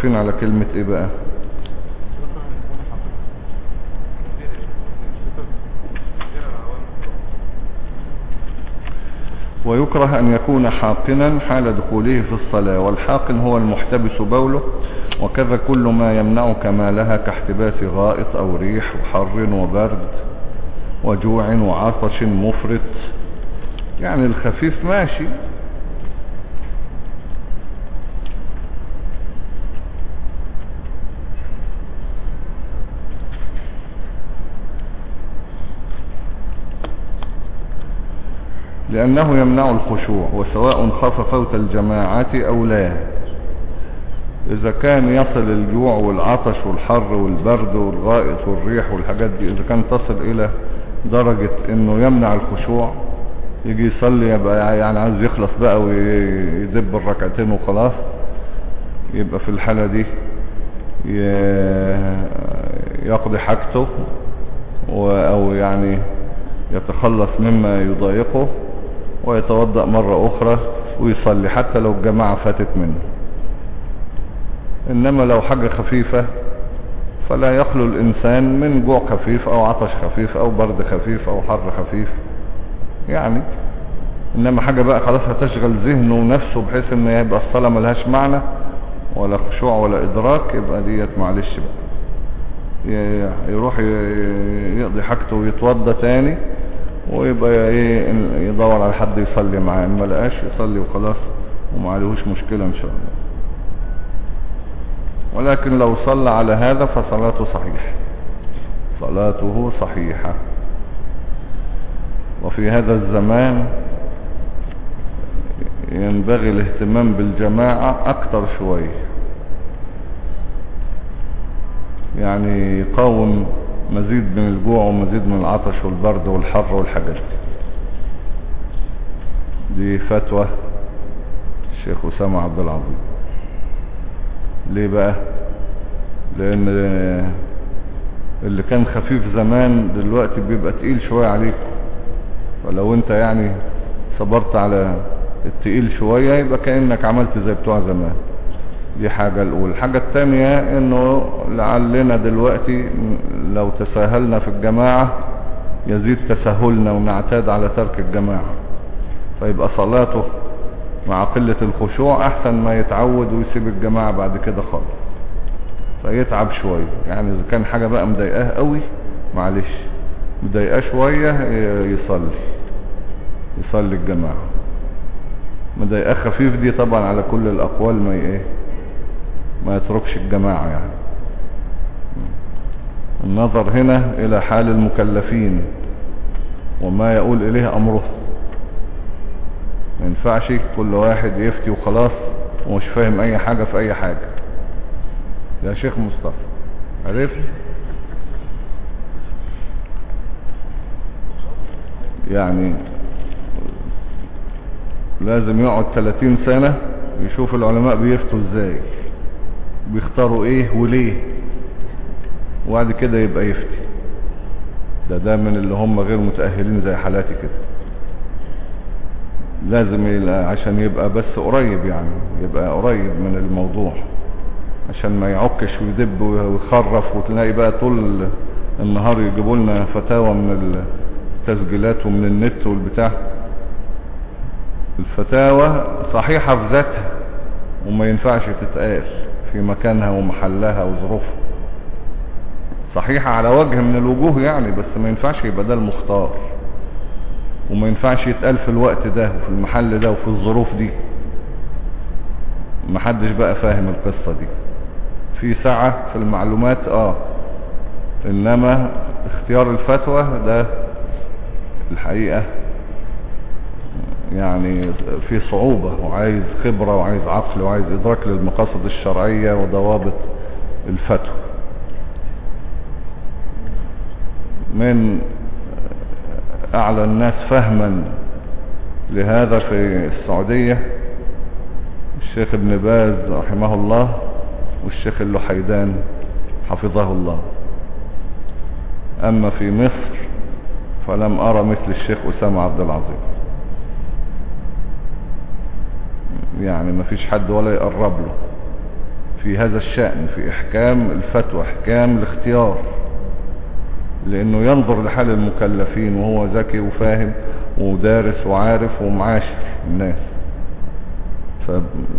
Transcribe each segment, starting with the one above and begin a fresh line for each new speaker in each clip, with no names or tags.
واقفين على كلمة إيه بقى؟ ويكره أن يكون حاقنا حال دخوله في الصلاة والحاقن هو المحتبس بوله وكذا كل ما يمنع كمالها كاحتباس غائط أو ريح وحر وبرد وجوع وعطش مفرط. يعني الخفيف ماشي. لأنه يمنع الخشوع وسواء خاف فوت الجماعات أو لا. إذا كان يصل الجوع والعطش والحر والبرد والغائط والريح والحاجات دي إذا كان تصل إلى درجة إنه يمنع الخشوع يجي يصلي يبقى يعني عايز يخلص بقى ويدب الركعتين وخلاص يبقى في الحالة دي يقضي حاجته أو يعني يتخلص مما يضايقه. ويتوضأ مرة أخرى ويصلي حتى لو الجماعة فاتت منه. إنما لو حاجة خفيفة فلا يخلو الإنسان من جوع خفيف أو عطش خفيف أو برد خفيف أو حر خفيف. يعني إنما حاجة بقى خلاص هتشغل ذهنه ونفسه بحيث إن يبقى الصلاة ملهاش معنى ولا خشوع ولا إدراك يبقى ديت معلش بقى. يروح يقضي حاجته ويتوضى تاني ويبقى إيه يدور على حد يصلي معاه. ما لقاش يصلي وخلاص وما عليهوش مشكلة إن شاء الله. ولكن لو صلى على هذا فصلاته صحيحة. صلاته صحيحة. وفي هذا الزمان ينبغي الاهتمام بالجماعة أكتر شوية. يعني يقاوم مزيد من الجوع ومزيد من العطش والبرد والحر والحاجات دي فتوى الشيخ أسامة عبد العظيم. ليه بقى؟ لأن اللي كان خفيف زمان دلوقتي بيبقى تقيل شوية عليك. فلو انت يعني صبرت على التقيل شوية يبقى كأنك عملت زي بتوع زمان. دي حاجة الأولى. الحاجة الثانية إنه لعلنا دلوقتي لو تساهلنا في الجماعة يزيد تساهلنا ونعتاد على ترك الجماعة. فيبقى صلاته مع قلة الخشوع أحسن ما يتعود ويسيب الجماعة بعد كده خالص. فيتعب شوية. يعني إذا كان حاجة بقى مضايقاه قوي معلش. مضايقاه شوية يصلي. يصلي الجماعة. مضايقاه خفيف دي طبعا على كل الأقوال ما إيه ما يتركش الجماعة يعني. النظر هنا إلى حال المكلفين وما يقول إليه أمره. ما ينفعش كل واحد يفتي وخلاص ومش فاهم أي حاجة في أي حاجة. يا شيخ مصطفى عرفت؟ يعني لازم يقعد 30 سنة يشوف العلماء بيفتوا إزاي. بيختاروا إيه وليه. وبعد كده يبقى يفتي. ده ده من اللي هم غير متأهلين زي حالاتي كده. لازم عشان يبقى بس قريب يعني يبقى قريب من الموضوع. عشان ما يعكش ويدب ويخرف وتلاقي بقى طول النهار يجيبوا لنا فتاوى من التسجيلات ومن النت والبتاع. الفتاوى صحيحة في ذاتها وما ينفعش تتقال. في مكانها ومحلها وظروفها. صحيحة على وجه من الوجوه يعني بس ما ينفعش يبقى ده المختار. وما ينفعش يتقال في الوقت ده وفي المحل ده وفي الظروف دي. محدش بقى فاهم القصة دي. في سعة في المعلومات آه. إنما اختيار الفتوى ده الحقيقة يعني في صعوبة وعايز خبرة وعايز عقل وعايز إدراك للمقاصد الشرعية وضوابط الفتوى. من أعلى الناس فهما لهذا في السعودية الشيخ ابن باز رحمه الله والشيخ اللحيدان حفظه الله. أما في مصر فلم أرى مثل الشيخ أسامة عبد العظيم. يعني ما فيش حد ولا يقرب له. في هذا الشأن في إحكام الفتوى إحكام الاختيار. لأنه ينظر لحال المكلفين وهو ذكي وفاهم ودارس وعارف ومعاشر الناس.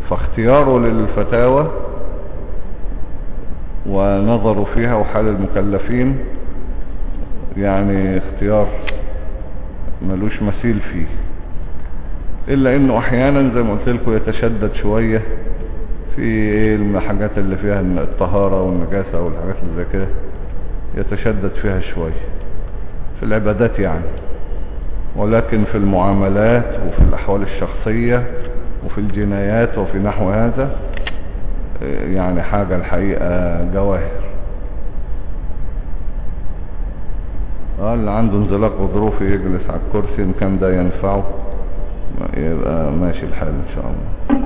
فاختياره للفتاوى ونظروا فيها وحال المكلفين يعني اختيار ملوش مثيل فيه. إلا إنه أحيانا زي ما قلت لكم يتشدد شوية في الحاجات اللي فيها الطهارة والنجاسة والحاجات اللي زي كده يتشدد فيها شوية. في العبادات يعني. ولكن في المعاملات وفي الأحوال الشخصية وفي الجنايات وفي نحو هذا يعني حاجة الحقيقة جواهر. آه اللي عنده انزلاق غضروفي يجلس على الكرسي إن كان ده ينفعه. يبقى ماشي الحال إن شاء الله.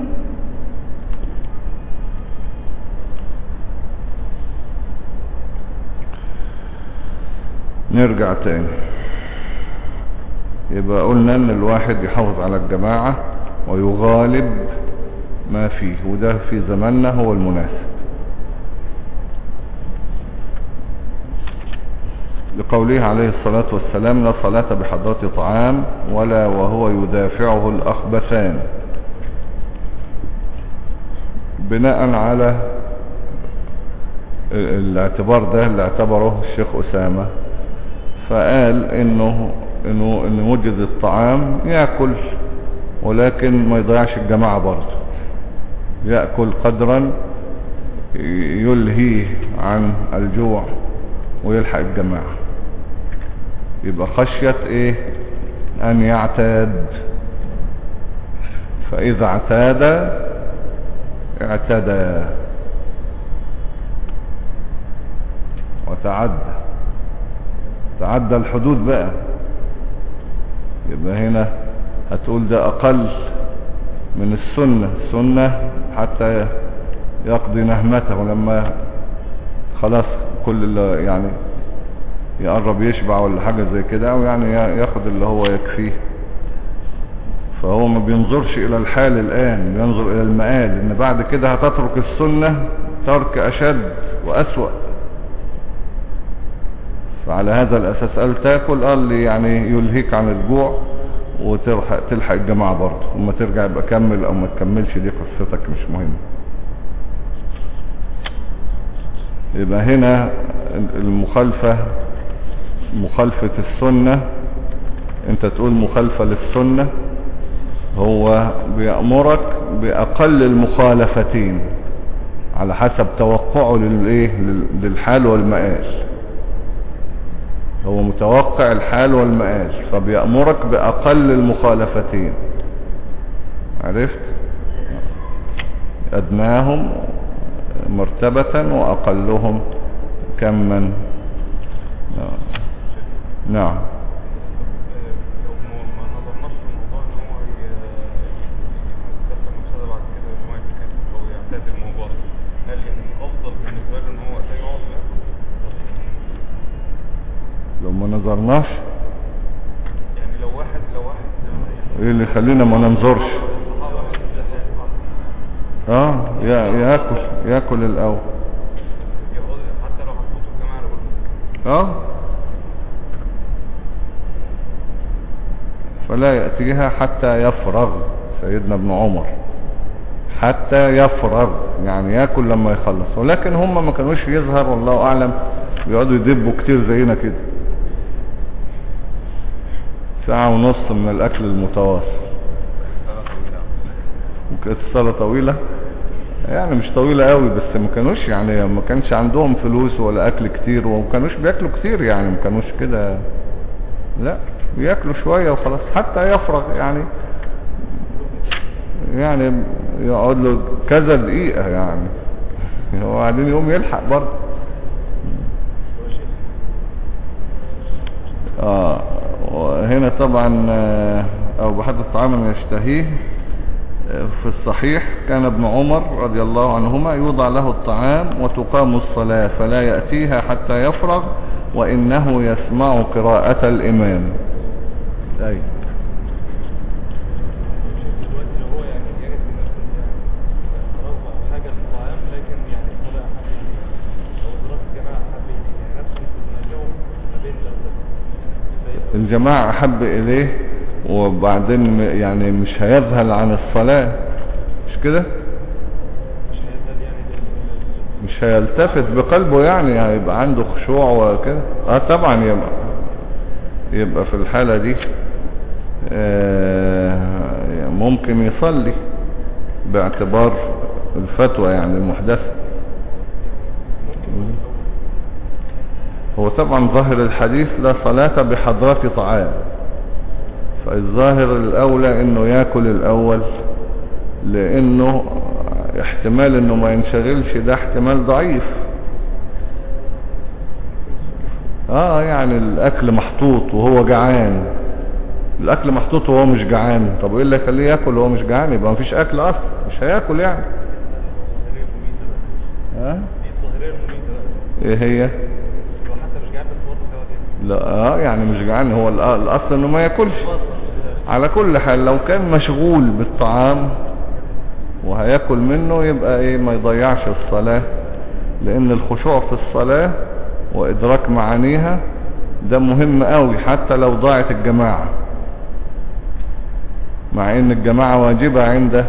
نرجع تاني. يبقى قلنا إن الواحد يحافظ على الجماعة ويغالب ما فيه وده في زماننا هو المناسب. لقوله عليه الصلاة والسلام لا صلاة بحضرة طعام ولا وهو يدافعه الأخبثان. بناء على الاعتبار ده اللي اعتبره الشيخ أسامة فقال انه انه إن وجد الطعام يأكل ولكن ما يضيعش الجماعة برضه. يأكل قدرا يلهيه عن الجوع ويلحق الجماعة. يبقى خشية إيه؟ أن يعتاد. فإذا اعتاد اعتدى وتعدى تعدى الحدود بقى. يبقى هنا هتقول ده أقل من السنة. السنة حتى يقضي نهمته. لما خلاص كل يعني يقرب يشبع ولا حاجة زي كده أو يعني ياخد اللي هو يكفيه. فهو ما بينظرش إلى الحال الآن بينظر إلى المآل إن بعد كده هتترك السنة ترك أشد وأسوأ. فعلى هذا الأساس قال تاكل قال لي يعني يلهيك عن الجوع وتلحق تلحق الجماعة برضه. وما ترجع يبقى كمل أو ما تكملش دي قصتك مش مهم يبقى هنا المخالفة مخالفة السنة. انت تقول مخالفة للسنة. هو بيأمرك بأقل المخالفتين على حسب توقعه للايه للحال والمآل. هو متوقع الحال والمآل فبيأمرك بأقل المخالفتين. عرفت؟ أدناهم مرتبة وأقلهم كما. نعم. لو ما نظرناش؟
يعني لو واحد لو واحد
إيه اللي يخلينا ما ننظرش؟ آه يا ياكل ياكل الأول
حتى لو أنا بقول
آه فلا يأتيها حتى يفرغ سيدنا ابن عمر. حتى يفرغ يعني يأكل لما يخلص. ولكن هم ما كانوش يظهر والله أعلم بيقعدوا يدبوا كتير زينا كده. ساعة ونص من الأكل المتواصل. وكانت الصلاة طويلة؟ يعني مش طويلة قوي بس ما كانوش يعني ما كانش عندهم فلوس ولا أكل كتير وما كانوش بياكلوا كتير يعني ما كانوش كده. لا. بياكلوا شوية وخلاص. حتى يفرغ يعني يعني يقعد له كذا دقيقة يعني. وبعدين يقوم يلحق برضه. آه وهنا طبعا آه، أو بحد الطعام يشتهيه. آه، في الصحيح كان ابن عمر رضي الله عنهما يوضع له الطعام وتقام الصلاة فلا يأتيها حتى يفرغ وإنه يسمع قراءة الإمام.
أيوه
الجماعة أحب إليه وبعدين يعني مش هيذهل عن الصلاة. مش كده؟
مش
هيلتفت بقلبه يعني هيبقى عنده خشوع وكده. آه طبعا يبقى يبقى في الحالة دي. ممكن يصلي باعتبار الفتوى يعني المحدثة هو طبعا ظاهر الحديث لا صلاة بحضرة طعام فالظاهر الأولى إنه يأكل الأول لأنه احتمال إنه ما ينشغلش ده احتمال ضعيف. آه يعني الأكل محطوط وهو جعان. الأكل محطوط وهو مش جعان. طب إيه اللي يخليه ياكل وهو مش جعان؟ يبقى مفيش أكل أصلا مش هياكل يعني. ها؟ إيه هي؟ لا يعني مش جعان. هو الأصل إنه ما ياكلش. على كل حال لو كان مشغول بالطعام وهياكل منه يبقى إيه ما يضيعش الصلاة. لأن الخشوع في الصلاة وإدراك معانيها ده مهم قوي حتى لو ضاعت الجماعة. مع إن الجماعة واجبة عند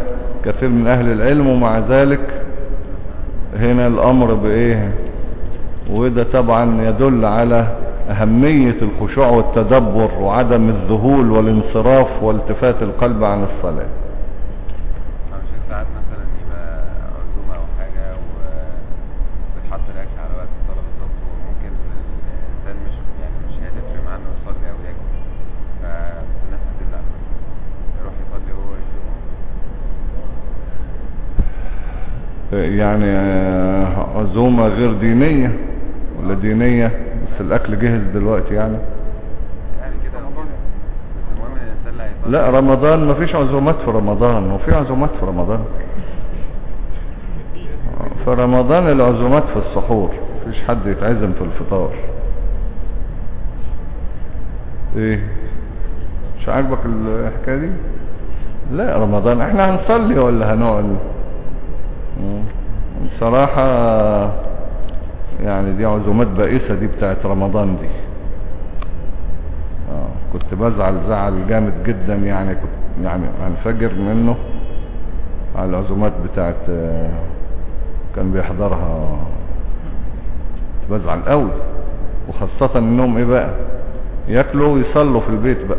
كثير من أهل العلم ومع ذلك هنا الأمر بإيه؟ وده طبعا يدل على أهمية الخشوع والتدبر وعدم الذهول والانصراف والتفات القلب عن الصلاة
أو شيخ ساعات مثلا يبقى عزومة أو حاجة وبتحط الأكل على وقت الصلاة بالظبط وممكن الإنسان مش يعني مش هتفرق معاه إنه يصلي أو ياكل فالناس هتزعل يروح يصلي هو يشوفه
يعني آه، عزومة غير دينية ولا دينية بس الأكل جهز دلوقتي يعني. لا رمضان ما فيش عزومات في رمضان هو في عزومات في رمضان. في رمضان العزومات في السحور مفيش حد يتعزم في الفطار. إيه؟ مش عاجبك الحكاية دي؟ لا رمضان. إحنا هنصلي ولا هنقعد. بصراحة يعني دي عزومات بائسة دي بتاعت رمضان دي. آه، كنت بزعل زعل جامد جدا يعني كنت يعني انفجر منه على العزومات بتاعت آه، كان بيحضرها. بزعل قوي. وخاصة إنهم إيه بقى ياكلوا ويصلوا في البيت بقى.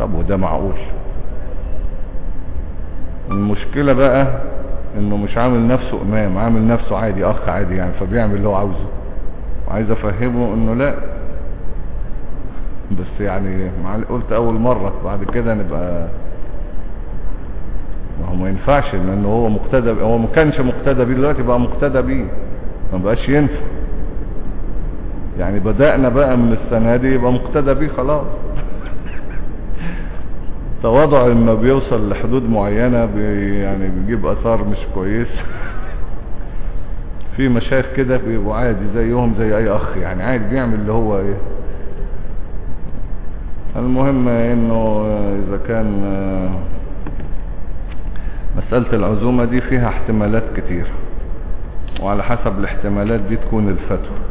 طب وده معقول؟ المشكلة بقى إنه مش عامل نفسه إمام عامل نفسه عادي أخ عادي يعني فبيعمل اللي هو عاوزه. وعايز أفهمه إنه لأ. بس يعني قلت أول مرة بعد كده نبقى ما هو ما ينفعش لأنه هو مقتدى هو ما كانش مقتدى بيه دلوقتي بقى مقتدى بيه. ما بقاش ينفع. يعني بدأنا بقى من السنة دي يبقى مقتدى بيه خلاص. تواضع لما بيوصل لحدود معينة بي يعني بيجيب آثار مش كويس. في مشايخ كده بيبقوا عادي زيهم زي أي أخ يعني عادي بيعمل اللي هو إيه. المهم إنه إذا كان مسألة العزومة دي فيها احتمالات كتير وعلى حسب الاحتمالات دي تكون الفتوى.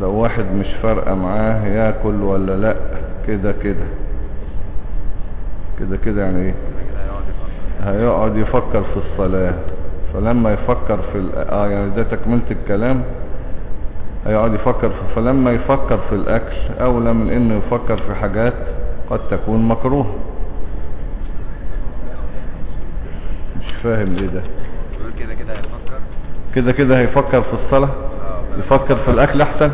لو واحد مش فارقة معاه ياكل ولا لأ كده كده. كده كده يعني
إيه؟ هيقعد يفكر
في الصلاة. فلما يفكر في ال... آه يعني ده تكملة الكلام. هيقعد يفكر في... فلما يفكر في الأكل أولى من إنه يفكر في حاجات قد تكون مكروهة. مش فاهم إيه ده.
كده كده هيفكر.
كده كده هيفكر في الصلاة؟ يفكر في
الأكل أحسن؟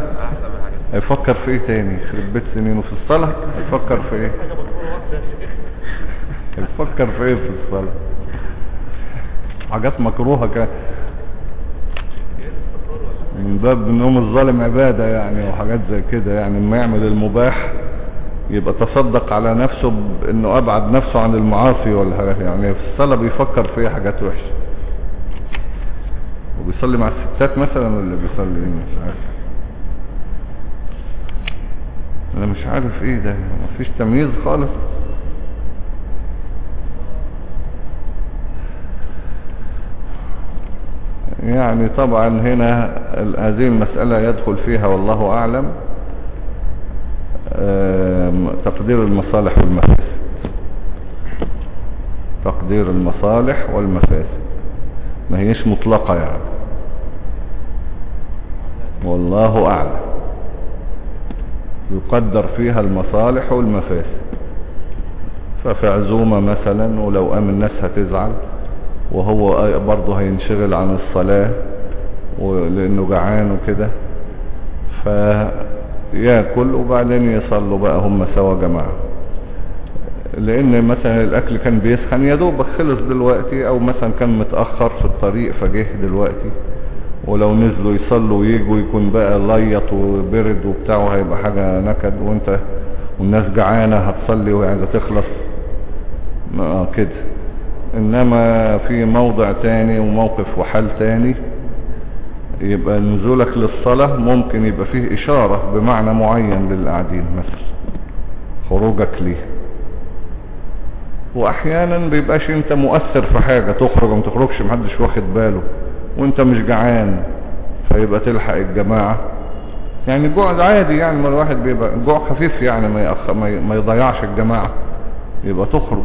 هيفكر في إيه تاني؟ يخرب بيت سنينه في الصلاة؟ هيفكر في
إيه؟
هيفكر في إيه في الصلاة؟ حاجات مكروهة كان من باب انهم الظالم عبادة يعني وحاجات زي كده يعني لما يعمل المباح يبقى تصدق على نفسه بإنه أبعد نفسه عن المعاصي ولا حاجات يعني. في الصلاة بيفكر في حاجات وحشة. وبيصلي مع الستات مثلا ولا بيصلي؟ إيه مش عارف. أنا مش عارف إيه ده. مفيش تمييز خالص. يعني طبعا هنا هذه المسألة يدخل فيها والله أعلم تقدير المصالح والمفاسد. تقدير المصالح والمفاسد. ما هيش مطلقة يعني والله أعلم. يقدر فيها المصالح والمفاسد. ففي عزومة مثلا ولو قام الناس هتزعل وهو برضه هينشغل عن الصلاة لأنه جعان وكده. فيأكل وبعدين يصلوا بقى هم سوا جماعة. لأن مثلا الأكل كان بيسخن يا دوبك خلص دلوقتي أو مثلا كان متأخر في الطريق فجه دلوقتي. ولو نزلوا يصلوا ويجوا يكون بقى ليط وبرد وبتاع وهيبقى حاجة نكد وانت والناس جعانة هتصلي وعايزة تخلص. آه كده. إنما في موضع تاني وموقف وحال تاني يبقى نزولك للصلاة ممكن يبقى فيه إشارة بمعنى معين للقاعدين مثلا خروجك ليه وأحيانا بيبقاش انت مؤثر في حاجة تخرج وما تخرجش محدش واخد باله وانت مش جعان فيبقى تلحق الجماعة يعني جوع عادي يعني ما الواحد بيبقى جوع خفيف يعني ما, يأخ... ما. ما يضيعش الجماعة يبقى تخرج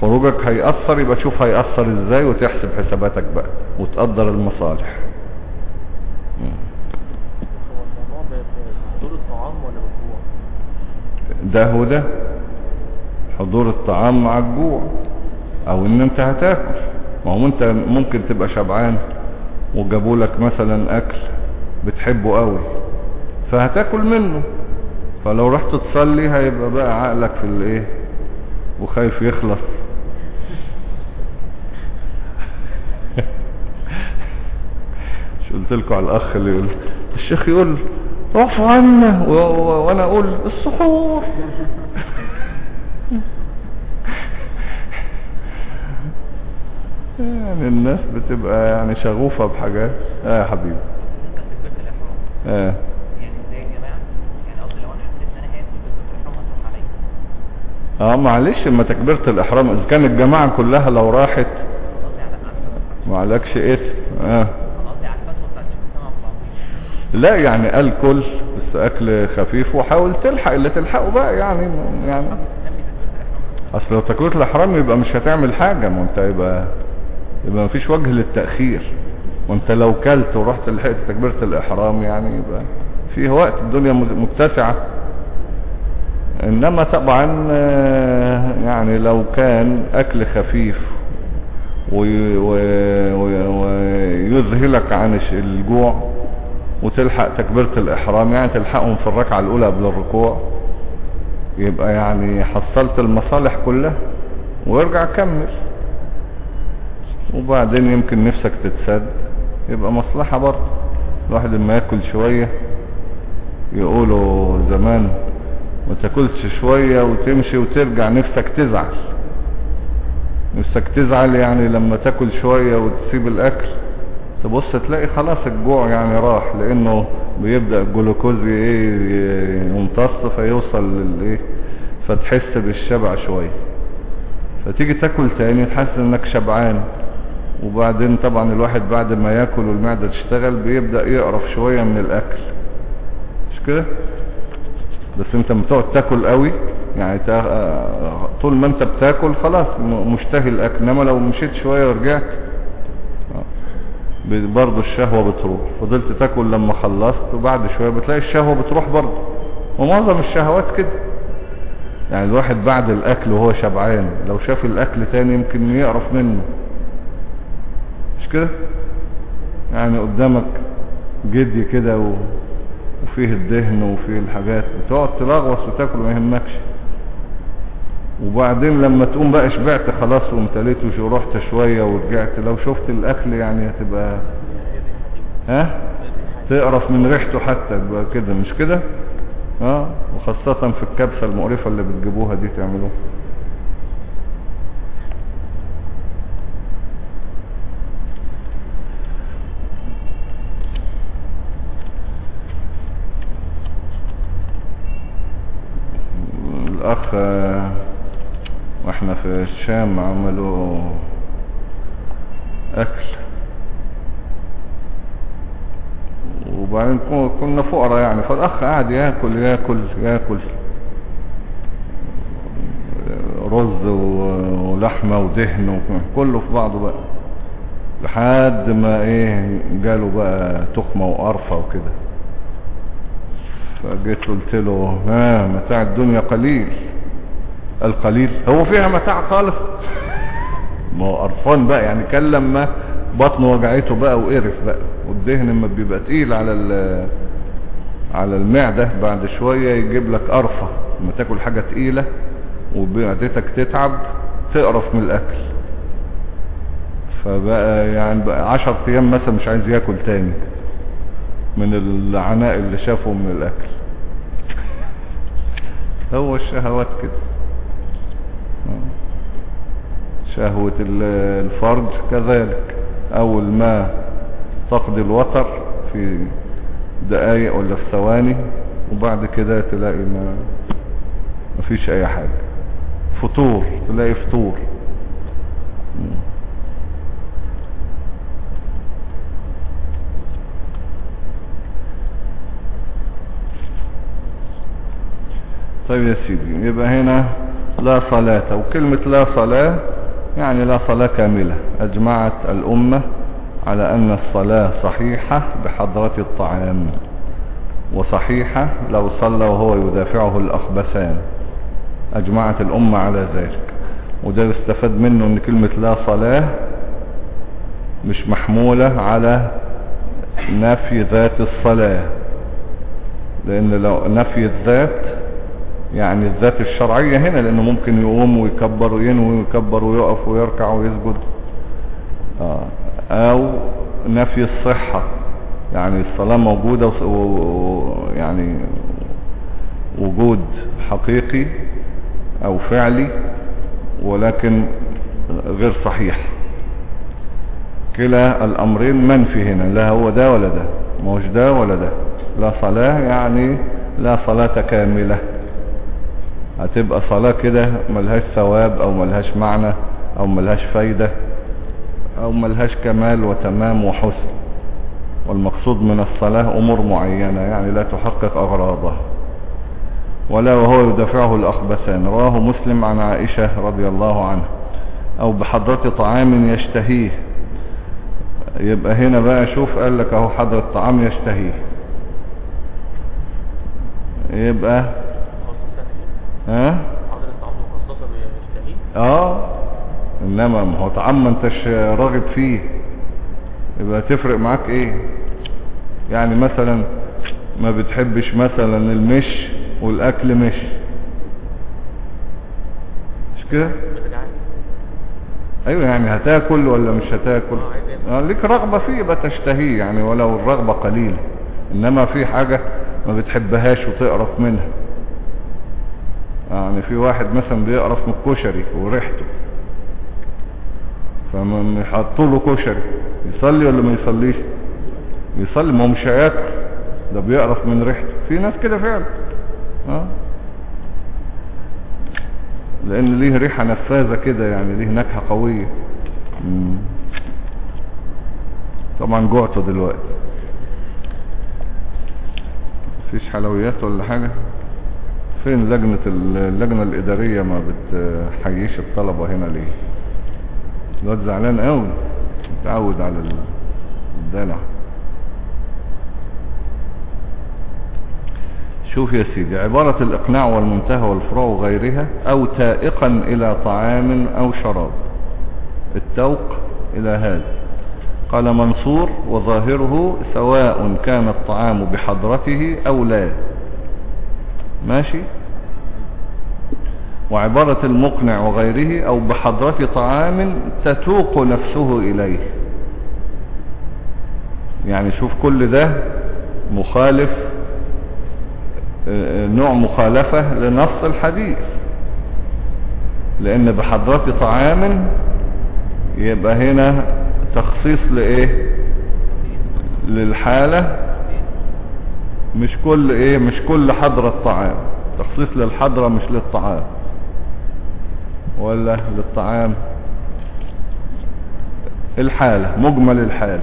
خروجك هيأثر يبقى تشوف هيأثر إزاي وتحسب حساباتك بقى وتقدر المصالح مم.
هو
حضور الطعام مع الجوع أو إن أنت هتاكل. ما هو أنت ممكن تبقى شبعان وجابوا لك مثلا أكل بتحبه قوي فهتاكل منه. فلو رحت تصلي هيبقى بقى عقلك في الإيه؟ وخايف يخلص. مش قلت لكم على الأخ اللي يقول الشيخ يقول اعفوا عنا. وأنا أقول السحور. يعني الناس بتبقى يعني شغوفة بحاجات. آه يا حبيبي.
آه.
آه معلش اما تكبيرة الإحرام. إذا كان الجماعة كلها لو راحت معلكش اسم
آه.
لا يعني قال كل بس أكل خفيف وحاول تلحق اللي تلحقه بقى. يعني يعني
الإحرام.
أصل لو تكبيرة الإحرام يبقى مش هتعمل حاجة. ما أنت يبقى يبقى مفيش وجه للتأخير. وانت لو كلت ورحت لحقت تكبيرة الإحرام يعني يبقى فيه وقت الدنيا متسعة. إنما طبعا آه، يعني لو كان أكل خفيف وي- وي- وي- ويذهلك عن الجوع وتلحق تكبيرة الإحرام يعني تلحقهم في الركعة الأولى قبل الركوع يبقى يعني حصلت المصالح كلها وارجع كمل. وبعدين يمكن نفسك تتسد. يبقى مصلحة برضه. الواحد لما ياكل شوية يقولوا زمان ما تاكلش شوية وتمشي وترجع نفسك تزعل. نفسك تزعل يعني لما تاكل شوية وتسيب الأكل. تبص تلاقي خلاص الجوع يعني راح لأنه بيبدأ الجلوكوز إيه يمتص فيوصل للإيه؟ فتحس بالشبع شوية. فتيجي تاكل تاني تحس إنك شبعان. وبعدين طبعا الواحد بعد ما ياكل والمعدة تشتغل بيبدأ يقرف شوية من الأكل. مش كده؟ بس انت بتقعد تاكل قوي يعني طول ما انت بتاكل خلاص مشتهي الأكل. إنما لو مشيت شوية ورجعت برضه الشهوة بتروح. فضلت تاكل لما خلصت وبعد شوية بتلاقي الشهوة بتروح برضه ومعظم الشهوات كده. يعني الواحد بعد الأكل وهو شبعان لو شاف الأكل تاني يمكن يقرف منه. كده؟ يعني قدامك جدي كده و... وفيه الدهن وفيه الحاجات بتقعد تلغوص وتاكل ما يهمكش. وبعدين لما تقوم بقى شبعت خلاص وامتليت ورحت شوية ورجعت لو شفت الأكل يعني هتبقى ها؟ تقرف من ريحته حتى يبقى كده مش كده؟ آه وخاصة في الكبسة المقرفة اللي بتجيبوها دي تعملوها الاخ آه، وإحنا في الشام عملوا أكل. وبعدين كنا فقراء يعني فالأخ قاعد ياكل ياكل ياكل. رز و- ولحمة ودهن وكله في بعضه بقى. لحد ما إيه جاله بقى تخمة وقرفة وكده. فجيت قلت له ها متاع الدنيا قليل. القليل. هو فيها متاع خالص؟ ما هو قرفان بقى يعني كان لما بطنه وجعته بقى وقرف بقى والدهن لما بيبقى تقيل على على المعدة بعد شوية يجيب لك قرفة لما تاكل حاجة تقيلة ومعدتك تتعب تقرف من الأكل. فبقى يعني بقى عشر أيام مثلا مش عايز ياكل تاني من العناء اللي شافه من الأكل. هو الشهوات كده. شهوة ال- الفرج كذلك أول ما تقضي الوتر في دقايق ولا في ثواني وبعد كده تلاقي ما مفيش أي حاجة فطور تلاقي فطور. طيب يا سيدي يبقى هنا لا صلاة وكلمة لا صلاة يعني لا صلاة كاملة. أجمعت الأمة على أن الصلاة صحيحة بحضرة الطعام وصحيحة لو صلى وهو يدافعه الأخبثان. أجمعت الأمة على ذلك. وده يستفاد منه أن كلمة لا صلاة مش محمولة على نفي ذات الصلاة. لأن لو نفي الذات يعني الذات الشرعية هنا لأنه ممكن يقوم ويكبر وينوي ويكبر ويقف ويركع ويسجد. آه. أو نفي الصحة يعني الصلاة موجودة وص- و- و- يعني وجود حقيقي أو فعلي ولكن غير صحيح. كلا الأمرين منفي هنا لا هو ده ولا ده. موش ده ولا ده. لا صلاة يعني لا صلاة كاملة. هتبقى صلاة كده ملهاش ثواب أو ملهاش معنى أو ملهاش فايدة أو ملهاش كمال وتمام وحسن. والمقصود من الصلاة أمور معينة يعني لا تحقق أغراضها. ولا وهو يدافعه الأخبثان. رواه مسلم عن عائشة رضي الله عنها. أو بحضرة طعام يشتهيه. يبقى هنا بقى شوف قال لك أهو حضرة طعام يشتهيه. يبقى ها؟ آه. إنما ما هو طعام ما أنتش راغب فيه. يبقى تفرق معاك إيه؟ يعني مثلا ما بتحبش مثلا المش والأكل مش. مش كده؟ أيوه يعني هتاكل ولا مش هتاكل.
آه
ليك رغبة فيه يبقى تشتهيه يعني ولو الرغبة قليلة إنما في حاجة ما بتحبهاش وتقرف منها. يعني في واحد مثلا بيقرف من الكشري وريحته فمن يحطوا له كشري يصلي ولا ما يصليش؟ يصلي ما هو مش هياكل ده بيقرف من ريحته. في ناس كده فعلا آه. لأن ليه ريحة نفاذة كده يعني ليه نكهة قوية. مم. طبعا جوعته دلوقتي. مفيش حلويات ولا حاجة؟ فين لجنة ال- اللجنة الإدارية ما بتحييش الطلبة هنا ليه؟ الواد زعلان قوي متعود على ال- الدلع. شوف يا سيدي عبارة الإقناع والمنتهى والفروع وغيرها أو تائقا إلى طعام أو شراب. التوق إلى هذا. قال منصور وظاهره سواء كان الطعام بحضرته أو لا. ماشي؟ وعبارة المقنع وغيره أو بحضرة طعام تتوق نفسه إليه. يعني شوف كل ده مخالف آه، نوع مخالفة لنص الحديث. لأن بحضرة طعام يبقى هنا تخصيص لإيه؟ للحالة. مش كل إيه مش كل حضرة طعام تخصيص للحضرة مش للطعام. ولا للطعام؟ الحالة مجمل الحالة.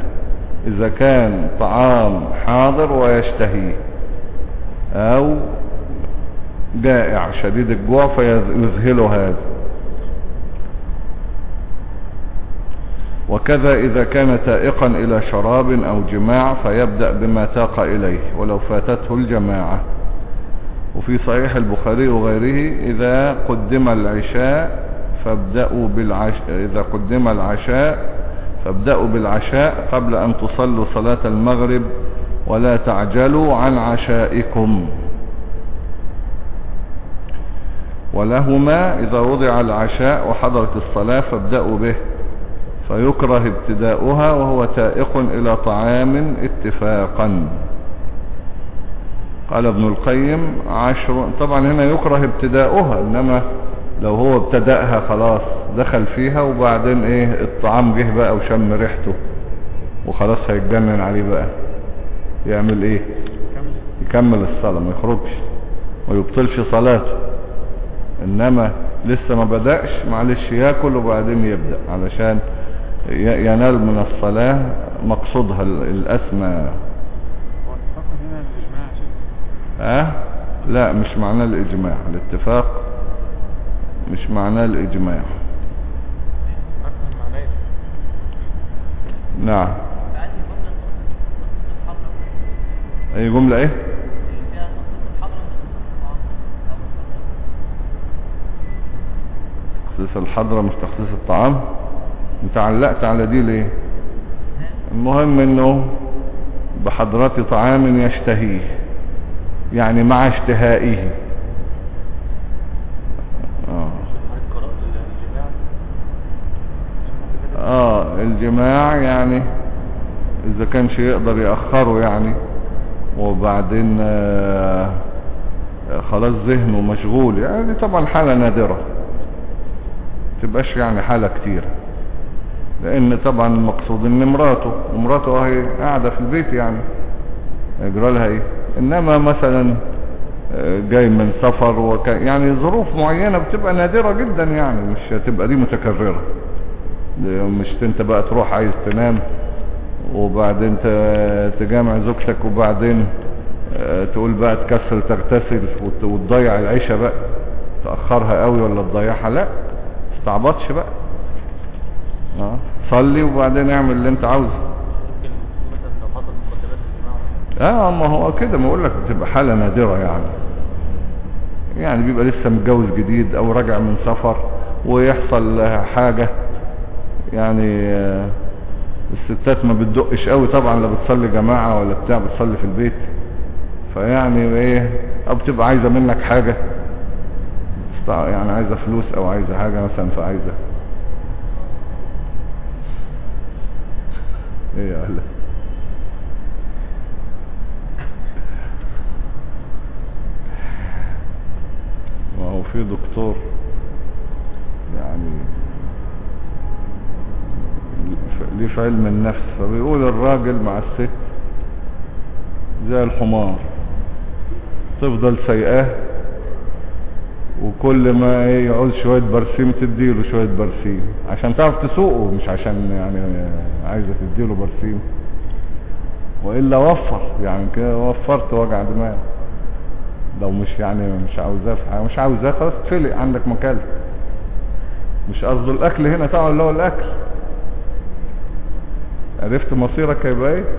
إذا كان طعام حاضر ويشتهيه أو جائع شديد الجوع فيذهله هذا. وكذا إذا كان تائقا إلى شراب أو جماع فيبدأ بما تاق إليه ولو فاتته الجماعة. وفي صحيح البخاري وغيره إذا قدم العشاء فابدأوا بالعشاء إذا قدم العشاء فابدأوا بالعشاء قبل أن تصلوا صلاة المغرب ولا تعجلوا عن عشائكم. ولهما إذا وضع العشاء وحضرت الصلاة فابدأوا به. فيكره ابتداؤها وهو تائق إلى طعام اتفاقا. قال ابن القيم عشر طبعا هنا يكره ابتداؤها إنما لو هو ابتدأها خلاص دخل فيها وبعدين إيه الطعام جه بقى وشم ريحته وخلاص هيتجنن عليه بقى. يعمل إيه؟ يكمل الصلاة ما يخرجش ويبطلش صلاته. إنما لسه ما بدأش معلش ياكل وبعدين يبدأ علشان ينال من الصلاة مقصودها ال- الاسمى
هو اتفق هنا الاجماع يا شيخ
آه لا مش معناه الإجماع. الاتفاق مش معناه
معناه
نعم.
فهذه جملة الصلاة.
تخصيص الحضرة مش تخصيص الطعام؟ انت علقت على دي ليه؟ المهم إنه بحضرة طعام يشتهيه يعني مع اشتهائه.
آه. قرأت الجماع
يعني إذا كانش يقدر يأخره يعني وبعدين آه آه، خلاص ذهنه مشغول. يعني طبعا حالة نادرة تبقاش يعني حالة كتير. لأن طبعا المقصود إن مراته ومراته اهي قاعدة في البيت يعني. يجرى لها إيه؟ إنما مثلا آه، جاي من سفر وك... يعني ظروف معينة بتبقى نادرة جدا يعني مش هتبقى دي متكررة. مش أنت بقى تروح عايز تنام وبعدين تجامع زوجتك وبعدين آه، تقول بقى تكسل تغتسل وت- وتضيع العيشة بقى. تأخرها قوي ولا تضيعها؟ لا استعبطش بقى. صلي وبعدين اعمل اللي انت عاوزه. آه ما هو كده ما أقول لك بتبقى حالة نادرة يعني. يعني بيبقى لسه متجوز جديد أو راجع من سفر ويحصل حاجة. يعني آه، الستات ما بتدقش قوي طبعا لا بتصلي جماعة ولا بتاع بتصلي في البيت. فيعني إيه أو بتبقى عايزة منك استع- يعني عايزة فلوس أو عايزة حاجة مثلا فعايزة إيه يا ما هو في دكتور يعني ليه في علم النفس فبيقول الراجل مع الست زي الحمار تفضل سيئاه وكل ما إيه يعوز شوية برسيم تديله شوية برسيم عشان تعرف تسوقه مش عشان يعني عايزة تديله برسيم وإلا وفر يعني كده وفرت وجع دماغ. لو مش يعني مش عاوزاه في حاجة مش عاوزاه خلاص تفلق عندك مكان مش قصده الأكل هنا طبعا اللي هو الأكل. عرفت مصيرك هيبقى إيه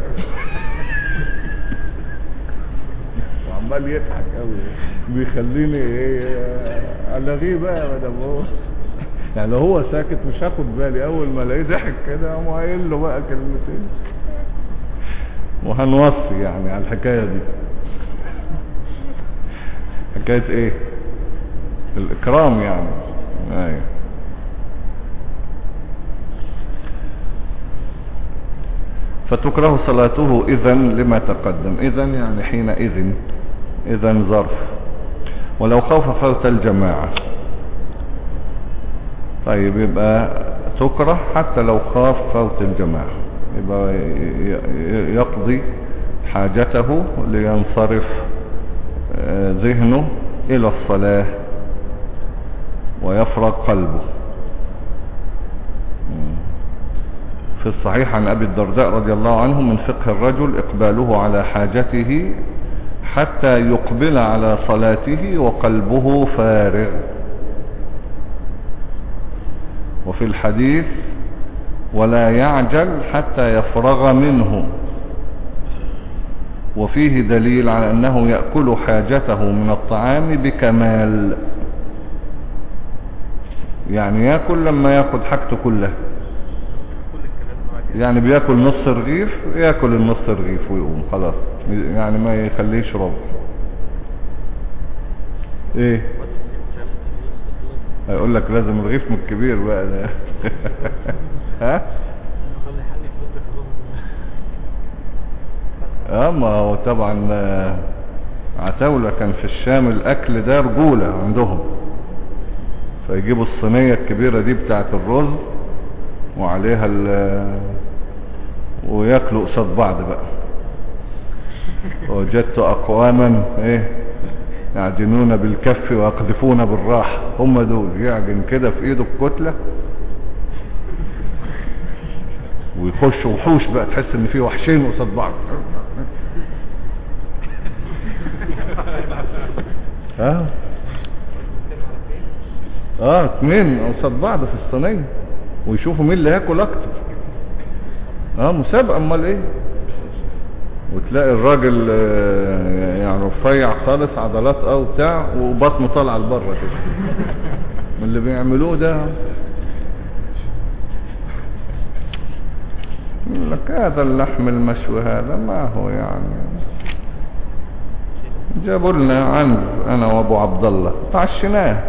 وعمال يضحك قوي بيخليني الغيه بقى ما دام يعني لو هو ساكت مش هاخد بالي. أول ما الاقيه ضحك كده اقوم قايل له بقى كلمتين. وهنوصي يعني على الحكاية دي. حكاية إيه؟ الإكرام يعني. أيوه. فتكره صلاته اذا لما تقدم. اذا يعني حينئذ. اذا ظرف. ولو خوف فوت الجماعة طيب يبقى تكره حتى لو خاف فوت الجماعة يبقى يقضي حاجته لينصرف آه، ذهنه إلى الصلاة ويفرغ قلبه. في الصحيح عن أبي الدرداء رضي الله عنه من فقه الرجل إقباله على حاجته حتى يقبل على صلاته وقلبه فارغ. وفي الحديث ولا يعجل حتى يفرغ منه. وفيه دليل على أنه يأكل حاجته من الطعام بكمال. يعني يأكل لما يأخذ حاجته كلها
كل الكلام بعد كده.
يعني بياكل نص رغيف ياكل النص رغيف ويقوم خلاص. يعني ما يخليش ربع إيه؟ هيقول لك لازم رغيف من الكبير بقى ده. ها؟ آه ما هو طبعا آه، عتاولة كان في الشام الأكل ده رجولة عندهم. فيجيبوا الصينية الكبيرة دي بتاعت الرز وعليها ال وياكلوا قصاد بعض بقى. وجدت أقواما إيه يعجنون بالكف ويقذفون بالراحة. هم دول يعجن كده في إيده الكتلة ويخش وحوش بقى تحس إن في وحشين قصاد بعض. آه آه اتنين قصاد بعض في الصينية. ويشوفوا مين اللي هياكل أكتر. آه مسابقة. أمال إيه؟ وتلاقي الراجل آه، يعني رفيع خالص عضلات أو بتاع وبطنه طالعة لبره كده. من اللي بيعملوه ده. لك هذا اللحم المشوي هذا ما هو يعني. جابوا لنا عنز أنا وأبو عبد الله. تعشناه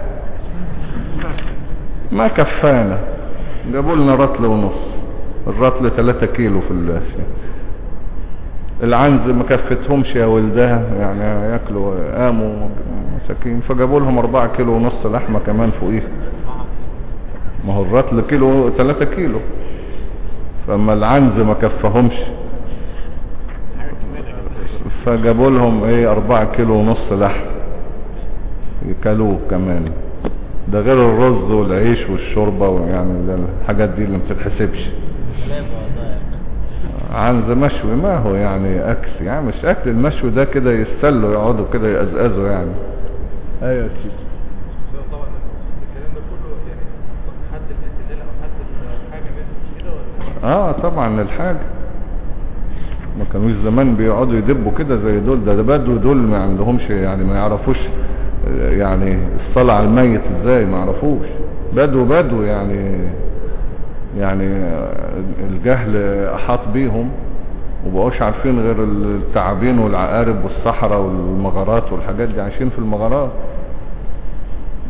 ما كفانا. جابوا لنا رطل ونص. الرطل 3 كيلو في الاسيا العنز ما كفتهمش يا ولدها يعني ياكلوا قاموا مساكين. فجابوا لهم 4 كيلو ونص لحمة كمان فوقيه ما هو الرطل كيلو 3 كيلو. فأما العنز ما كفهمش. فجابوا لهم إيه 4 كيلو ونص لحم. يكلوه كمان. ده غير الرز والعيش والشوربة ويعني الحاجات دي اللي ما بتتحسبش. عنز مشوي ما هو يعني أكل يعني مش أكل المشوي ده كده يستلوا يقعدوا كده يقزقزوا يعني.
أيوه ولا
آه طبعا الحاجة ما كانوش زمان بيقعدوا يدبوا كده زي دول ده, ده بدو دول ما عندهمش يعني ما يعرفوش يعني الصلاة على الميت إزاي ما يعرفوش بدو بدو يعني يعني الجهل احاط بيهم وبقوش عارفين غير التعابين والعقارب والصحراء والمغارات والحاجات دي عايشين في المغارات.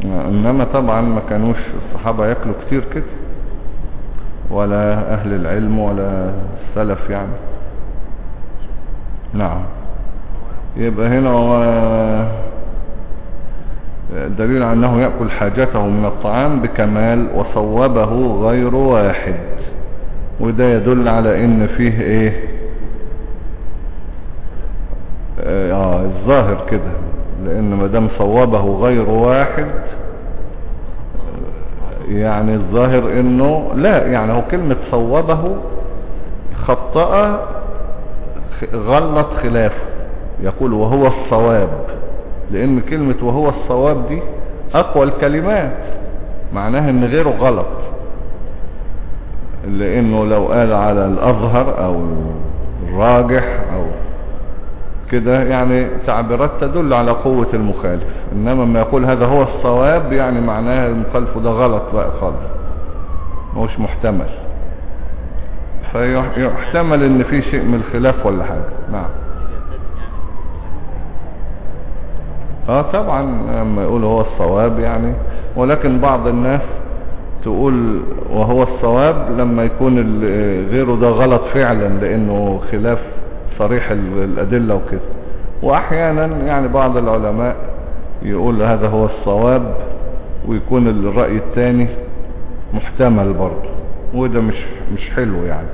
إنما طبعا ما كانوش الصحابة ياكلوا كتير كده ولا أهل العلم ولا السلف يعني. نعم. يبقى هنا دليل على أنه يأكل حاجته من الطعام بكمال وصوبه غير واحد. وده يدل على إن فيه إيه؟ آه الظاهر كده. لأن ما دام صوبه غير واحد يعني الظاهر إنه لا يعني هو كلمة صوبه خطأ غلط خلافه. يقول وهو الصواب. لأن كلمة وهو الصواب دي أقوى الكلمات معناها إن غيره غلط. لأنه لو قال على الأظهر أو الراجح أو كده يعني تعبيرات تدل على قوة المخالف. إنما ما يقول هذا هو الصواب يعني معناه المخالف ده غلط بقى خالص. مش محتمل. فيحتمل إن في شيء من الخلاف ولا حاجة. نعم. آه طبعا لما يقول هو الصواب يعني. ولكن بعض الناس تقول وهو الصواب لما يكون غيره ده غلط فعلا لأنه خلاف صريح ال- الأدلة وكده. واحيانا يعني بعض العلماء يقول هذا هو الصواب ويكون الرأي الثاني محتمل برضه. وده مش مش حلو يعني.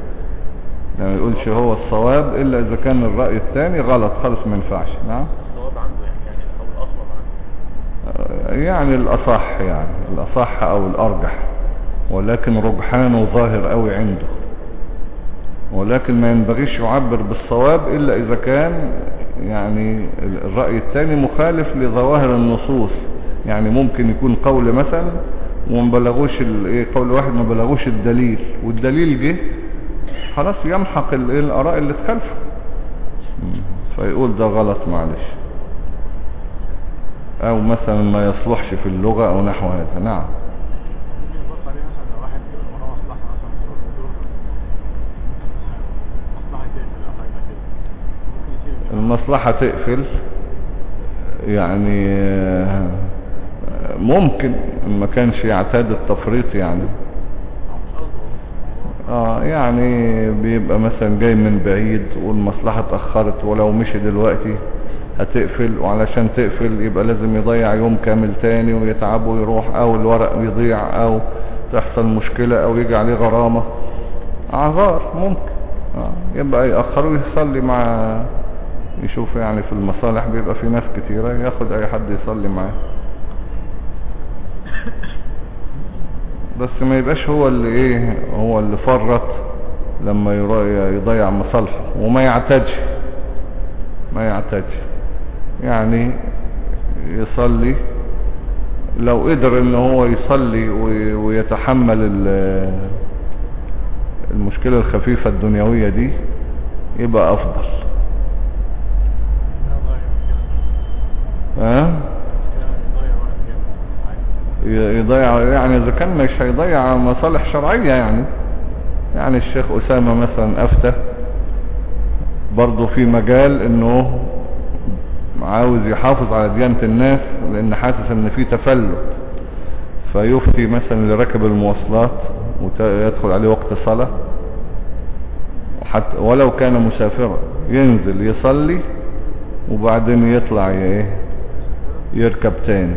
يعني ما يقولش هو الصواب إلا إذا كان الرأي الثاني غلط خالص ما ينفعش. نعم
الصواب عنده يعني يعني أو الاصوب عنده
يعني الأصح يعني الأصح أو الأرجح ولكن رجحانه ظاهر قوي عنده. ولكن ما ينبغيش يعبر بالصواب إلا إذا كان يعني الرأي الثاني مخالف لظواهر النصوص. يعني ممكن يكون قول مثلا وما بلغوش إيه قول واحد ما بلغوش الدليل والدليل جه خلاص يمحق إيه الآراء اللي تخالفه. فيقول ده غلط معلش. أو مثلا ما يصلحش في اللغة أو نحو هذا. نعم. المصلحة تقفل. يعني آه، ممكن ما كانش يعتاد التفريط يعني. آه يعني بيبقى مثلا جاي من بعيد والمصلحة اتأخرت ولو مشي دلوقتي هتقفل وعلشان تقفل يبقى لازم يضيع يوم كامل تاني ويتعب ويروح أو الورق يضيع أو تحصل مشكلة أو يجي عليه غرامة. أعذار ممكن. آه يبقى يأخر ويصلي مع يشوف يعني في المصالح بيبقى في ناس كتيرة ياخد أي حد يصلي معاه. بس ما يبقاش هو اللي إيه هو اللي فرط لما يضيع مصالحه وما يعتادش ما يعتادش يعني يصلي لو قدر إن هو يصلي وي- ويتحمل ال- المشكلة الخفيفة الدنيوية دي يبقى
أفضل.
ها؟ يضيع يعني إذا كان مش هيضيع مصالح شرعية يعني. يعني الشيخ أسامة مثلا أفتى برضه في مجال إنه عاوز يحافظ على ديانة الناس لأن حاسس إن في تفلت. فيفتي مثلا اللي راكب المواصلات ويدخل عليه وقت صلاة. وحتى ولو كان مسافرا ينزل يصلي وبعدين يطلع إيه يركب تاني.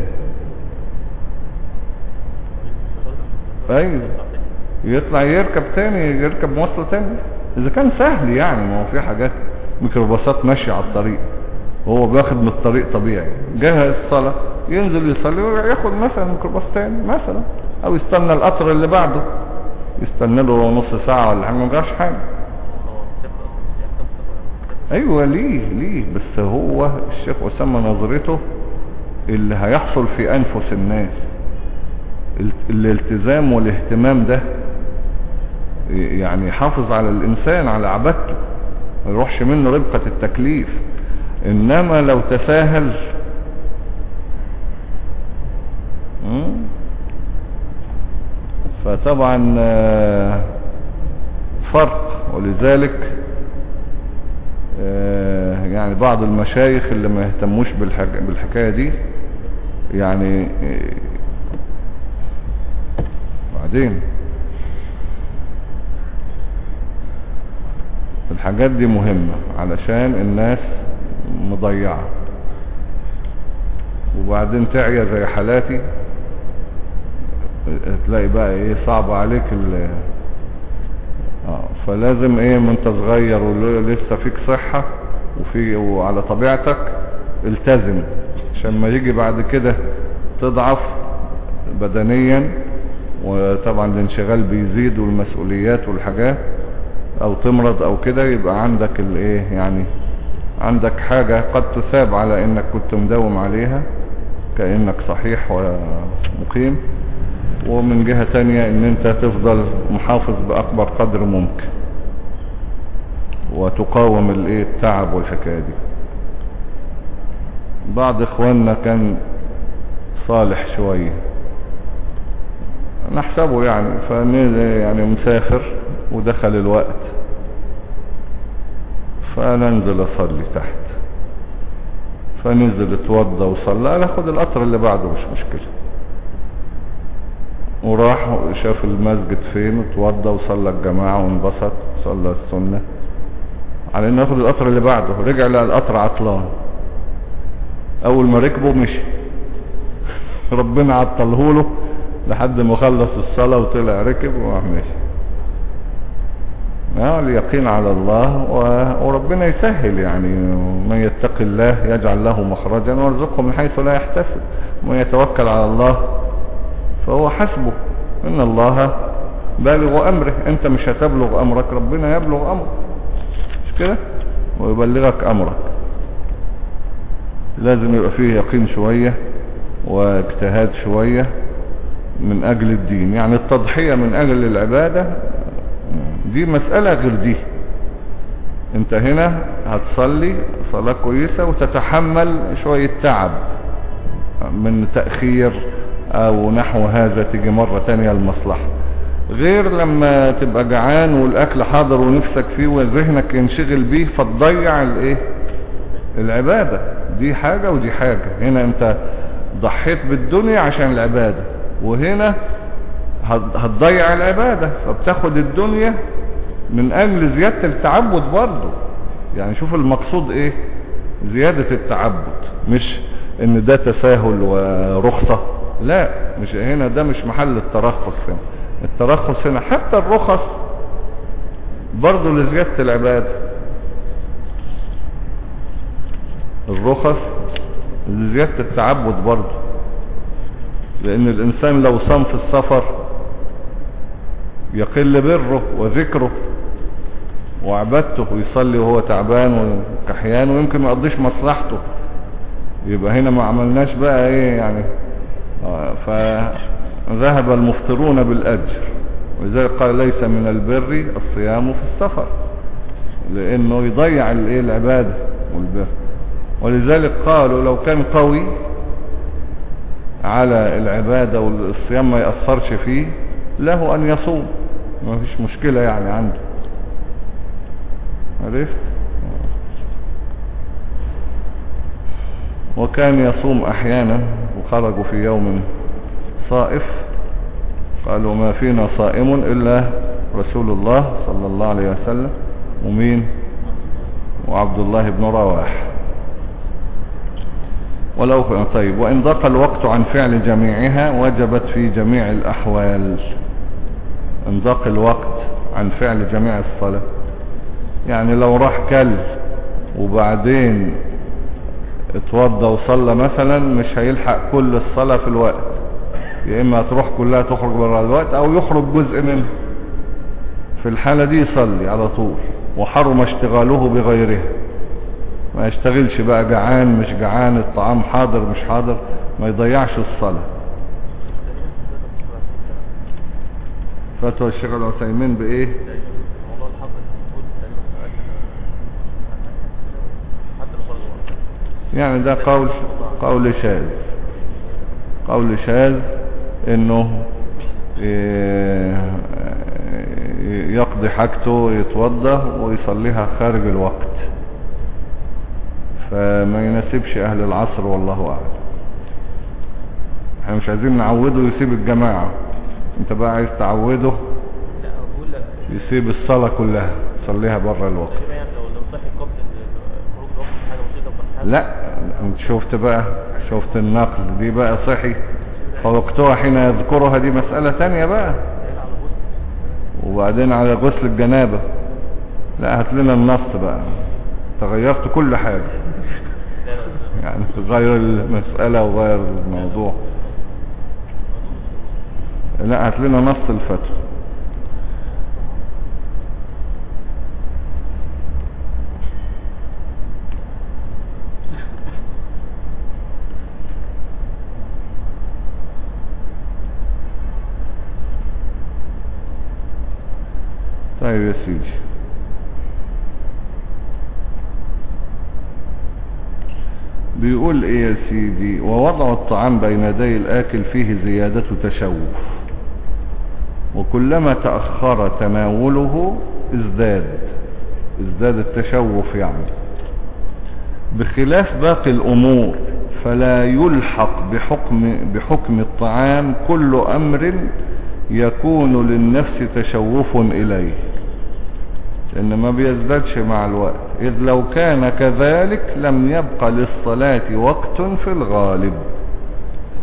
أيوه يطلع يركب تاني يركب مواصلة تاني. إذا كان سهل يعني ما هو في حاجات ميكروباصات ماشية على الطريق. وهو بياخد من الطريق طبيعي. جه الصلاة ينزل يصلي وياخد مثلا ميكروباص تاني مثلا أو يستنى القطر اللي بعده. يستنى له نص ساعة ولا حاجة ما جراش حاجة. أيوه ليه ليه؟ بس هو الشيخ أسامة نظرته اللي هيحصل في أنفس الناس. ال- الالتزام والاهتمام ده يعني يحافظ على الإنسان على عبادته. ما يروحش منه ربقة التكليف. إنما لو تساهل. فطبعا آه، فرق. ولذلك آه، يعني بعض المشايخ اللي ما يهتموش بالحك... بالحكاية دي يعني آه، بعدين الحاجات دي مهمة علشان الناس مضيعة. وبعدين تعيا زي حالاتي آه، تلاقي بقى إيه صعب عليك ال آه فلازم إيه ما انت صغير ولسه فيك صحة وفي وعلى طبيعتك التزم عشان ما يجي بعد كده تضعف بدنيا وطبعا الانشغال بيزيد والمسؤوليات والحاجات أو تمرض أو كده يبقى عندك الايه يعني عندك حاجة قد تثاب على إنك كنت مداوم عليها كأنك صحيح ومقيم. ومن جهة تانية إن أنت تفضل محافظ بأكبر قدر ممكن. وتقاوم الإيه؟ التعب والحكاية دي. بعض إخواننا كان صالح شوية. نحسبه يعني فن يعني مسافر ودخل الوقت. فننزل أصلي تحت. فنزل اتوضى وصلى. قال اخد القطر اللي بعده مش مشكلة. وراح وشاف المسجد فين وتوضى وصلى الجماعة وانبسط صلى السنة. على انه ياخد القطر اللي بعده. رجع لقى القطر عطلان. أول ما ركبه مشي. ربنا عطله له لحد ما خلص الصلاة وطلع ركب وراح آه، اليقين على الله وربنا يسهل يعني من يتق الله يجعل له مخرجا ويرزقه من حيث لا يحتسب ومن يتوكل على الله فهو حسبه. إن الله بالغ أمره أنت مش هتبلغ أمرك ربنا يبلغ أمرك. مش كده؟ ويبلغك أمرك. لازم يبقى فيه يقين شوية واجتهاد شوية من أجل الدين. يعني التضحية من أجل العبادة دي مسألة غير دي. انت هنا هتصلي صلاة كويسة وتتحمل شوية تعب من تأخير أو نحو هذا تيجي مرة تانية المصلحة غير لما تبقى جعان والأكل حاضر ونفسك فيه وذهنك ينشغل بيه فتضيع الإيه؟ العبادة. دي حاجة ودي حاجة. هنا انت ضحيت بالدنيا عشان العبادة. وهنا هتضيع العبادة فبتاخد الدنيا من أجل زيادة التعبد برضه. يعني شوف المقصود إيه؟ زيادة التعبد مش إن ده تساهل ورخصة. لا مش هنا ده مش محل الترخص هنا. الترخص هنا حتى الرخص برضه لزيادة العبادة. الرخص لزيادة التعبد برضه. لأن الإنسان لو صام في السفر يقل بره وذكره وعبادته ويصلي وهو تعبان وكحيان ويمكن ما يقضيش مصلحته. يبقى هنا ما عملناش بقى إيه يعني؟ آه، فذهب المفطرون بالأجر. ولذلك قال ليس من البر الصيام في السفر لأنه يضيع الإيه العبادة والبر. ولذلك قالوا لو كان قوي على العبادة والصيام ما يأثرش فيه له أن يصوم. ما فيش مشكلة يعني عنده. عرفت؟ وكان يصوم أحيانا وخرجوا في يوم صائف. قالوا ما فينا صائم إلا رسول الله صلى الله عليه وسلم ومين؟ وعبد الله بن رواح. ولو طيب. وإن ضاق الوقت عن فعل جميعها وجبت في جميع الأحوال. إن ضاق الوقت عن فعل جميع الصلاة. يعني لو راح كل وبعدين اتوضى وصلى مثلا مش هيلحق كل الصلاة في الوقت. يا إما تروح كلها تخرج بره الوقت أو يخرج جزء منه. في الحالة دي يصلي على طول. وحرم اشتغاله بغيره. ما يشتغلش بقى جعان مش جعان الطعام حاضر مش حاضر ما يضيعش الصلاة. فتوى الشيخ العثيمين
بإيه.
يعني ده قول قول شاذ. قول شاذ إنه إيه، يقضي حاجته يتوضى ويصليها خارج الوقت. فما يناسبش أهل العصر والله أعلم. إحنا مش عايزين نعوده يسيب الجماعة. انت بقى عايز تعوده يسيب الصلاة كلها يصليها بره الوقت. لا انت شفت بقى شفت النقل دي بقى صحي. فوقتها حين يذكرها دي مسألة تانية بقى. وبعدين على غسل الجنابة. لا هات لنا النص بقى. تغيرت كل حاجة. يعني تغير المسألة وغير الموضوع. لا هات لنا نص الفتوى طيب يا سيدي. بيقول إيه يا سيدي؟ ووضع الطعام بين يدي الآكل فيه زيادة تشوف وكلما تأخر تناوله ازداد ازداد التشوف يعني. بخلاف باقي الأمور فلا يلحق بحكم, بحكم الطعام كل أمر يكون للنفس تشوف إليه لأن ما بيزدادش مع الوقت. إذ لو كان كذلك لم يبقى للصلاة وقت في الغالب.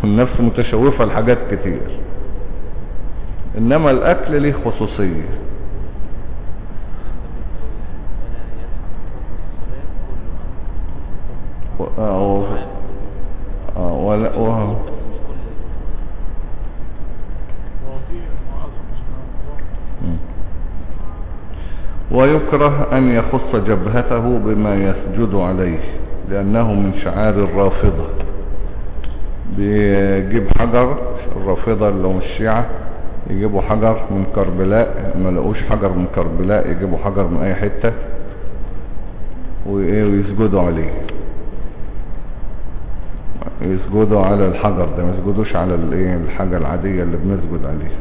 النفس متشوفة لحاجات كتير. إنما الأكل له خصوصية ويكره أن يخص جبهته بما يسجد عليه لأنه من شعار الرافضة. بيجيب حجر الرافضة اللي هم الشيعة يجيبوا حجر من كربلاء ما لقوش حجر من كربلاء يجيبوا حجر من أي حتة وإيه ويسجدوا عليه. يسجدوا على الحجر ده ما يسجدوش على الإيه الحاجة العادية اللي بنسجد عليها.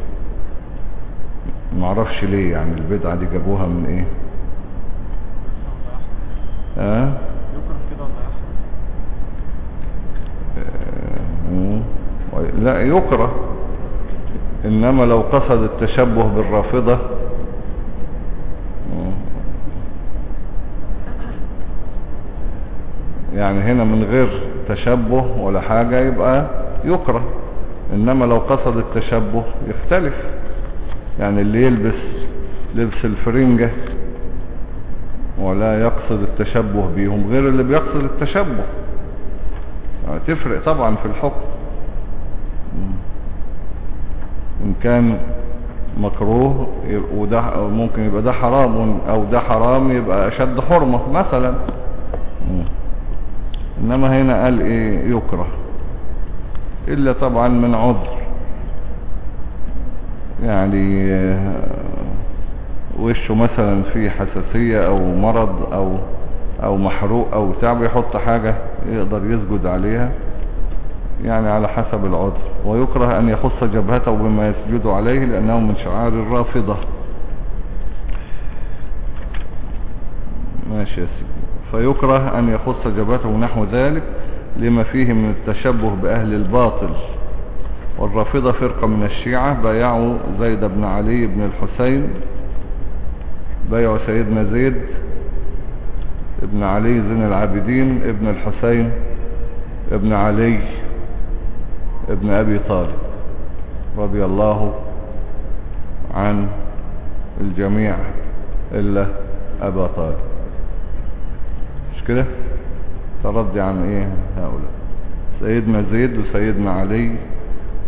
معرفش ليه يعني البدعة دي جابوها من
إيه؟
مم. لا يكره. إنما لو قصد التشبه بالرافضة. يعني هنا من غير تشبه ولا حاجة يبقى يكره. إنما لو قصد التشبه يختلف. يعني اللي يلبس لبس الفرنجة ولا يقصد التشبه بيهم غير اللي بيقصد التشبه. يعني تفرق طبعا في الحكم. إن كان مكروه وده ممكن يبقى ده حرام أو ده حرام يبقى أشد حرمة مثلا. مم. إنما هنا قال إيه؟ يكره. إلا طبعا من عذر. يعني وشه مثلا فيه حساسية أو مرض أو أو محروق أو تعب يحط حاجة يقدر يسجد عليها. يعني على حسب العذر. ويكره أن يخص جبهته بما يسجد عليه لأنه من شعار الرافضة. ماشي يا سيدي. فيكره أن يخص جبهته نحو ذلك لما فيه من التشبه بأهل الباطل. والرافضة فرقة من الشيعة بايعوا زيد بن علي بن الحسين بايعوا سيدنا زيد ابن علي زين العابدين ابن الحسين ابن علي. ابن أبي طالب رضي الله عن الجميع إلا أبا طالب. مش كده؟ ترضي عن إيه هؤلاء؟ سيدنا زيد وسيدنا علي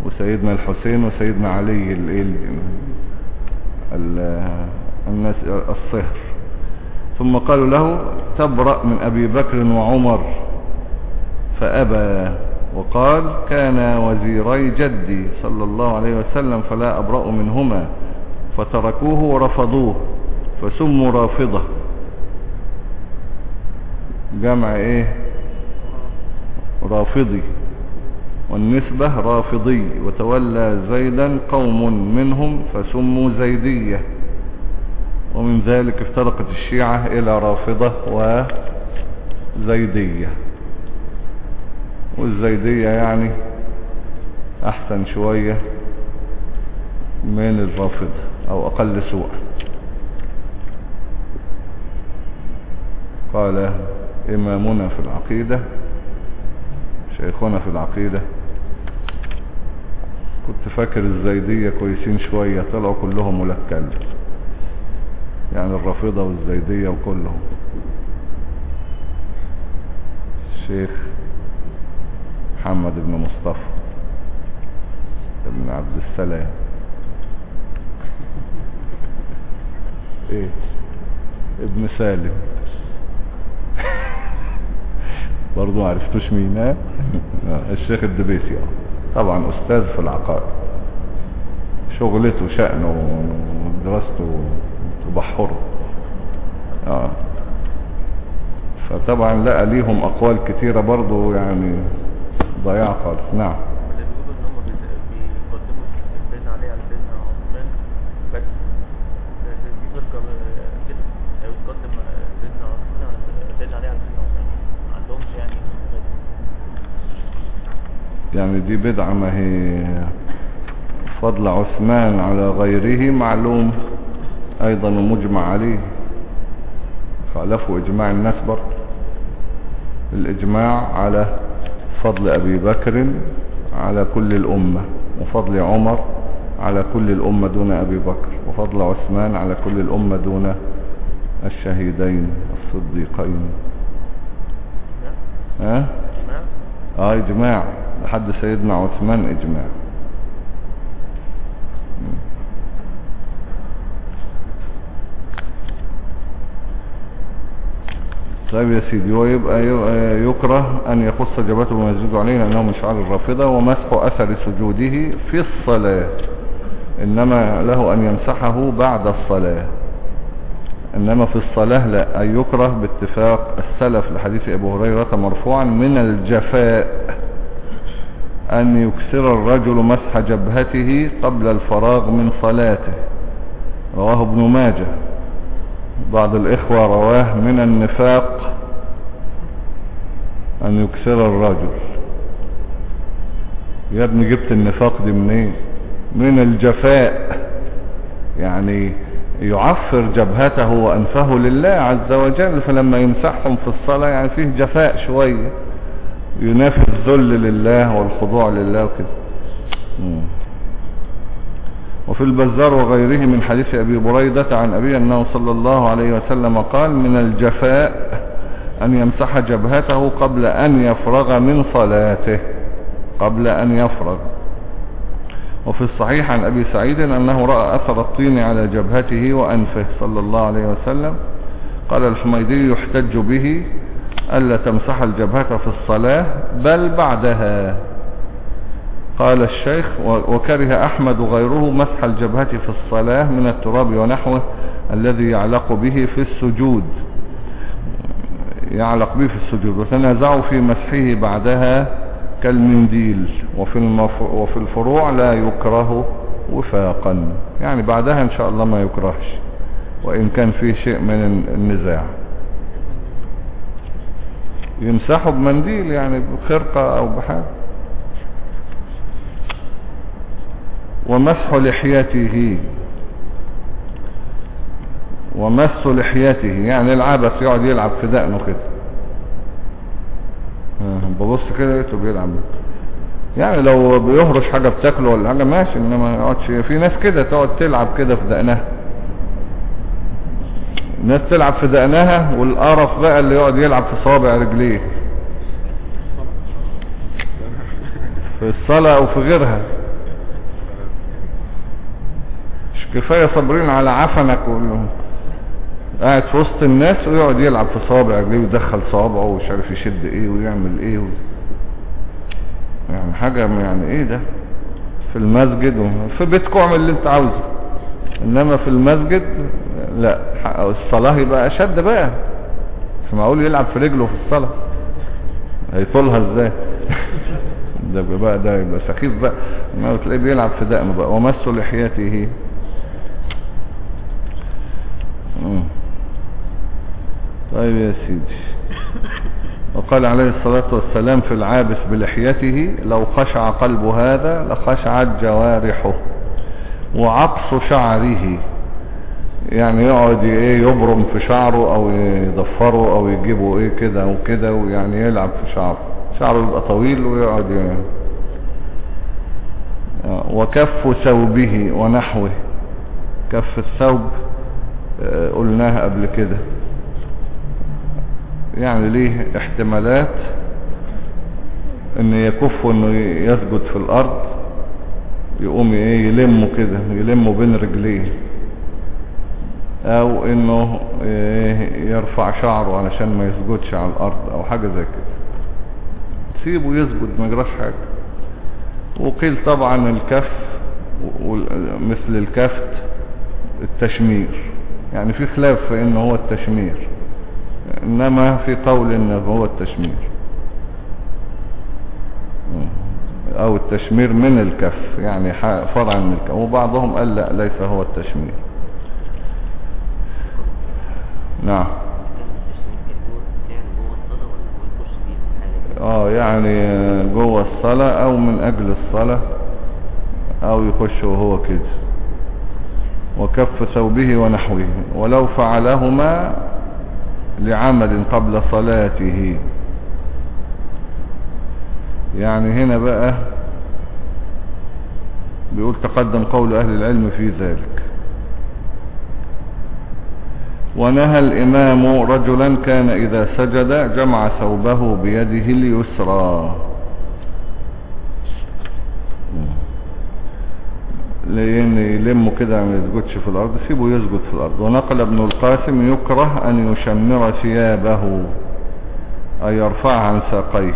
وسيدنا الحسين وسيدنا علي ال الناس الصهر. ثم قالوا له تبرأ من أبي بكر وعمر فأبى وقال كان وزيري جدي صلى الله عليه وسلم فلا أبرأ منهما فتركوه ورفضوه فسموا رافضة. جمع إيه؟ رافضي. والنسبة رافضي. وتولى زيدا قوم منهم فسموا زيدية. ومن ذلك افترقت الشيعة إلى رافضة وزيدية. والزيدية يعني أحسن شوية من الرافضة أو أقل سوء. قال إمامنا في العقيدة شيخنا في العقيدة. كنت فاكر الزيدية كويسين شوية طلعوا كلهم ملكل يعني الرافضة والزيدية وكلهم. الشيخ محمد بن مصطفى ابن عبد السلام. إيه؟ ابن سالم. برضو عرفتوش مين؟ آه، الشيخ الدبيسي. آه. طبعا أستاذ في العقائد. شغلته شأنه ودراسته تبحره آه. فطبعا لقى ليهم أقوال كتيرة برضو يعني ضياع خالص نعم.
يعني
دي بدعة ما هي فضل عثمان على غيره معلوم أيضا ومجمع عليه. خالفوا إجماع الناس برضه الإجماع على فضل أبي بكر على كل الأمة وفضل عمر على كل الأمة دون أبي بكر وفضل عثمان على كل الأمة دون الشهيدين الصديقين. ها؟
إجماع؟
آه إجماع. لحد سيدنا عثمان إجماع. طيب يا سيدي هو يبقى ي- يكره أن يخص جبهته يزيد عليه لأنه من شعار الرافضة ومسح أثر سجوده في الصلاة. إنما له أن يمسحه بعد الصلاة. إنما في الصلاة لا أن يكره باتفاق السلف لحديث أبو هريرة مرفوعا من الجفاء. أن يكسر الرجل مسح جبهته قبل الفراغ من صلاته. رواه ابن ماجه. بعض الإخوة رواه من النفاق أن يكسر الرجل. يا ابني جبت النفاق دي منين؟ من الجفاء. يعني يعفر جبهته وأنفه لله عز وجل فلما يمسحهم في الصلاة يعني فيه جفاء شوية ينافي الذل لله والخضوع لله وكده. وفي البزار وغيره من حديث أبي بريدة عن أبي أنه صلى الله عليه وسلم قال من الجفاء أن يمسح جبهته قبل أن يفرغ من صلاته. قبل أن يفرغ. وفي الصحيح عن أبي سعيد أنه رأى أثر الطين على جبهته وأنفه صلى الله عليه وسلم. قال الحميدي يحتج به ألا تمسح الجبهة في الصلاة بل بعدها. قال الشيخ وكره أحمد غيره مسح الجبهة في الصلاة من التراب ونحوه الذي يعلق به في السجود. يعلق به في السجود وتنازعوا في مسحه بعدها كالمنديل وفي. وفي الفروع لا يكره وفاقا. يعني بعدها إن شاء الله ما يكرهش وإن كان فيه شيء من النزاع. يمسحوا بمنديل يعني بخرقة أو بحاجة. ومسح لحيته. ومس لحيته. يعني العبث يقعد يلعب في دقنه كده. آه، ببص كده لقيته بيلعب. يعني لو بيهرش حاجة بتاكله ولا حاجة ماشي إنما ما يقعدش. في ناس كده تقعد تلعب كده في دقنها. ناس تلعب في دقنها والقرف بقى اللي يقعد يلعب في صابع رجليه. في الصلاة أو في غيرها مش كفاية صابرين على عفنك وال- قاعد في وسط الناس ويقعد يلعب في صابع رجليه ويدخل صوابعه ومش عارف يشد إيه ويعمل إيه و... يعني حاجة يعني إيه ده؟ في المسجد و... في بيتكم اعمل اللي انت عاوزه. انما في المسجد لا الصلاة يبقى أشد بقى. مش معقول يلعب في رجله في الصلاة. هيطولها إزاي؟ ده بقى ده يبقى سخيف بقى. انما تلاقيه بيلعب في دقنه بقى. ومس لحيته. طيب يا سيدي. وقال عليه الصلاة والسلام في العابس بلحيته لو خشع قلب هذا لخشعت جوارحه وعقص شعره. يعني يقعد إيه يبرم في شعره أو يضفره أو يجيبه إيه كده أو كده ويعني يلعب في شعره. شعره يبقى طويل ويقعد ي- آه، وكف ثوبه ونحوه. كف الثوب قلناها قبل كده. يعني ليه احتمالات إن يكف إنه يسجد في الأرض يقوم إيه يلمه كده يلمه بين رجليه أو إنه إيه يرفع شعره علشان ما يسجدش على الأرض أو حاجة زي كده. سيبه يسجد ما يجراش حاجة. وقيل طبعا الكف مثل الكفت التشمير. يعني في خلاف في انه هو التشمير إنما في قول انه هو التشمير. أو التشمير من الكف يعني فرع من الكف. وبعضهم قال لا ليس هو التشمير. نعم. آه يعني جوه الصلاة أو من أجل الصلاة أو يخش وهو كده. وكف ثوبه ونحوه ولو فعلهما لعمل قبل صلاته. يعني هنا بقى بيقول تقدم قول أهل العلم في ذلك. ونهى الإمام رجلا كان إذا سجد جمع ثوبه بيده اليسرى. يلمه كده ما يسجدش في الأرض سيبه يسجد في الأرض. ونقل ابن القاسم يكره أن يشمر ثيابه أي يرفعها عن ساقيه.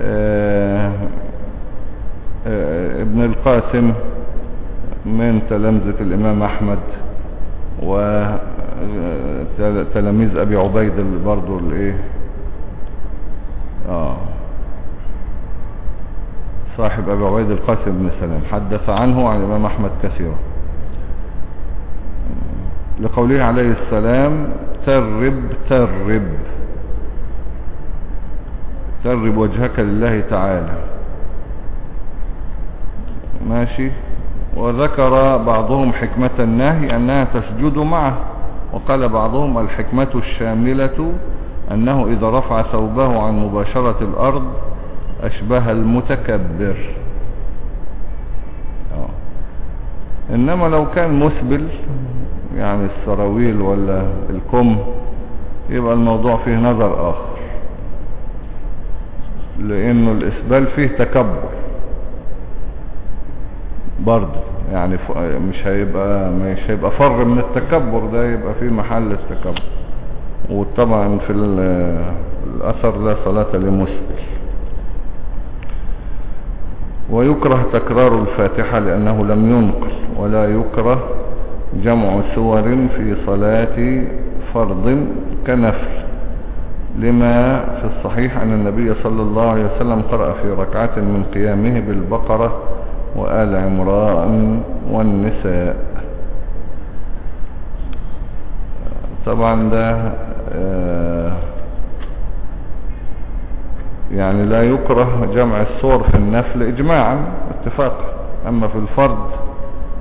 آه، آه، ابن القاسم من تلامذة الإمام أحمد وتلاميذ أبي عبيد برضو الإيه؟ آه. صاحب أبي عبيد القاسم بن سلام حدث عنه عن الإمام أحمد كثيرا. لقوله عليه السلام ترب ترب. ترب وجهك لله تعالى. ماشي. وذكر بعضهم حكمة النهي أنها تسجد معه وقال بعضهم الحكمة الشاملة أنه إذا رفع ثوبه عن مباشرة الأرض أشبه المتكبر. آه. إنما لو كان مسبل يعني السراويل ولا الكم يبقى الموضوع فيه نظر آخر. لأنه الإسبال فيه تكبر. برضه يعني مش هيبقى مش هيبقى فر من التكبر ده يبقى فيه محل التكبر. وطبعا في ال- الأثر لا صلاة لمسبل. ويكره تكرار الفاتحة لأنه لم ينقل ولا يكره جمع سور في صلاة فرض كنفل. لما في الصحيح أن النبي صلى الله عليه وسلم قرأ في ركعة من قيامه بالبقرة وآل عمران والنساء. طبعا ده آه، يعني لا يكره جمع الصور في النفل اجماعا اتفاقا أما في الفرض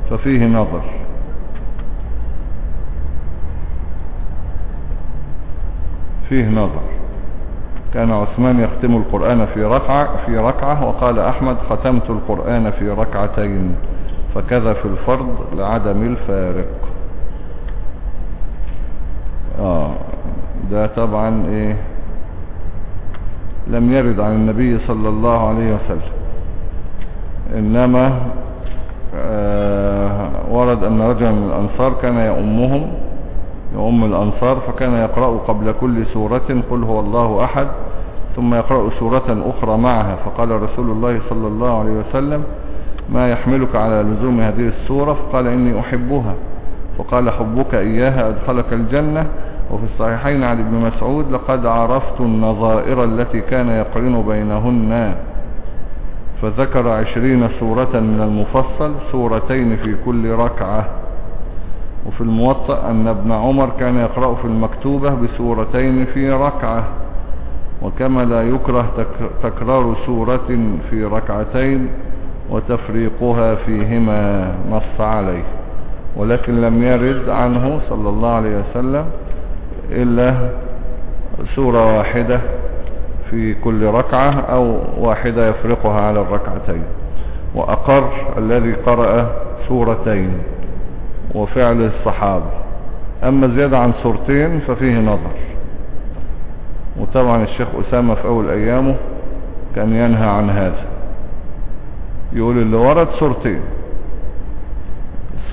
ففيه نظر. فيه نظر. كان عثمان يختم القرآن في ركعة, في ركعة وقال أحمد ختمت القرآن في ركعتين فكذا في الفرض لعدم الفارق. آه ده طبعا إيه؟ لم يرد عن النبي صلى الله عليه وسلم. إنما آه ورد أن رجلا من الأنصار كان يؤمهم يؤم الأنصار فكان يقرأ قبل كل سورة قل هو الله أحد ثم يقرأ سورة أخرى معها. فقال رسول الله صلى الله عليه وسلم ما يحملك على لزوم هذه السورة؟ فقال إني أحبها. فقال حبك إياها أدخلك الجنة. وفي الصحيحين عن ابن مسعود لقد عرفت النظائر التي كان يقرن بينهن. فذكر عشرين سورة من المفصل سورتين في كل ركعة. وفي الموطأ أن ابن عمر كان يقرأ في المكتوبة بسورتين في ركعة. وكما لا يكره تك- تكرار سورة في ركعتين وتفريقها فيهما نص عليه. ولكن لم يرد عنه صلى الله عليه وسلم. إلا سورة واحدة في كل ركعة أو واحدة يفرقها على الركعتين. وأقر الذي قرأ سورتين وفعل الصحابة. أما زيادة عن سورتين ففيه نظر. وطبعا الشيخ أسامة في أول أيامه كان ينهى عن هذا. يقول اللي ورد سورتين.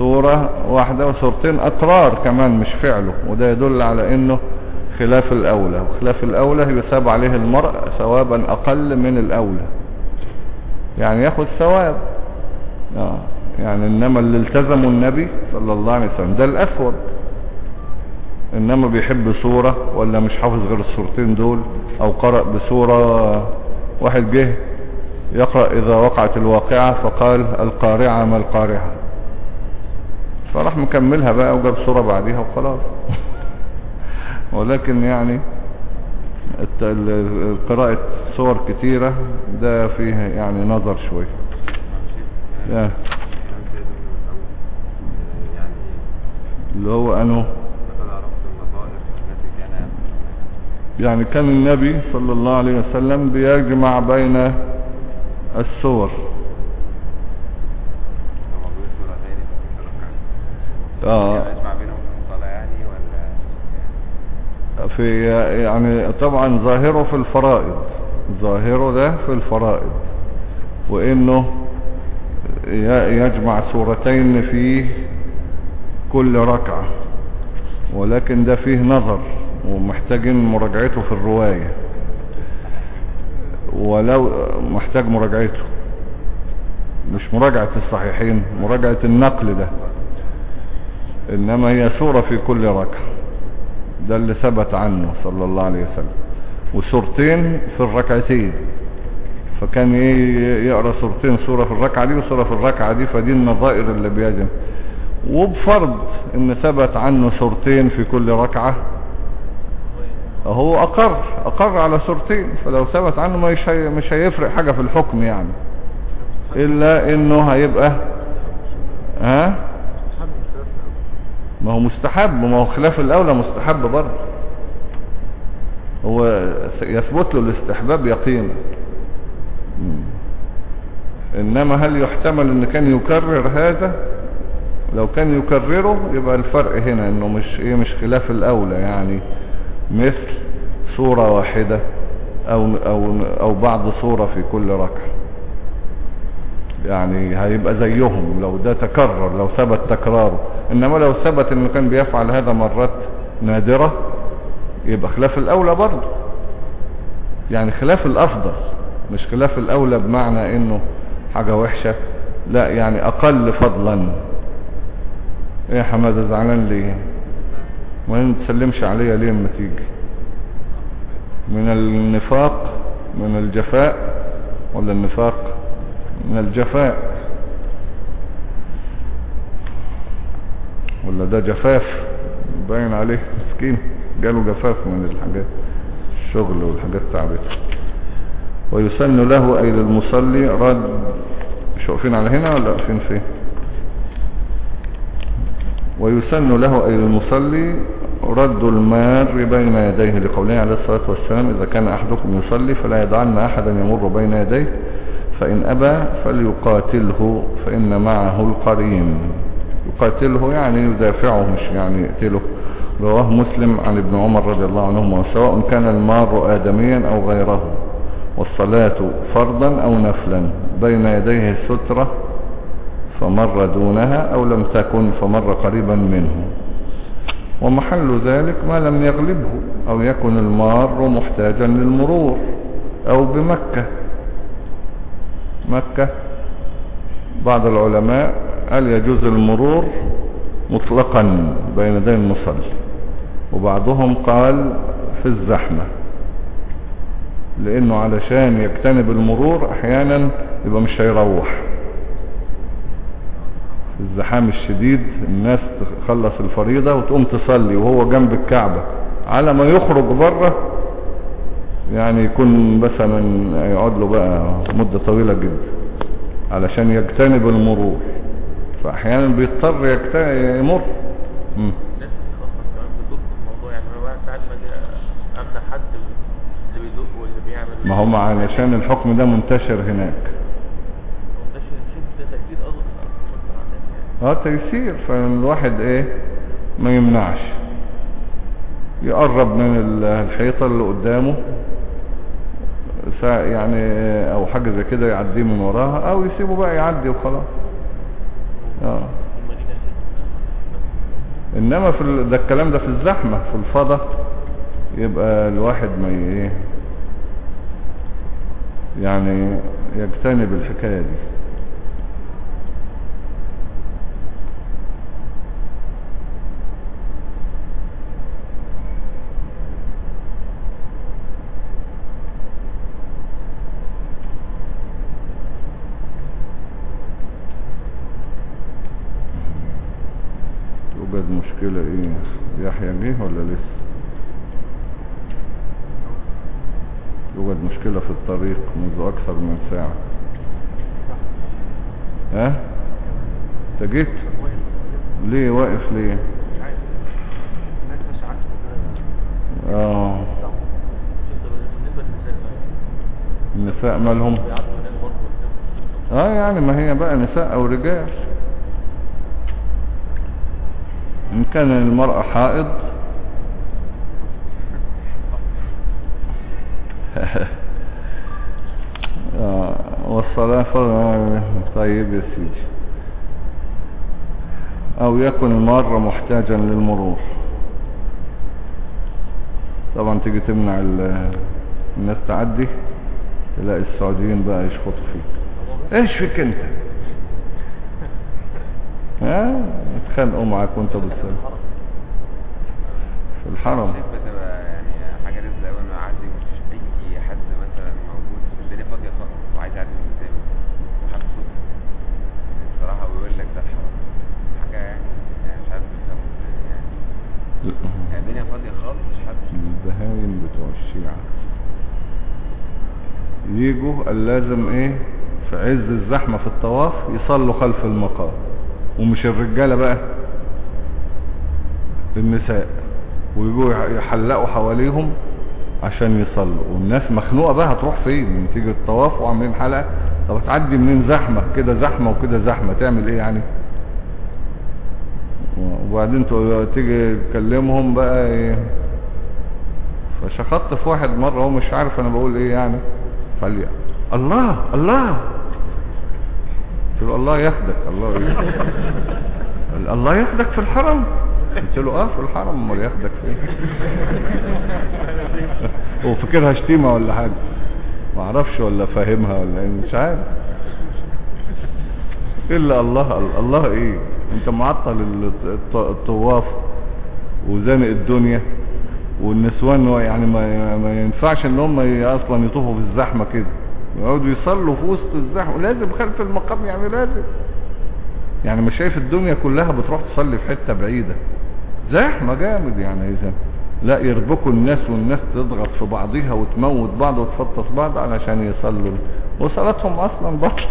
سورة واحدة وسورتين أترار كمان مش فعله وده يدل على أنه خلاف الأولى وخلاف الأولى يثاب عليه المرء ثوابا أقل من الأولى. يعني ياخد ثواب آه. يعني إنما اللي التزموا النبي صلى الله عليه وسلم ده الأسود. إنما بيحب سورة ولا مش حافظ غير السورتين دول أو قرأ بسورة واحد جه يقرأ إذا وقعت الواقعة فقال القارعة ما القارعة. فراح مكملها بقى وجاب سورة بعديها وخلاص. ولكن يعني قراءة صور كتيرة ده فيه يعني نظر شوي.
يعني
اللي هو
كان
يعني كان النبي صلى الله عليه وسلم بيجمع بين السور
موضوع سورتين في
آه.
يعني اجمع بينهم في يعني ولا؟
في يعني طبعا ظاهره في الفرائض. ظاهره ده في الفرائض. وإنه يجمع سورتين في كل ركعة. ولكن ده فيه نظر ومحتاجين مراجعته في الرواية. ولو محتاج مراجعته. مش مراجعة الصحيحين مراجعة النقل ده. إنما هي سورة في كل ركعة. ده اللي ثبت عنه صلى الله عليه وسلم. وسورتين في الركعتين. فكان ي- يقرأ سورتين سورة في الركعة دي وسورة في الركعة دي فدي النظائر اللي بيجم وبفرض إن ثبت عنه سورتين في كل ركعة هو أقر أقر على سورتين. فلو ثبت عنه مش هيفرق حاجة في الحكم يعني. إلا إنه هيبقى ها؟ ما هو مستحب ما هو خلاف الأولى مستحب برضه. هو يثبت له الاستحباب يقينا. إنما هل يحتمل إن كان يكرر هذا؟ لو كان يكرره يبقى الفرق هنا إنه مش إيه مش خلاف الأولى يعني. مثل صورة واحدة أو أو أو بعض صورة في كل ركعة. يعني هيبقى زيهم لو ده تكرر لو ثبت تكراره إنما لو ثبت إنه كان بيفعل هذا مرات نادرة يبقى خلاف الأولى برضه. يعني خلاف الأفضل مش خلاف الأولى بمعنى إنه حاجة وحشة لا يعني أقل فضلا. إيه يا حمادة زعلان ليه؟ ما تسلمش عليا ليه اما تيجي؟ من النفاق من الجفاء ولا النفاق؟ من الجفاء ولا ده جفاف باين عليه مسكين. جاله جفاف من الحاجات الشغل والحاجات تعبته ويسن له أي للمصلي رد مش واقفين على هنا ولا واقفين فين؟ ويسن له أي للمصلي رد المار بين يديه لقوله عليه الصلاة والسلام إذا كان أحدكم يصلي فلا يدعن أحدا يمر بين يديه فإن أبى فليقاتله فإن معه القرين. يقاتله يعني يدافعه مش يعني يقتله. رواه مسلم عن ابن عمر رضي الله عنهما سواء كان المار آدميا أو غيره. والصلاة فرضا أو نفلا بين يديه سترة فمر دونها أو لم تكن فمر قريبا منه. ومحل ذلك ما لم يغلبه أو يكن المار محتاجا للمرور أو بمكة. مكة. بعض العلماء قال يجوز المرور مطلقا بين يدي المصلي؟ وبعضهم قال في الزحمة لأنه علشان يجتنب المرور أحيانا يبقى مش هيروح. في الزحام الشديد الناس تخلص الفريضة وتقوم تصلي وهو جنب الكعبة على ما يخرج بره يعني يكون مثلا يقعد له بقى مدة طويلة جدا علشان يجتنب المرور فاحيانا بيضطر يمر.
ما
هم علشان الحكم ده منتشر هناك. آه تيسير فالواحد إيه؟ ما يمنعش. يقرب من ال- الحيطة اللي قدامه. سا- يعني أو حاجة زي كده يعديه من وراها أو يسيبه بقى يعدي وخلاص
آه
إنما في ال... ده الكلام ده في الزحمة في الفضة يبقى الواحد ما. إيه يعني يجتنب الحكاية دي توجد مشكلة إيه جه ولا لسه؟ توجد مشكلة في الطريق منذ أكثر من ساعة. ها؟ أنت جيت؟ ليه؟ واقف ليه؟
آه.
النساء مالهم. آه يعني ما هي بقى نساء أو رجال ان كان المرأة حائض. والصلاة طيب يا سيدي. أو يكن المار محتاجا للمرور. طبعا تيجي تمنع ال- الناس تعدي تلاقي السعوديين بقى يشخطوا فيك. إيش فيك أنت؟ ها؟ يتخانقوا معاك وانت بتصلي في الحرم.
يعني يعني يعني يعني. يعني
البهايم بتوع الشيعة. يجوا اللازم إيه؟ في عز الزحمة في الطواف يصلوا خلف المقام. ومش الرجالة بقى النساء ويجوا يح- يحلقوا حواليهم عشان يصلوا. والناس مخنوقة بقى هتروح فين؟ تيجي الطواف وعاملين حلقة؟ طب تعدي منين زحمة؟ كده زحمة وكده زحمة تعمل إيه يعني؟ وبعدين تيجي تكلمهم بقى إيه؟ فشخطت في واحد مرة هو مش عارف أنا بقول إيه يعني. قال لي الله الله! قلت له الله ياخدك الله ياخدك. الله ياخدك في الحرم. قلت له آه في الحرم. أمال ياخدك فين؟ هو فاكرها شتيمة ولا حاجة؟ ما أعرفش ولا فاهمها ولا إيه مش عارف. إلا الله الله إيه؟ أنت معطل الط- الطواف وزانق الدنيا والنسوان يعني ما, ينفعش إن هم أصلا يطوفوا في الزحمة كده. يقعدوا يصلوا في وسط الزحمة. لازم خلف المقام يعني لازم. يعني مش شايف الدنيا كلها بتروح تصلي في حتة بعيدة. زحمة جامد يعني إذا. لا يربكوا الناس والناس تضغط في بعضها وتموت بعض وتفطس بعض علشان يصلوا. وصلاتهم أصلا بطل.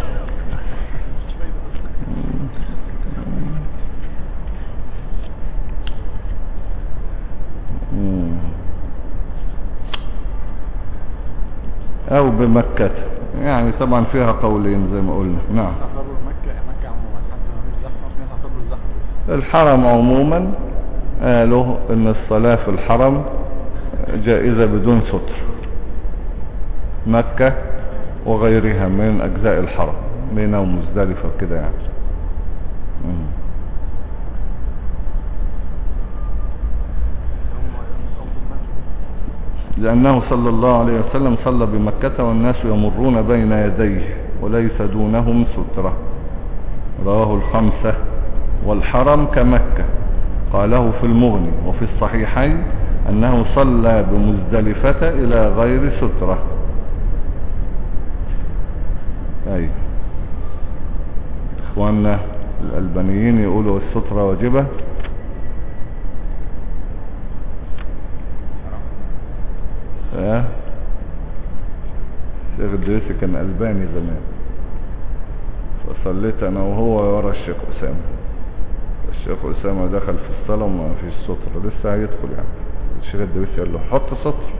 أو بمكة. يعني طبعا فيها قولين زي ما قلنا. نعم. الحرم عموما قالوا إن الصلاة في الحرم جائزة بدون ستر. مكة وغيرها من أجزاء الحرم منى ومزدلفة كده يعني مم.
هم أفضل مسجد
لأنه صلى الله عليه وسلم صلى بمكة والناس يمرون بين يديه وليس دونهم سترة. رواه الخمسة. والحرم كمكة. قاله في المغني. وفي الصحيحين أنه صلى بمزدلفة إلى غير سترة. أي. إخواننا الألبانيين يقولوا السترة واجبة. آه الشيخ الدريسي كان ألباني زمان. فصليت أنا وهو ورا الشيخ أسامة. الشيخ أسامة دخل في الصلاة وما فيش سطر لسه هيدخل يعني. الشيخ الدريسي قال له حط سطر.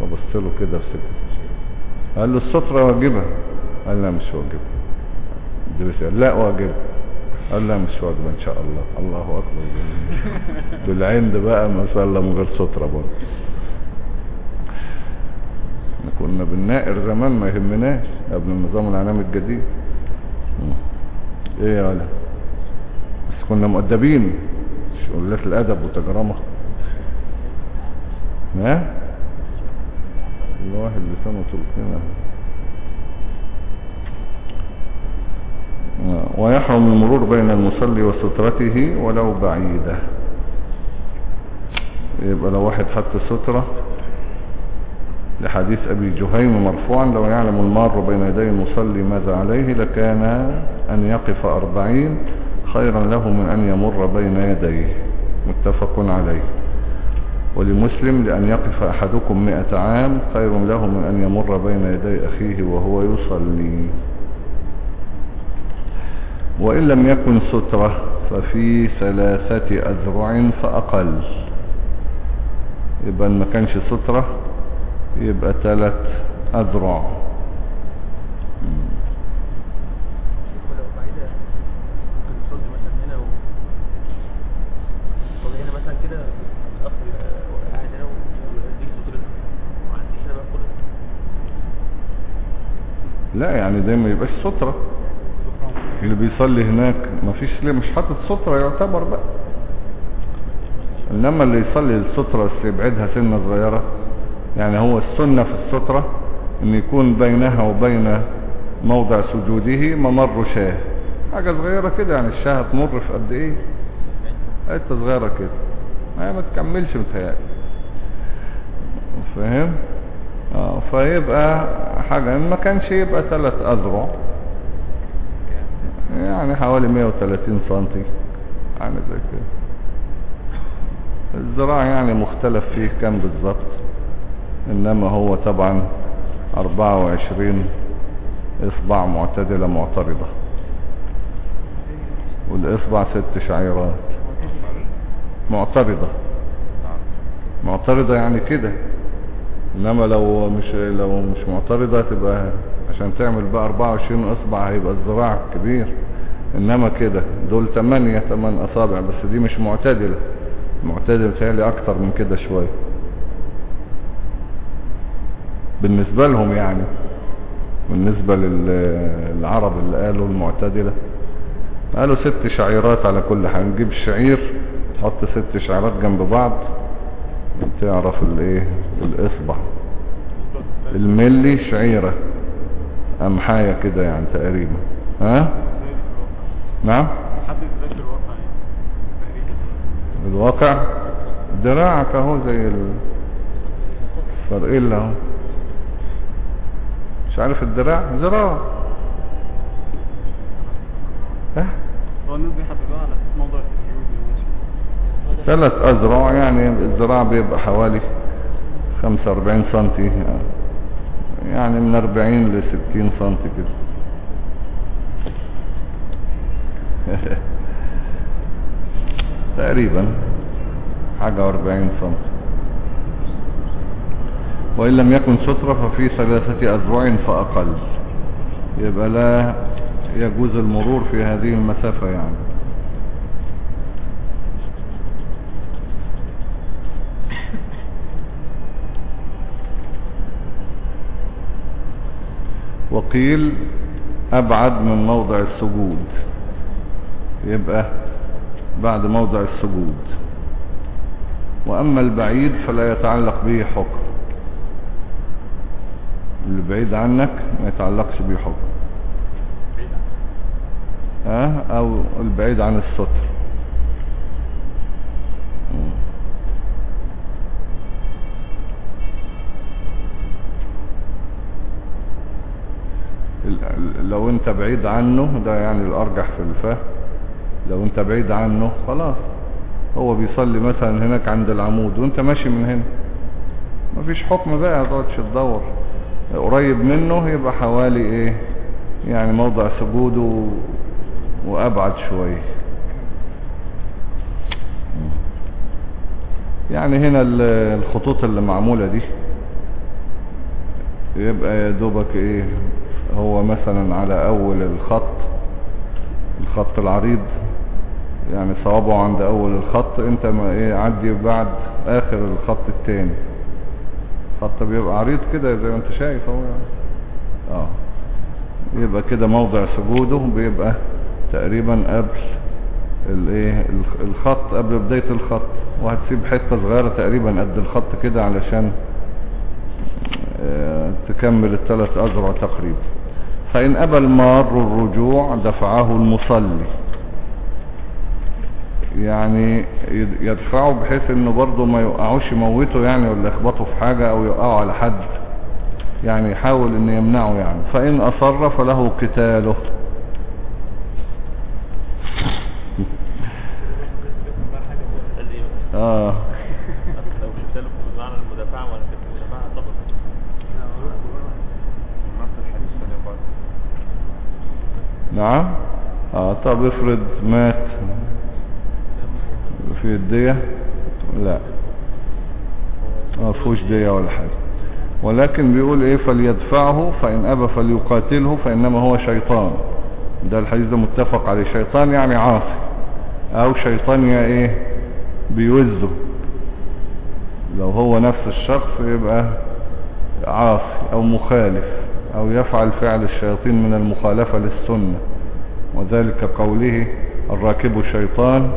فبص له كده وسكت قال له السطرة واجبة؟ قال لا مش واجبة. الدريسي قال لا واجبة. قال لا مش واجبة إن شاء الله. الله أكبر. بالعند بقى ما من غير سترة برضه. كنا بنناقر زمان ما يهمناش قبل النظام العالمي الجديد. إيه يا ولا بس كنا مؤدبين مش قلة الأدب وتجرمة. ها؟ الواحد لسانه تلقينا ويحرم المرور بين المصلي وسترته ولو بعيدة. يبقى لو واحد حط سترة لحديث أبي جهيم مرفوعا لو يعلم المار بين يدي المصلي ماذا عليه لكان أن يقف أربعين خيرا له من أن يمر بين يديه. متفق عليه. ولمسلم لأن يقف أحدكم مئة عام خير له من أن يمر بين يدي أخيه وهو يصلي. وإن لم يكن سترة ففي ثلاثة أذرع فأقل. يبقى ما كانش سترة يبقى ثلاث أذرع. لا يعني ده ما يبقاش سترة اللي بيصلي هناك ما فيش ليه مش حاطط سترة يعتبر بقى. إنما اللي يصلي السترة يبعدها سنة صغيرة. يعني هو السنة في السترة إن يكون بينها وبين موضع سجوده ممر شاه. حاجة صغيرة كده يعني الشاه تمر في قد إيه؟ حتة صغيرة كده. ما هي ما تكملش متهيألي. فاهم؟ آه فيبقى حاجة ما كانش يبقى ثلاث أذرع. يعني حوالي 130 سنتي يعني زي كده. الزراع يعني مختلف فيه كام بالظبط. إنما هو طبعا 24 إصبع معتدلة معترضة. والإصبع ست شعيرات. معترضة. معترضة يعني كده. إنما لو مش لو مش معترضة تبقى عشان تعمل بقى 24 إصبع هيبقى الذراع كبير. إنما كده. دول 8 8 أصابع بس دي مش معتدلة. معتدل بتهيألي أكتر من كده شوية. بالنسبة لهم يعني بالنسبة للعرب اللي قالوا المعتدلة. قالوا ست شعيرات على كل حال. نجيب الشعير تحط ست شعيرات جنب بعض تعرف الايه؟ الإصبع. الملي شعيرة. أمحاية كده يعني تقريبا. ها؟ نعم؟
الواقع؟
دراعك اهو زي الفرقين اهو. مش عارف الدراع ذراع ها؟
هو الناس بيحددوها على أساس موضوع ماشي
ثلاث أذرع يعني الذراع بيبقى حوالي 45 سنتي يعني من 40 ل 60 سنتي كده. تقريبا حاجة 40 سنتي. وإن لم يكن سترة ففي ثلاثة أذرع فأقل. يبقى لا يجوز المرور في هذه المسافة يعني. وقيل أبعد من موضع السجود. يبقى بعد موضع السجود. وأما البعيد فلا يتعلق به حكم. اللي بعيد عنك ما يتعلقش به حكم ها؟ أو البعيد عن السطر لو انت بعيد عنه ده يعني الأرجح في الفهم لو انت بعيد عنه خلاص. هو بيصلي مثلا هناك عند العمود وانت ماشي من هنا. مفيش حكم بقى هتقعدش تدور. قريب منه يبقى حوالي إيه؟ يعني موضع سجوده وأبعد شوية يعني هنا ال- الخطوط اللي معمولة دي يبقى يا دوبك إيه؟ هو مثلا على أول الخط الخط العريض يعني صوابه عند أول الخط أنت ما إيه؟ عدي بعد آخر الخط التاني. خط بيبقى عريض كده زي ما انت شايف اهو يعني. آه. يبقى كده موضع سجوده بيبقى تقريبا قبل الايه الخ- الخط قبل بداية الخط. وهتسيب حتة صغيرة تقريبا قد الخط كده علشان آه، تكمل الثلاث أذرع تقريبا. فإن أبى المار الرجوع دفعه المصلي. يعني يد- يدفعه بحيث إنه برضه ما يوقعوش يموته يعني ولا يخبطوا في حاجة أو يوقعوا على حد. يعني يحاول ان يمنعه يعني. فإن أصر فله قتاله؟
آه. فليقاتل
نعم؟ آه طب افرض مات. في الدية؟ لا. ما فيهوش دية ولا حاجة. ولكن بيقول إيه؟ فليدفعه فإن أبى فليقاتله فإنما هو شيطان. ده الحديث ده متفق عليه. شيطان يعني عاصي. أو شيطان يا إيه؟ بيوزه لو هو نفس الشخص يبقى عاصي أو مخالف أو يفعل فعل الشياطين من المخالفة للسنة. وذلك قوله الراكب شيطان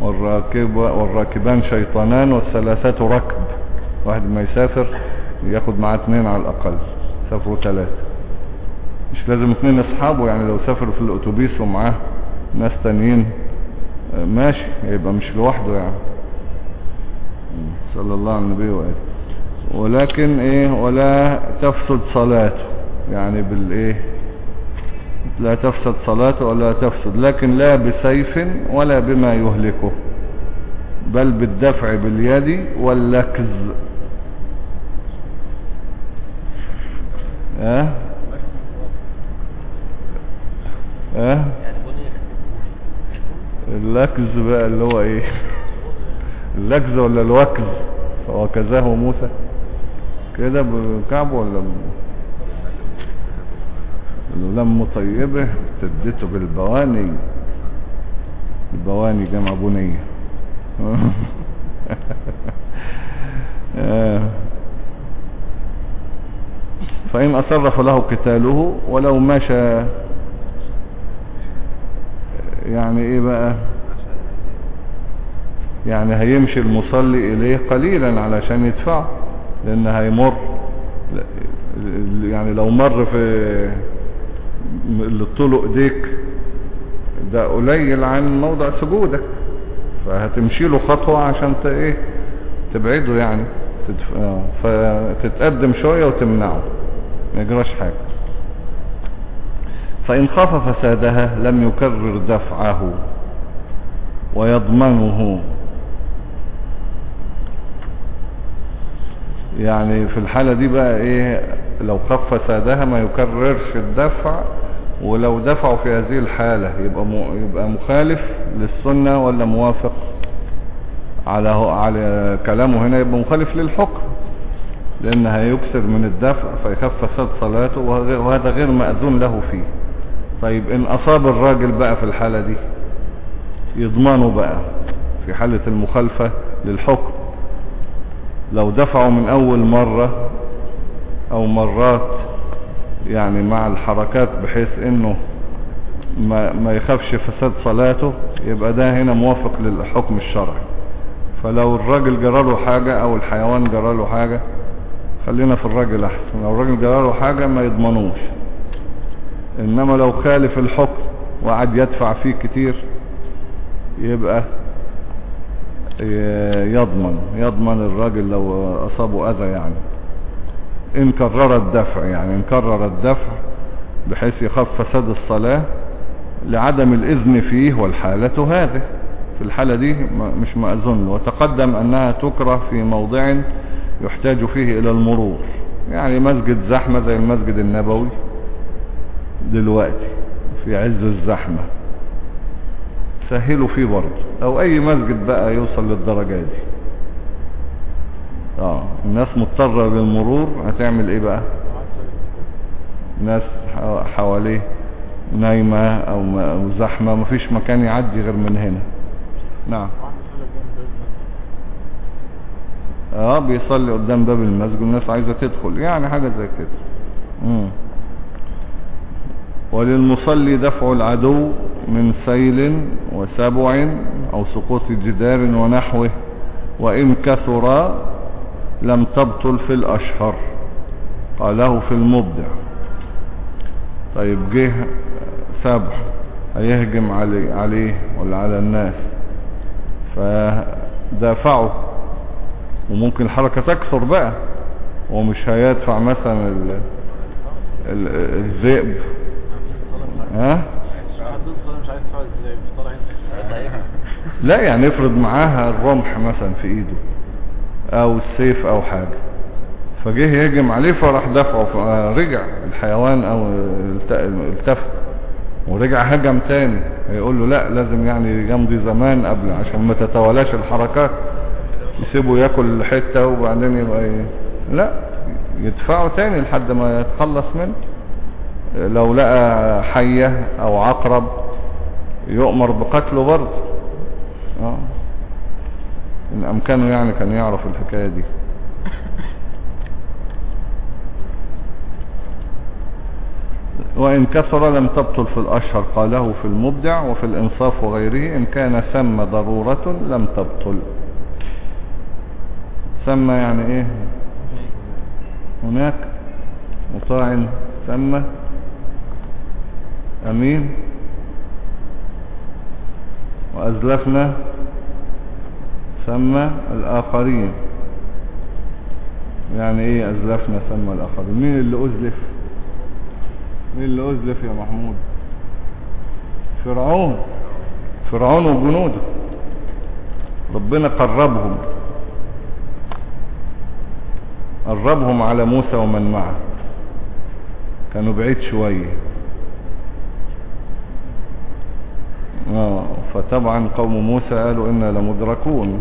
والراكب والراكبان شيطانان والثلاثة ركب. واحد ما يسافر ياخد معاه اتنين على الأقل. سافروا ثلاثة. مش لازم اتنين أصحابه يعني لو سافروا في الأتوبيس ومعاه ناس تانيين آه، ماشي يبقى مش لوحده يعني. صلى الله على النبي وآله. ولكن إيه ولا تفسد صلاته. يعني بالإيه لا تفسد صلاته ولا تفسد لكن لا بسيف ولا بما يهلكه بل بالدفع باليد واللكز.
آه آه
اللكز بقى اللي هو إيه؟ اللكز ولا الوكز؟ فوكزاه موسى. كده بكعبه ولا ب- لم طيبه ابتدته بالبواني. البواني جمع بنية آه. فإن أصر فله قتاله ولو مشى. يعني إيه بقى؟ يعني هيمشي المصلي إليه قليلا علشان يدفعه لأن هيمر. يعني لو مر في اللي طوله ايديك ده قليل عن موضع سجودك. فهتمشي له خطوة عشان إيه تبعده يعني تدف... آه، فتتقدم شوية وتمنعه. ما يجراش حاجة. فإن خاف فسادها لم يكرر دفعه ويضمنه. يعني في الحالة دي بقى إيه لو خاف فسادها ما يكررش الدفع ولو دفعوا في هذه الحالة يبقى يبقى مخالف للسنة ولا موافق على على كلامه هنا يبقى مخالف للحكم لأن هيكسر من الدفع فيخاف فساد صلاته وهذا غير مأذون له فيه. طيب إن أصاب الراجل بقى في الحالة دي يضمنه بقى في حالة المخالفة للحكم. لو دفعوا من أول مرة أو مرات يعني مع الحركات بحيث إنه ما, ما يخافش فساد صلاته يبقى ده هنا موافق للحكم الشرعي. فلو الراجل جراله حاجة أو الحيوان جراله حاجة خلينا في الراجل أحسن. لو الراجل جراله حاجة ما يضمنوش. إنما لو خالف الحكم وقعد يدفع فيه كتير يبقى يضمن يضمن الراجل لو أصابه أذى يعني. إن كرر الدفع يعني إن كرر الدفع بحيث يخاف فساد الصلاة لعدم الإذن فيه والحالة هذه. في الحالة دي مش مأذون له. وتقدم أنها تكره في موضع يحتاج فيه إلى المرور يعني مسجد زحمة زي المسجد النبوي دلوقتي في عز الزحمة. سهلوا فيه برضه. أو أي مسجد بقى يوصل للدرجة دي. آه. الناس مضطرة للمرور هتعمل إيه بقى؟ ناس حواليه نايمة أو, أو زحمة. مفيش مكان يعدي غير من هنا. نعم. آه بيصلي قدام باب المسجد والناس عايزة تدخل. يعني حاجة زي كده. مم. وللمصلي دفع العدو من سيل وسبع أو سقوط جدار ونحوه. وإن كثر لم تبطل في الأشهر. قاله في المبدع. طيب جه سبع هيهجم عليه, عليه ولا على الناس. فدافعه. وممكن الحركة تكثر بقى. ومش هيدفع مثلا ال- ال- الذئب. ها؟ لا يعني افرض معاها الرمح مثلا في إيده. أو السيف أو حاجة. فجه يهجم عليه فراح دفعه فرجع الحيوان أو الت- التفت ورجع هجم تاني. هيقول له لا لازم يعني يمضي زمان قبل عشان ما تتولاش الحركات. يسيبه ياكل حتة وبعدين يبقى. لا يدفعه تاني لحد ما يتخلص منه. لو لقى حية أو عقرب يؤمر بقتله برضه. إن امكانه يعني كان يعرف الحكاية دي. وإن كثر لم تبطل في الأشهر قاله في المبدع وفي الإنصاف وغيره إن كان ثم ضرورة لم تبطل. ثم يعني إيه؟ هناك مطاع ثم أمين. وأزلفنا ثم الآخرين. يعني إيه أزلفنا ثم الآخرين؟ مين اللي أزلف؟ مين اللي أزلف يا محمود؟ فرعون. فرعون وجنوده. ربنا قربهم. قربهم على موسى ومن معه. كانوا بعيد شوية آه، فطبعا قوم موسى قالوا إنا لمدركون.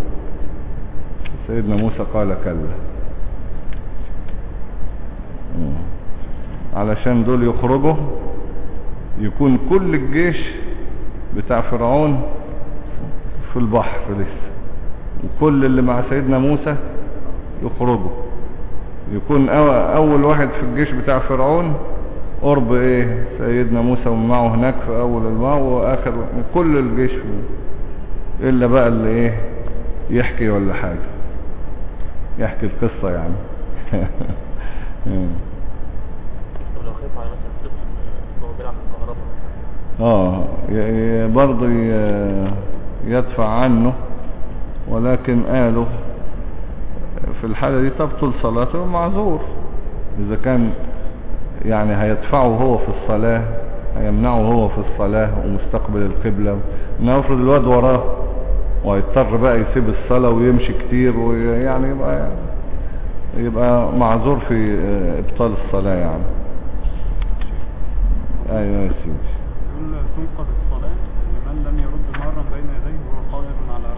سيدنا موسى قال كلا. مم. علشان دول يخرجوا يكون كل الجيش بتاع فرعون في البحر لسه. وكل اللي مع سيدنا موسى يخرجوا. يكون أول واحد في الجيش بتاع فرعون قرب إيه؟ سيدنا موسى ومعه هناك في أول الماء وآخر كل الجيش إلا بقى اللي إيه؟ يحكي ولا حاجة. يحكي القصة يعني.
ولو خاف على مثلا وهو بيلعب بالكهرباء
آه برضه يدفع عنه ولكن قالوا في الحالة دي تبطل صلاته معذور إذا كان يعني هيدفعه هو في الصلاة هيمنعه هو في الصلاة ومستقبل القبلة. انه افرض الواد وراه وهيضطر بقى يسيب الصلاة ويمشي كتير ويعني يبقى يبقى معذور في إبطال الصلاة يعني. أيوه يا سيدي.
يقول تنقض الصلاة لمن لم يرد مرا بين يديه وهو قائم على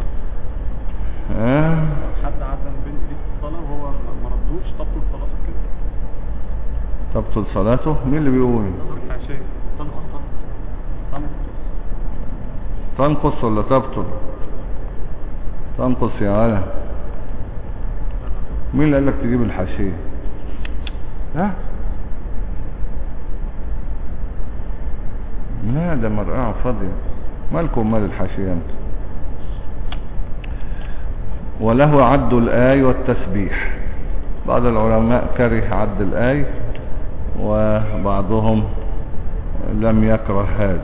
ها؟
حد عدى من بين ايديه في الصلاة وهو ما- ما ردوش تبطل صلاته كده
تبطل صلاته مين اللي بيقول؟ تنقص ولا تبطل؟ تنقص يا ولا مين اللي قال لك تجيب الحاشية؟ ها؟ لا ده مرقعة فاضية. مالكم مال الحاشية انت وله عد الآي والتسبيح. بعض العلماء كره عد الآي وبعضهم لم يكره هذا.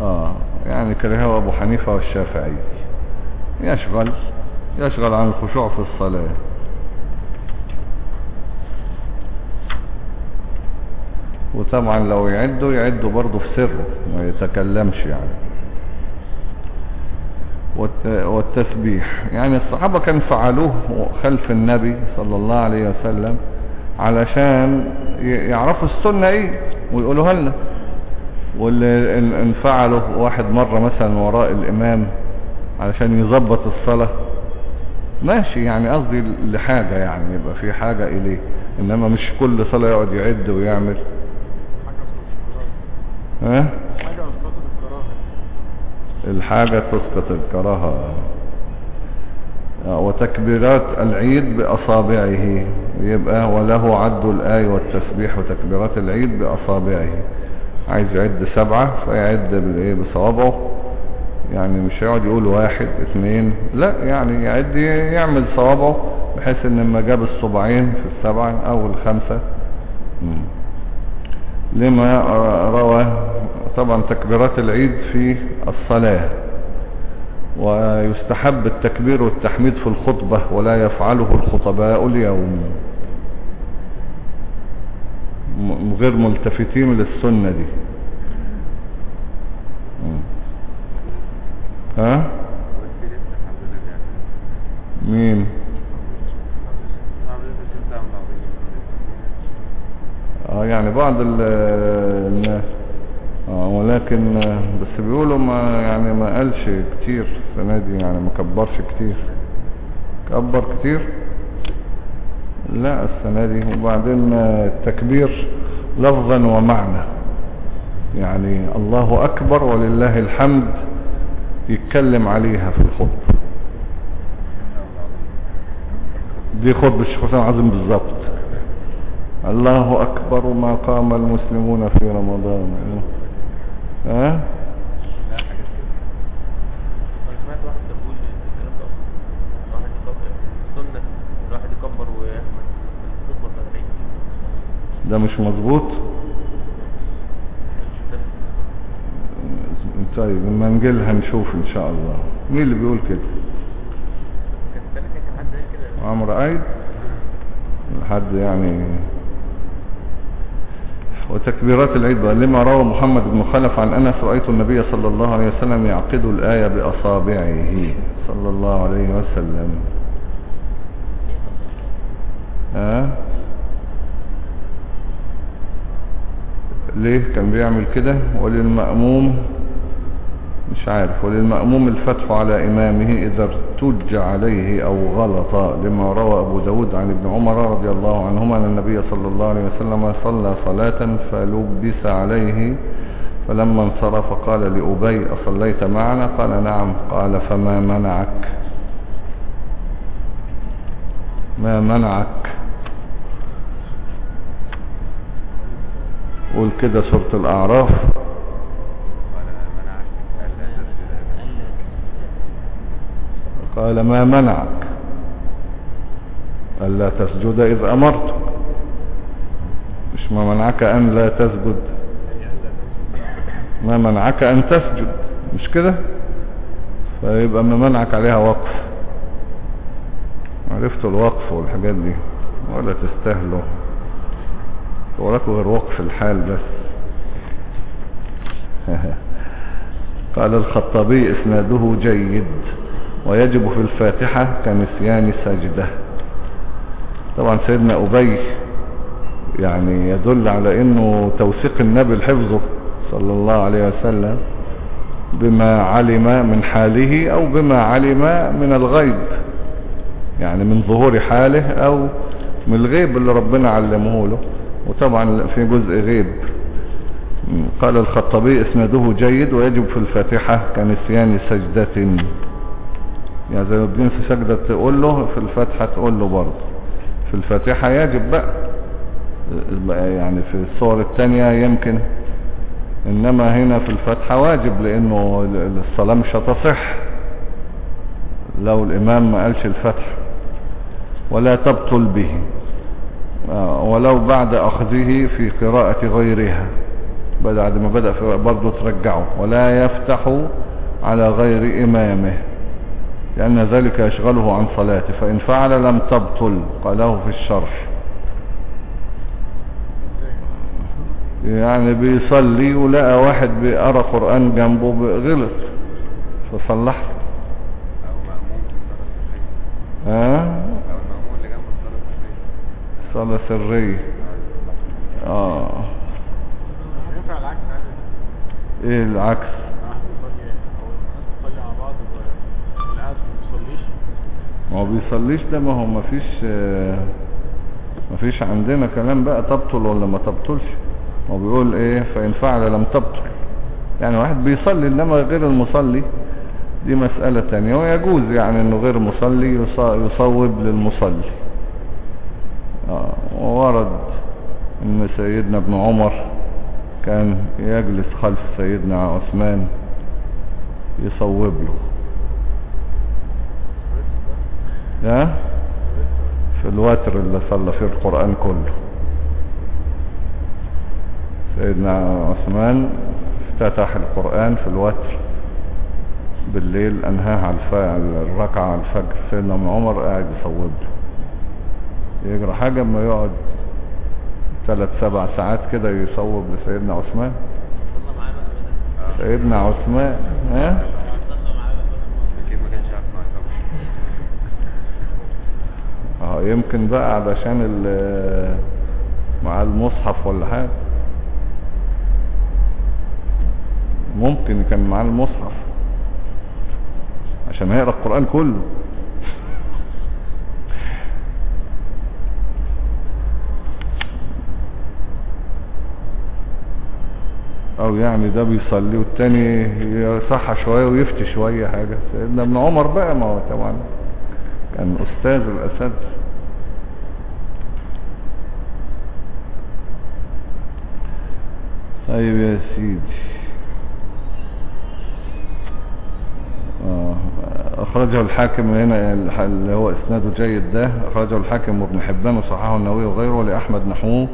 آه يعني كرهه أبو حنيفة والشافعي. يشغل يشغل عن الخشوع في الصلاة. وطبعا لو يعدوا يعدوا برضه في سره ما يتكلمش يعني. والت- والتسبيح. يعني الصحابة كانوا فعلوه خلف النبي صلى الله عليه وسلم. علشان يعرفوا السنة إيه ويقولوها لنا. واللي ان- ان فعله واحد مرة مثلا وراء الإمام علشان يظبط الصلاة. ماشي يعني قصدي لحاجة يعني يبقى في حاجة إليه. إنما مش كل صلاة يقعد يعد ويعمل. ها؟ الحاجة تسقط الكراهة. وتكبيرات العيد بأصابعه. يبقى وله عد الآي والتسبيح وتكبيرات العيد بأصابعه. عايز يعد سبعة فيعد بالإيه؟ بصوابعه. يعني مش هيقعد يقول واحد اثنين لا يعني يعد يعمل صوابعه بحيث إن لما جاب الصباعين في السبعة أو الخمسة. لما روى طبعا تكبيرات العيد في الصلاة. ويستحب التكبير والتحميد في الخطبة ولا يفعله الخطباء اليوم. غير ملتفتين للسنة دي. ها؟ مين؟ آه يعني بعض ال- الناس. ولكن آه، بس بيقولوا ما يعني ما قالش كتير السنة دي يعني ما كبرش كتير. كبر كتير؟ لا السنة دي. وبعدين آه، التكبير لفظا ومعنى. يعني الله أكبر ولله الحمد يتكلم عليها في الخطبة. دي خطبة الشيخ حسين عظيم بالظبط الله أكبر ما قام المسلمون في رمضان.
ده
مش مظبوط. طيب لما نجيلها نشوف إن شاء الله. مين اللي بيقول كده؟
حد
عمرو عيد لحد يعني وتكبيرات العيد لما روى محمد بن خلف عن أنس رأيت النبي صلى الله عليه وسلم يعقد الآية بأصابعه. صلى الله عليه وسلم. ها؟ ليه كان بيعمل كده؟ وللمأموم مش عارف. وللمأموم الفتح على إمامه إذا ارتج عليه أو غلط لما روى أبو داود عن ابن عمر رضي الله عنهما أن النبي صلى الله عليه وسلم صلى صلاة فلبس عليه فلما انصرف قال لأبي أصليت معنا؟ قال نعم. قال فما منعك؟ ما منعك؟ قول كده سورة الأعراف.
قال ما منعك؟ ألا تسجد
إذ أمرتك. مش ما منعك أن لا تسجد. ما منعك أن تسجد. مش كده؟ فيبقى ما منعك عليها وقف. عرفت الوقف والحاجات دي. ولا تستاهلوا. وراكوا غير وقف الحال بس. قال الخطابي إسناده جيد. ويجب في الفاتحة كنسيان سجدة طبعا سيدنا أبي يعني يدل على إنه توثيق النبي لحفظه صلى الله عليه وسلم بما علم من حاله أو بما علم من الغيب يعني من ظهور حاله أو من الغيب اللي ربنا علمه له. وطبعا في جزء غيب. قال الخطبي إسناده جيد ويجب في الفاتحة كنسيان سجدة. يعني زي ما بننسى سجدة تقول له في الفاتحة تقول له برضه. في الفاتحة يجب بقى يعني في الصور التانية يمكن. إنما هنا في الفاتحة واجب لأنه الصلاة مش هتصح. لو الإمام ما قالش الفتح ولا تبطل به. ولو بعد أخذه في قراءة غيرها. بعد ما بدأ برضه ترجعه. ولا يفتح على غير إمامه. لأن ذلك يشغله عن صلاته فإن فعل لم تبطل قاله في الشرح. يعني بيصلي ولقى واحد بيقرأ قرآن جنبه غلط فصلح
أو مأموم في الصلاة السرية
ها صلاة سرية آه
إيه العكس واحد بيصلي أو الناس بتصلي مع بعض واللي قاعد ما بيصليش
ما هو بيصليش ده ما هو ما فيش ما فيش عندنا كلام بقى تبطل ولا ما تبطلش. هو بيقول إيه فإن فعل لم تبطل. يعني واحد بيصلي إنما غير المصلي دي مسألة تانية. ويجوز يعني إنه غير مصلي يص- يصوب للمصلي. آه، وورد إن سيدنا ابن عمر كان يجلس خلف سيدنا عثمان يصوب له. ها؟ في الوتر اللي صلى فيه القرآن كله. سيدنا عثمان افتتح القرآن في الوتر. بالليل انهاها على الركعة على الفجر. سيدنا ابن عمر قاعد يصوب له. يجرى حاجة أما يقعد ثلاث سبع ساعات كده يصوب لسيدنا عثمان. سيدنا عثمان ها
صلى معاه بقى بدل
أكيد ما كانش عارف إنه هيصلي
يمكن بقى علشان مع المصحف ولا حاجة. ممكن كان معاه المصحف عشان هيقرأ القرآن كله. أو يعني ده بيصلي والتاني يصحى شوية ويفتي شوية حاجة. سيدنا ابن عمر بقى ما هو طبعا كان أستاذ الأساتذة. طيب يا سيدي. آه، أخرجه الحاكم هنا اللي هو إسناده جيد ده. أخرجه الحاكم وابن حبان وصححه النووي وغيره ولأحمد نحوه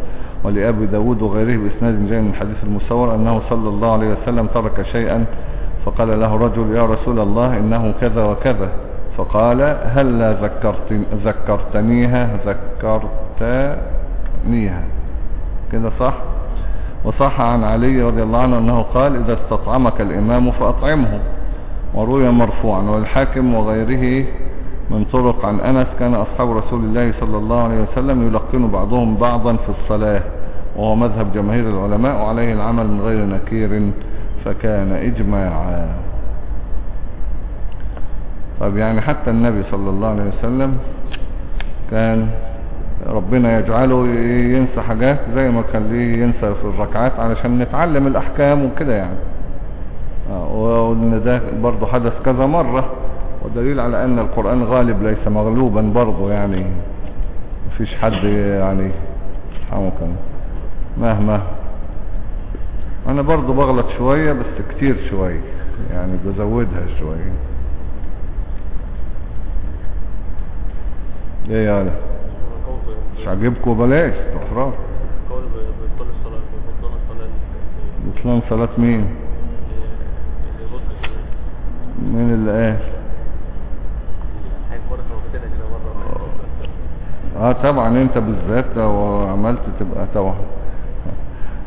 ولأبي داود وغيره بإسناد جيد من حديث المصور أنه صلى الله عليه وسلم ترك شيئا فقال له رجل يا رسول الله إنه كذا وكذا. فقال هل لا ذكرت ذكرتنيها؟ ذكرتنيها. كده صح؟ وصح عن علي رضي الله عنه أنه قال إذا استطعمك الإمام فأطعمه. وروي مرفوعا والحاكم وغيره من طرق عن أنس كان أصحاب رسول الله صلى الله عليه وسلم يلقن بعضهم بعضا في الصلاة وهو مذهب جماهير العلماء وعليه العمل من غير نكير فكان إجماعا. طب يعني حتى النبي صلى الله عليه وسلم كان ربنا يجعله ينسى حاجات زي ما كان ليه ينسى في الركعات علشان نتعلم الأحكام وكده يعني. آه، وان ده برضه حدث كذا مرة ودليل على أن القرآن غالب ليس مغلوبا برضه يعني. مفيش حد يعني كان مهما. أنا برضه بغلط شوية بس كتير شوية يعني بزودها شوية. إيه يعني مش عاجبكم بلاش تحرار. بطلان صلاة مين. مين اللي قال؟ آه طبعا أنت بالذات لو عملت تبقى طبعا.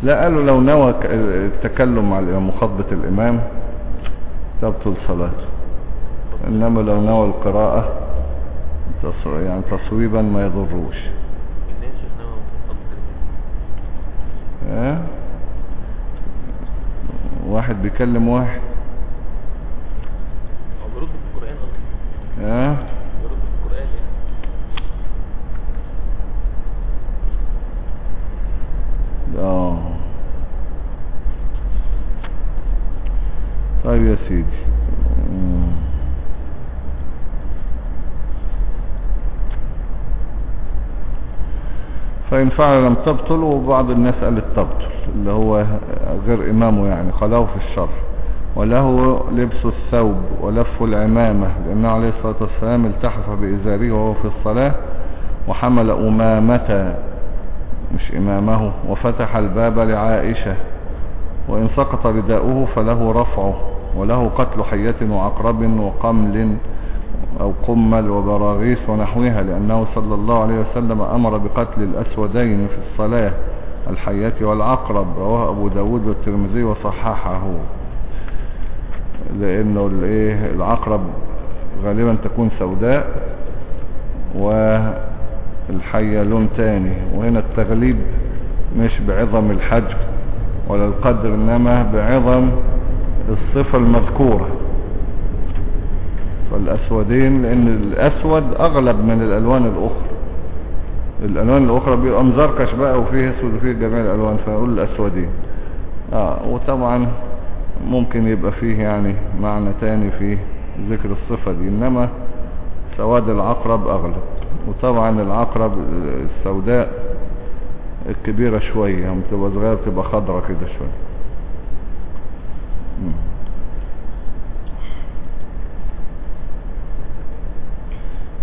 لا قالوا لو نوى التكلم مع مخاطبة الإمام تبطل صلاته. إنما لو نوى القراءة يعني تصويبا ما يضروش. آه واحد بيكلم واحد.
هو بيرد في القرآن أصلا.
آه
بيرد في القرآن يعني.
آه. طيب يا سيدي مم. فإن فعل لم تبطل وبعض الناس قالت تبطل اللي هو غير إمامه يعني خلاه في الشرح وله لبس الثوب ولف العمامة لأنه عليه الصلاة والسلام التحف بإزاره وهو في الصلاة وحمل أمامة مش إمامه وفتح الباب لعائشة. وإن سقط رداؤه فله رفعه وله قتل حية وعقرب وقمل. أو قمل وبراغيث ونحوها لأنه صلى الله عليه وسلم أمر بقتل الأسودين في الصلاة الحية والعقرب رواه أبو داود والترمذي وصححه. لأنه الإيه؟ العقرب غالبا تكون سوداء والحية لون تاني. وهنا التغليب مش بعظم الحجم ولا القدر إنما بعظم الصفة المذكورة. فالأسودين لأن الأسود أغلب من الألوان الأخرى. الألوان الأخرى بيبقى مزركش بقى وفيه أسود وفيه جميع الألوان فنقول الأسودين. آه وطبعا ممكن يبقى فيه يعني معنى تاني في ذكر الصفة دي إنما سواد العقرب أغلب. وطبعا العقرب السوداء الكبيرة شوية هم تبقى صغيرة تبقى خضرة كده شوية.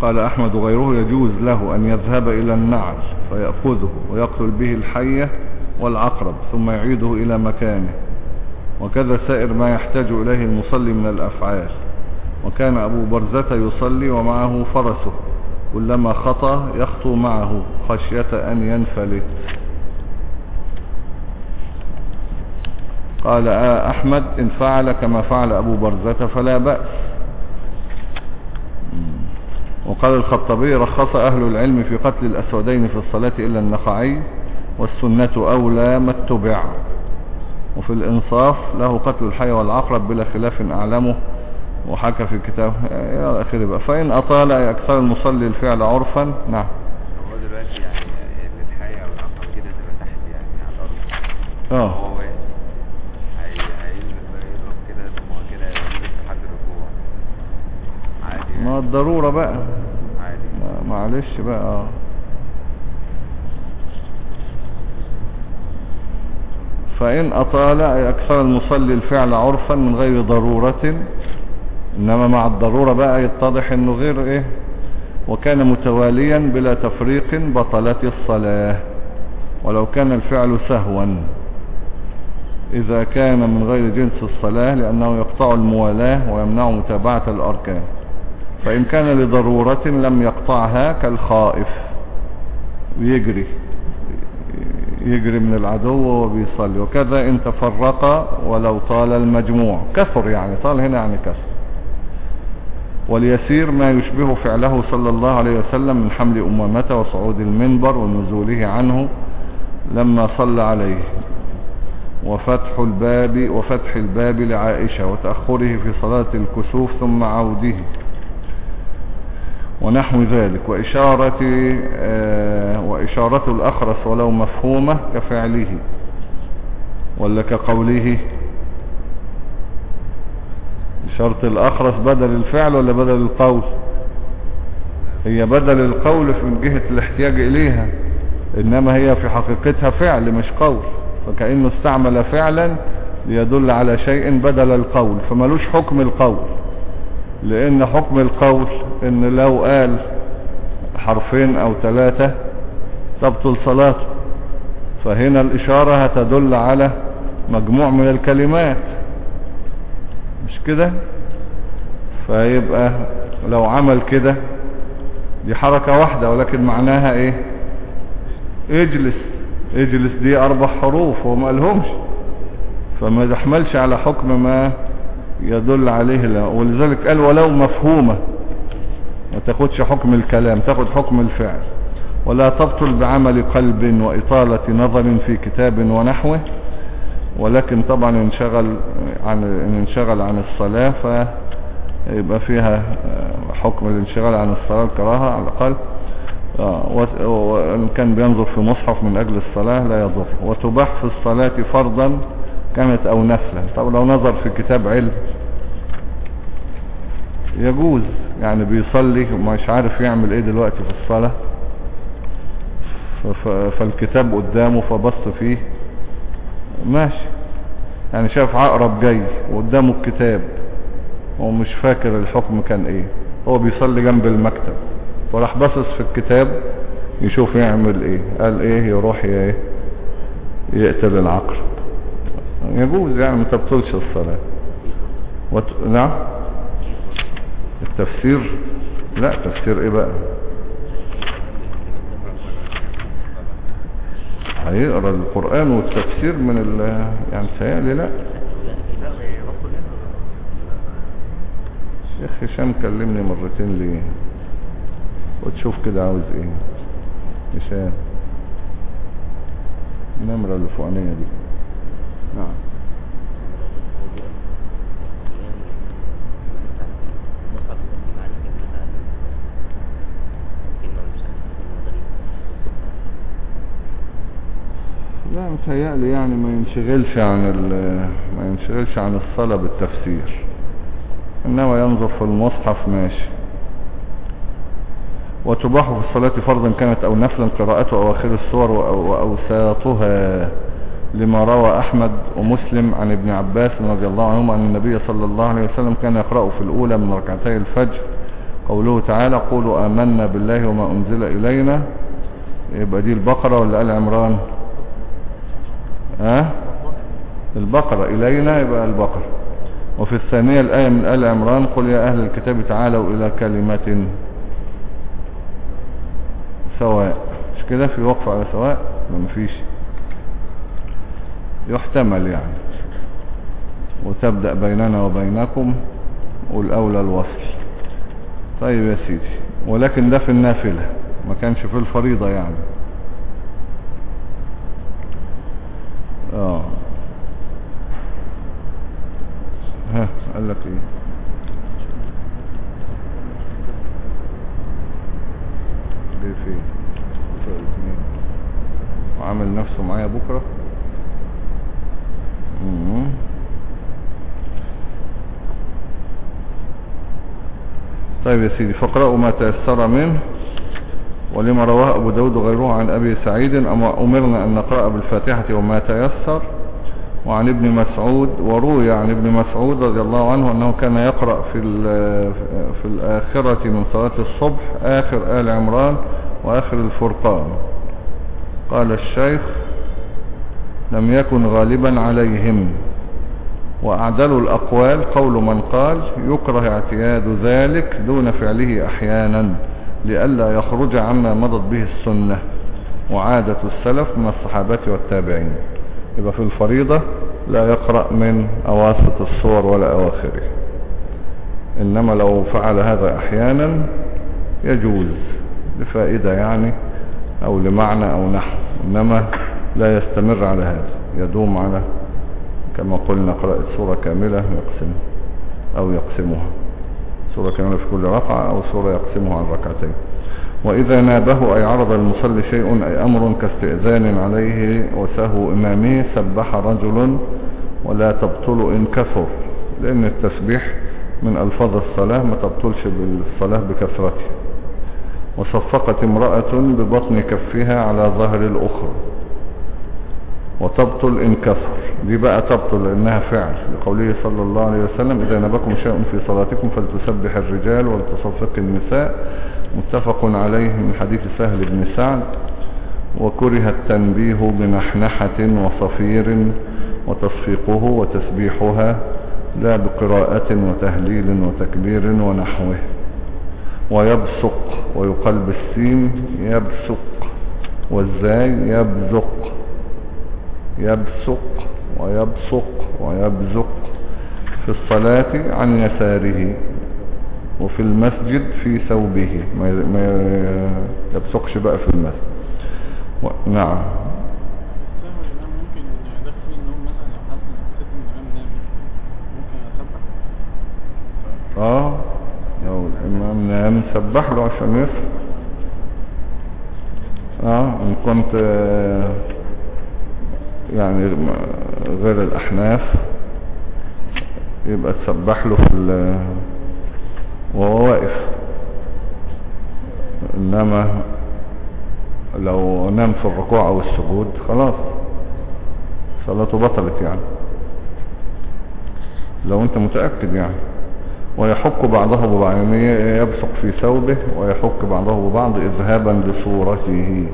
قال أحمد وغيره يجوز له أن يذهب إلى النعل فيأخذه ويقتل به الحية والعقرب ثم يعيده إلى مكانه. وكذا سائر ما يحتاج إليه المصلي من الأفعال. وكان أبو برزة يصلي ومعه فرسه كلما خطى يخطو معه خشية أن ينفلت. قال آه أحمد إن فعل كما فعل أبو برزة فلا بأس. وقال الخطبي رخص أهل العلم في قتل الأسودين في الصلاة إلا النخعي والسنة أولى ما اتبع. وفي الإنصاف له قتل الحي والعقرب بلا خلاف أعلمه. وحكى في كتاب إلى آخره بقى. فإن أطال أي أكثر المصلي الفعل عرفا نعم.
هو دلوقتي يعني الحية والعقرب كده تبقى تحت يعني على الأرض.
آه
هو واقف هي- هينزل بقى يضرب كده ثم هو كده ينزل لحد الركوع عادي
ما الضرورة بقى.
عادي.
معلش بقى آه. فإن أطال أكثر المصلي الفعل عرفا من غير ضرورة إنما مع الضرورة بقى يتضح إنه غير إيه؟ وكان متواليا بلا تفريق بطلت الصلاة ولو كان الفعل سهوا. إذا كان من غير جنس الصلاة لأنه يقطع الموالاة ويمنع متابعة الأركان. فإن كان لضرورة لم يقطعها كالخائف. ويجري يجري من العدو وهو بيصلي وكذا إن تفرق ولو طال المجموع. كثر يعني طال هنا يعني كثر واليسير ما يشبه فعله صلى الله عليه وسلم من حمل أمامته وصعود المنبر ونزوله عنه لما صلى عليه. وفتح الباب وفتح الباب لعائشة وتأخره في صلاة الكسوف ثم عوده. ونحو ذلك. وإشارة, آه وإشارة الأخرس ولو مفهومة كفعله ولا كقوله. إشارة الأخرس بدل الفعل ولا بدل القول؟ هي بدل القول من جهة الاحتياج إليها إنما هي في حقيقتها فعل مش قول. فكأنه استعمل فعلا ليدل على شيء بدل القول فملوش حكم القول. لأن حكم القول إن لو قال حرفين أو ثلاثة تبطل صلاته. فهنا الإشارة هتدل على مجموع من الكلمات. مش كده؟ فيبقى لو عمل كده دي حركة واحدة ولكن معناها إيه؟ اجلس. اجلس دي أربع حروف وما قالهمش. فما يحملش على حكم ما يدل عليه لا. ولذلك قال ولو مفهومة. ما تاخدش حكم الكلام تاخد حكم الفعل. ولا تبطل بعمل قلب وإطالة نظر في كتاب ونحوه. ولكن طبعا انشغل عن انشغل عن الصلاة فيبقى فيها حكم الانشغال عن الصلاة الكراهة على الأقل. وإن كان بينظر في مصحف من أجل الصلاة لا يضر. وتباح في الصلاة فرضا كانت أو نفلة. طب لو نظر في كتاب علم يجوز يعني بيصلي ومش عارف يعمل إيه دلوقتي في الصلاة. فالكتاب قدامه فبص فيه. ماشي. يعني شاف عقرب جاي وقدامه الكتاب هو مش فاكر الحكم كان إيه. هو بيصلي جنب المكتب. فراح باصص في الكتاب يشوف يعمل إيه. قال إيه يروح إيه يقتل العقرب. يجوز يعني ما تبطلش الصلاة. وت... نعم؟ التفسير؟ لا تفسير إيه بقى؟ هيقرأ القرآن والتفسير من ال يعني سيالي لا. الشيخ هشام كلمني مرتين ليه؟ وتشوف كده عاوز إيه؟ هشام. النمرة اللي فوقانية دي. لا متهيألي يعني ما ينشغلش عن ما ينشغلش عن الصلاة بالتفسير إنما ينظر في المصحف ماشي. وتباح في الصلاة فرضا كانت أو نفلا قراءته اواخر السور وأوساطها. لما روى أحمد ومسلم عن ابن عباس رضي الله عنهما أن النبي صلى الله عليه وسلم كان يقرأ في الأولى من ركعتي الفجر. قوله تعالى قولوا آمنا بالله وما أنزل إلينا. يبقى دي البقرة ولا آل عمران؟ ها؟ البقرة. إلينا يبقى البقرة. وفي الثانية الآية من آل عمران قل يا أهل الكتاب تعالوا إلى كلمة سواء. مش كده؟ في وقف على سواء؟ ما مفيش. يحتمل يعني. وتبدأ بيننا وبينكم والأولى الوصل طيب يا سيدي ولكن ده في النافلة ما كانش في الفريضة يعني. آه. ها قال لك إيه؟ ليه فين الاثنين وعامل نفسه معايا بكرة مم. طيب يا سيدي فاقرأوا ما تيسر منه. ولما رواه أبو داود وغيره عن أبي سعيد أما أمرنا أن نقرأ بالفاتحة وما تيسر. وعن ابن مسعود وروي عن ابن مسعود رضي الله عنه أنه كان يقرأ في, في الآخرة من صلاة الصبح آخر آل عمران وآخر الفرقان. قال الشيخ لم يكن غالبا عليهم. وأعدل الأقوال قول من قال يكره اعتياد ذلك دون فعله أحيانا لئلا يخرج عما مضت به السنة وعادة السلف من الصحابة والتابعين. يبقى في الفريضة لا يقرأ من أواسط الصور ولا أواخره. إنما لو فعل هذا أحيانا يجوز لفائدة يعني أو لمعنى أو نحو. إنما لا يستمر على هذا يدوم على كما قلنا قراءة سورة كاملة يقسم أو يقسمها. سورة كاملة في كل ركعة أو سورة يقسمها عن ركعتين وإذا نابه أي عرض المصلي شيء أي أمر كاستئذان عليه وسهو إمامه سبح رجل ولا تبطل إن كثر لأن التسبيح من ألفاظ الصلاة ما تبطلش بالصلاة بكثرته وصفقت امرأة ببطن كفها على ظهر الأخرى. وتبطل إن كثر دي بقى تبطل لأنها فعل. لقوله صلى الله عليه وسلم إذا نبكم شيء في صلاتكم فلتسبح الرجال ولتصفق النساء. متفق عليه من حديث سهل بن سعد. وكره التنبيه بنحنحة وصفير وتصفيقه وتسبيحها لا بقراءة وتهليل وتكبير ونحوه. ويبصق ويقال بالسين يبصق. والزاي يبزق. يبصق ويبصق ويبزق في الصلاة عن يساره وفي المسجد في ثوبه. ما يبصقش بقى في المسجد. نعم.
آه لو الإمام نام
سبح له عشان يصحى. آه إن كنت آه، يعني غير الأحناف يبقى تسبح له في وهو واقف إنما لو نام في الركوع أو السجود خلاص صلاته بطلت يعني. لو أنت متأكد يعني. ويحك بعضه ببعض يعني يبصق في ثوبه ويحك بعضه ببعض اذهابا لصورته.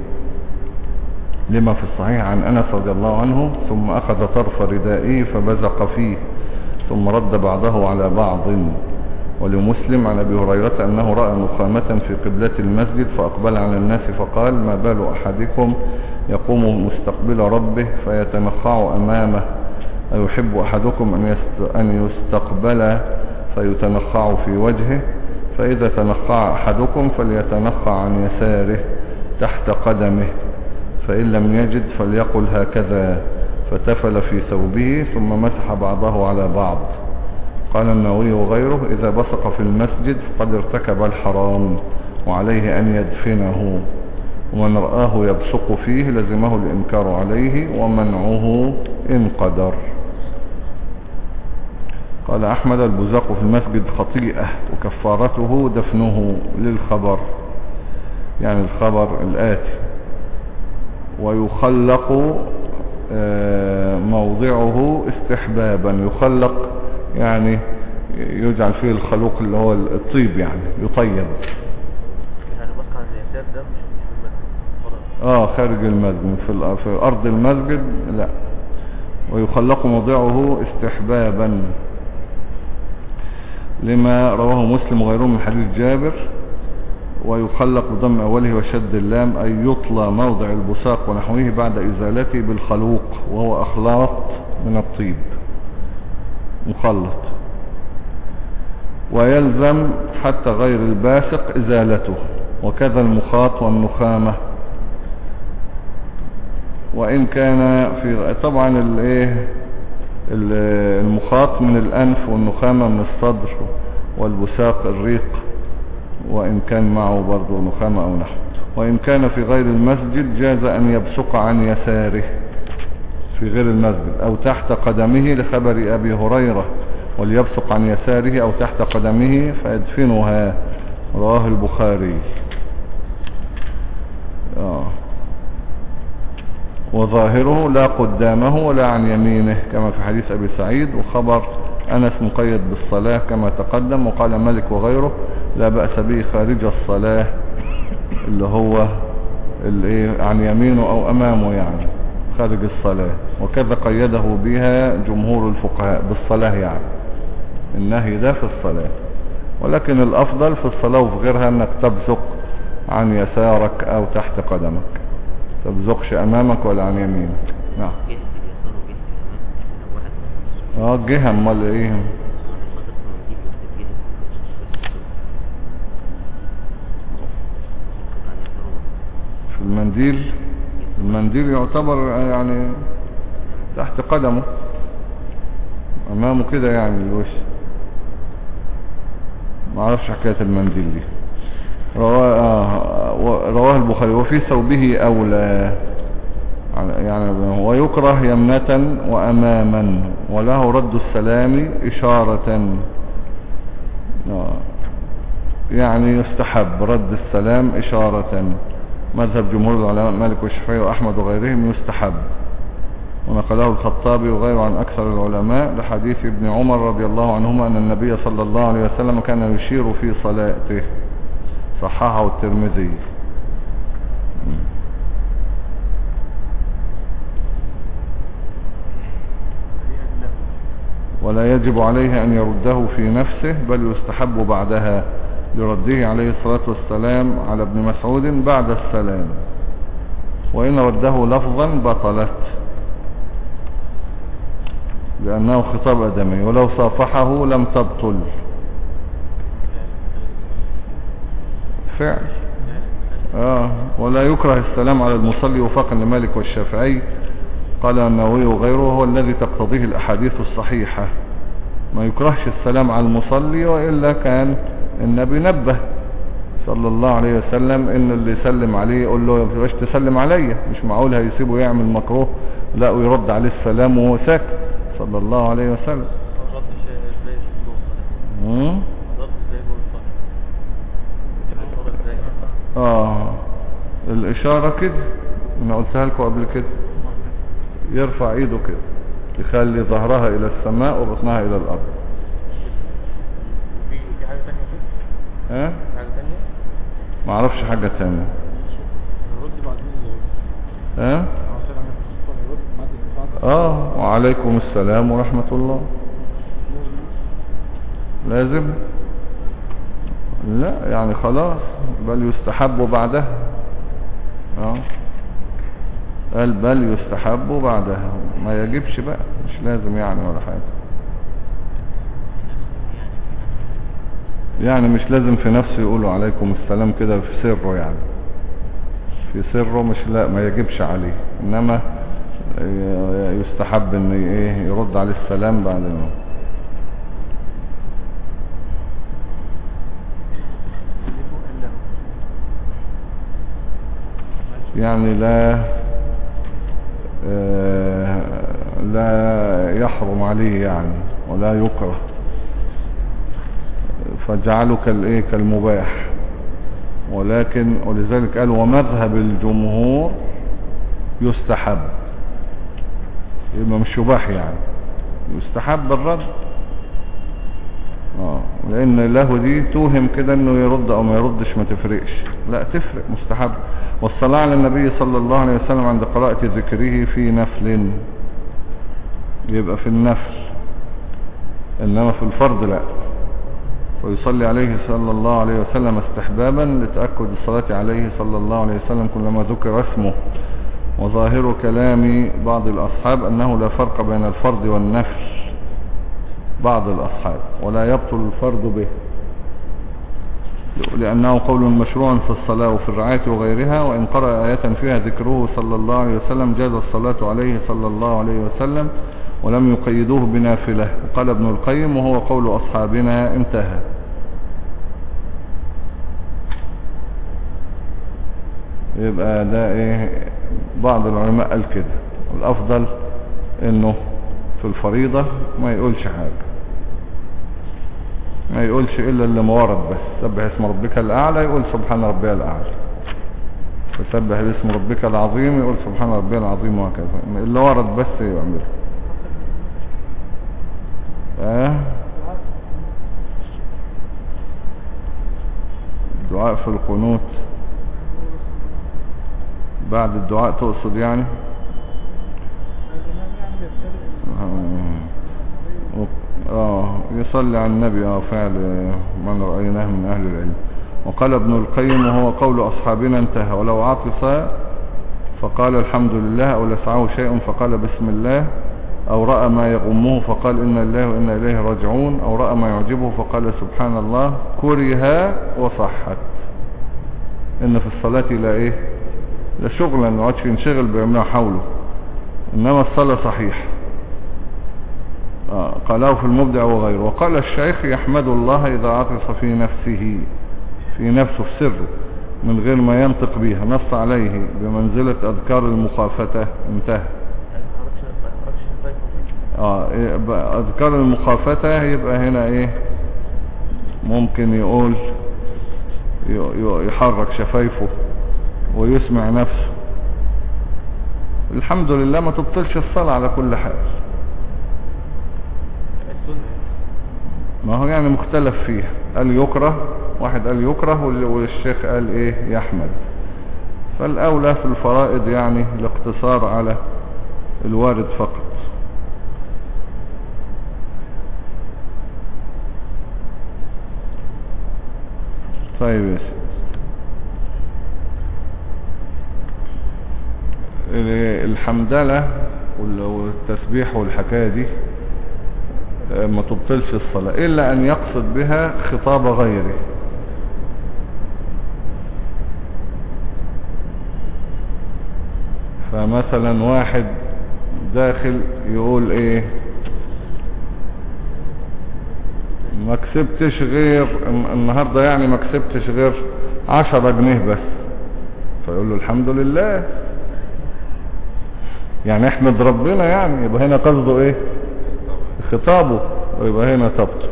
لما في الصحيح عن أنس رضي الله عنه ثم أخذ طرف ردائه فبزق فيه ثم رد بعضه على بعض. ولمسلم عن أبي هريرة أنه رأى نخامة في قبلة المسجد فأقبل على الناس فقال ما بال أحدكم يقوم مستقبل ربه فيتنخع أمامه؟ أيحب أحدكم أن يستقبل فيتنخع في وجهه؟ فإذا تنخع أحدكم فليتنخع عن يساره تحت قدمه. فإن لم يجد فليقل هكذا فتفل في ثوبه ثم مسح بعضه على بعض. قال النووي وغيره إذا بصق في المسجد فقد ارتكب الحرام وعليه أن يدفنه. ومن رآه يبصق فيه لزمه الإنكار عليه ومنعه إن قدر. قال أحمد البزاق في المسجد خطيئة وكفارته دفنه للخبر. يعني الخبر الآتي. ويخلق آه، موضعه استحبابا. يخلق يعني يجعل فيه الخلوق اللي هو الطيب يعني يطيب.
يعني
آه خارج المسجد في, في أرض المسجد لا. ويخلق موضعه استحبابا. لما رواه مسلم وغيره من حديث جابر ويخلق بضم أوله وشد اللام أي يطلى موضع البساق ونحوه بعد إزالته بالخلوق وهو أخلاط من الطيب. مخلط. ويلزم حتى غير الباسق إزالته. وكذا المخاط والنخامة. وإن كان في طبعا الايه ال- المخاط من الأنف والنخامة من الصدر والبساق الريق. وإن كان معه برضو نخامة أو نحو وإن كان في غير المسجد جاز أن يبصق عن يساره في غير المسجد أو تحت قدمه لخبر أبي هريرة وليبصق عن يساره أو تحت قدمه فيدفنها. رواه البخاري. آه. وظاهره لا قدامه ولا عن يمينه كما في حديث أبي سعيد وخبر أنس مقيد بالصلاة كما تقدم وقال مالك وغيره لا بأس به خارج الصلاة اللي هو الايه عن يمينه أو أمامه يعني خارج الصلاة. وكذا قيده بها جمهور الفقهاء بالصلاة يعني. النهي ده في الصلاة. ولكن الأفضل في الصلاة وفي غيرها أنك تبزق عن يسارك أو تحت قدمك. تبزقش أمامك ولا عن يمينك. نعم
جهة اليسار وجهة الأمام لو واحد مثلا
آه الجهة امال
إيه
في المنديل المنديل يعتبر يعني تحت قدمه أمامه كده يعني الوش. ما أعرفش حكاية المنديل دي. رواه, آه رواه البخاري. وفي ثوبه أولى. يعني ويكره يمنة وأماما وله رد السلام إشارة. آه. يعني يستحب رد السلام إشارة. مذهب جمهور العلماء مالك والشافعي وأحمد وغيرهم يستحب. ونقله الخطابي وغيره عن أكثر العلماء لحديث ابن عمر رضي الله عنهما أن النبي صلى الله عليه وسلم كان يشير في صلاته. صححه الترمذي. ولا يجب عليه أن يرده في نفسه بل يستحب بعدها. لرده عليه الصلاة والسلام على ابن مسعود بعد السلام. وإن رده لفظا بطلت. لأنه خطاب أدمي. ولو صافحه لم تبطل. فعل. آه. ولا يكره السلام على المصلي وفاقا لمالك والشافعي. قال النووي وغيره هو الذي تقتضيه الأحاديث الصحيحة. ما يكرهش السلام على المصلي وإلا كان النبي نبه صلى الله عليه وسلم إن اللي يسلم عليه يقول له ما تسلم عليا مش معقول هيسيبه يعمل مكروه لا ويرد عليه السلام وهو ساكت صلى الله عليه وسلم. آه الإشارة كده أنا قلتها لكم قبل كده. يرفع ايده كده يخلي ظهرها إلى السماء وبطنها إلى
الأرض. في حاجة تانية كده
ها؟
حاجة تانية؟
ما أعرفش حاجة تانية.
الرد بعدين؟
ها؟ آه وعليكم السلام ورحمة الله. لازم؟ لا يعني خلاص بل يستحب بعدها آه. قال بل يستحب بعدها. ما يجبش بقى مش لازم يعني ولا حاجة. يعني مش لازم في نفسه يقولوا عليكم السلام كده في سره يعني. في سره مش لا ما يجبش عليه. إنما يستحب إن إيه يرد عليه السلام بعد ما. يعني لا لا يحرم عليه يعني ولا يكره. فاجعله كالايه كالمباح. ولكن ولذلك قال ومذهب الجمهور يستحب. يبقى مش يباح يعني يستحب الرد. آه لأن له دي توهم كده إنه يرد أو ما يردش ما تفرقش. لا تفرق مستحب. والصلاة على النبي صلى الله عليه وسلم عند قراءة ذكره في نفل. يبقى في النفل إنما في الفرض لا. ويصلي عليه صلى الله عليه وسلم استحبابا لتأكد الصلاة عليه صلى الله عليه وسلم كلما ذكر اسمه. وظاهر كلام بعض الأصحاب أنه لا فرق بين الفرض والنفل. بعض الأصحاب ولا يبطل الفرض به. لأنه قول مشروع في الصلاة وفي الرعاية وغيرها وإن قرأ آية فيها ذكره صلى الله عليه وسلم جاز الصلاة عليه صلى الله عليه وسلم ولم يقيدوه بنافلة. وقال ابن القيم وهو قول أصحابنا انتهى. يبقى ده إيه؟ بعض العلماء قال كده. الأفضل إنه في الفريضة ما يقولش حاجة. ما يقولش إلا اللي مورد بس سبح اسم ربك الأعلى يقول سبحان ربي الأعلى. في فسبح باسم ربك العظيم يقول سبحان ربي العظيم وهكذا. اللي ورد بس يعمله آه الدعاء في القنوت. بعد الدعاء تقصد يعني؟ آه يصلي على النبي آه فعل من رأيناه من أهل العلم. وقال ابن القيم وهو قول أصحابنا انتهى. ولو عطس فقال الحمد لله أو لسعه شيء فقال بسم الله. أو رأى ما يغمه فقال إن الله وإنا إليه راجعون. أو رأى ما يعجبه فقال سبحان الله كره وصحت. إن في الصلاة لا إيه لا شغلا ما عادش ينشغل بيعملها حوله. إنما الصلاة صحيح. آه قاله في المبدع وغيره. وقال الشيخ يحمد الله إذا عطس في نفسه في نفسه في سره من غير ما ينطق بها نص عليه بمنزلة أذكار المخافتة. انتهى. آه إيه بقى أذكار المخافتة يبقى هنا إيه؟ ممكن يقول يحرك شفايفه ويسمع نفسه. الحمد لله ما تبطلش الصلاة على كل حال
السنة
ما هو يعني مختلف فيه. قال يكره واحد قال يكره وال- والشيخ قال إيه؟ يحمد. فالأولى في الفرائض يعني الاقتصار على الوارد فقط. طيب يا سيدي. ال- الحمدلة وال- والتسبيح والحكاية دي ما تبطلش الصلاة إلا أن يقصد بها خطاب غيره. فمثلا واحد داخل يقول إيه؟ ما كسبتش غير الن- النهاردة يعني ما كسبتش غير عشرة جنيه بس. فيقول له الحمد لله. يعني احمد ربنا يعني يبقى هنا قصده إيه؟ خطابه ويبقى هنا تبطل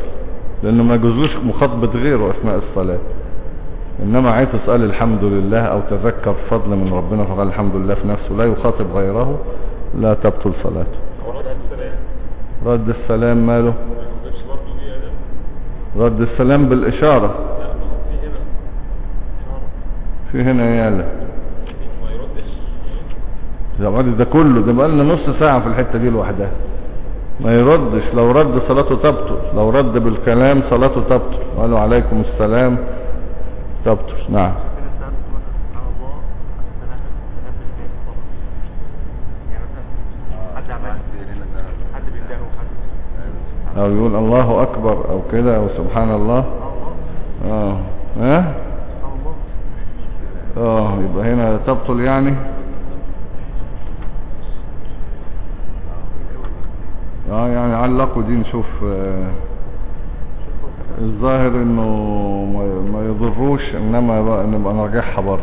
لأنه ما يجوزوش مخاطبة غيره أثناء الصلاة. إنما عايز تسأل الحمد لله أو تذكر فضل من ربنا فقال الحمد لله في نفسه لا يخاطب غيره لا تبطل صلاته. رد السلام ماله؟ رد السلام بالإشارة. في هنا يالا ده كله ده بقالنا نص ساعة في الحتة دي لوحدها. ما يردش. لو رد صلاته تبطل. لو رد بالكلام صلاته تبطل. قالوا عليكم السلام. تبطل. نعم. أو يقول الله أكبر أو كده أو سبحان الله. آه. ها؟ آه يبقى هنا تبطل يعني. آه يعني علقوا دي نشوف آه الظاهر إنه ما- يضروش إنما بقى نبقى نرجعها برضه.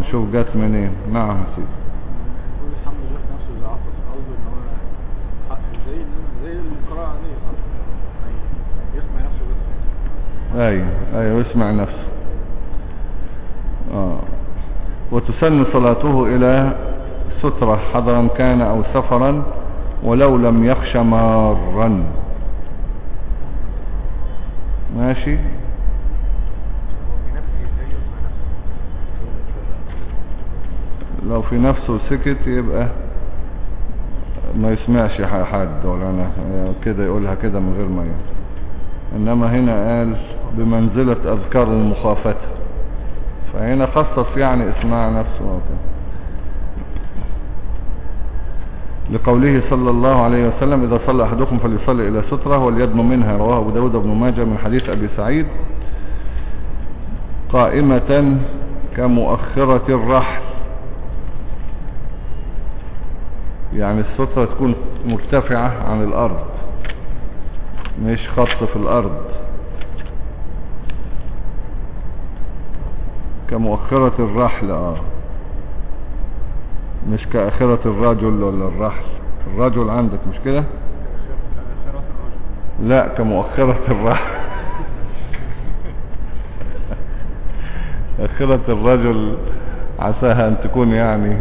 نشوف جت منين. نعم يا سيدي.
يسمع
أيوه أيوه اسمع نفسه آه. وتسن صلاته إلى سترة حضرا كان أو سفرا ولو لم يخش مارا. ماشي. لو في نفسه سكت يبقى ما يسمعش حد ولا أنا كده يقولها كده من غير ما يسمع إنما هنا قال بمنزلة أذكار المخافة. فهنا خصص يعني إسماع نفسه وكده. لقوله صلى الله عليه وسلم إذا صلى أحدكم فليصلي إلى سترة وليدن منها رواه أبو داود بن ماجه من حديث أبي سعيد. قائمة كمؤخرة الرحل. يعني السترة تكون مرتفعة عن الأرض مش خط في الأرض. كمؤخرة الرحل آه. مش كأخرة الرجل ولا الرحل؟ الرجل عندك مش كده لا كمؤخرة الرحل. أخرة الرجل عساها أن تكون يعني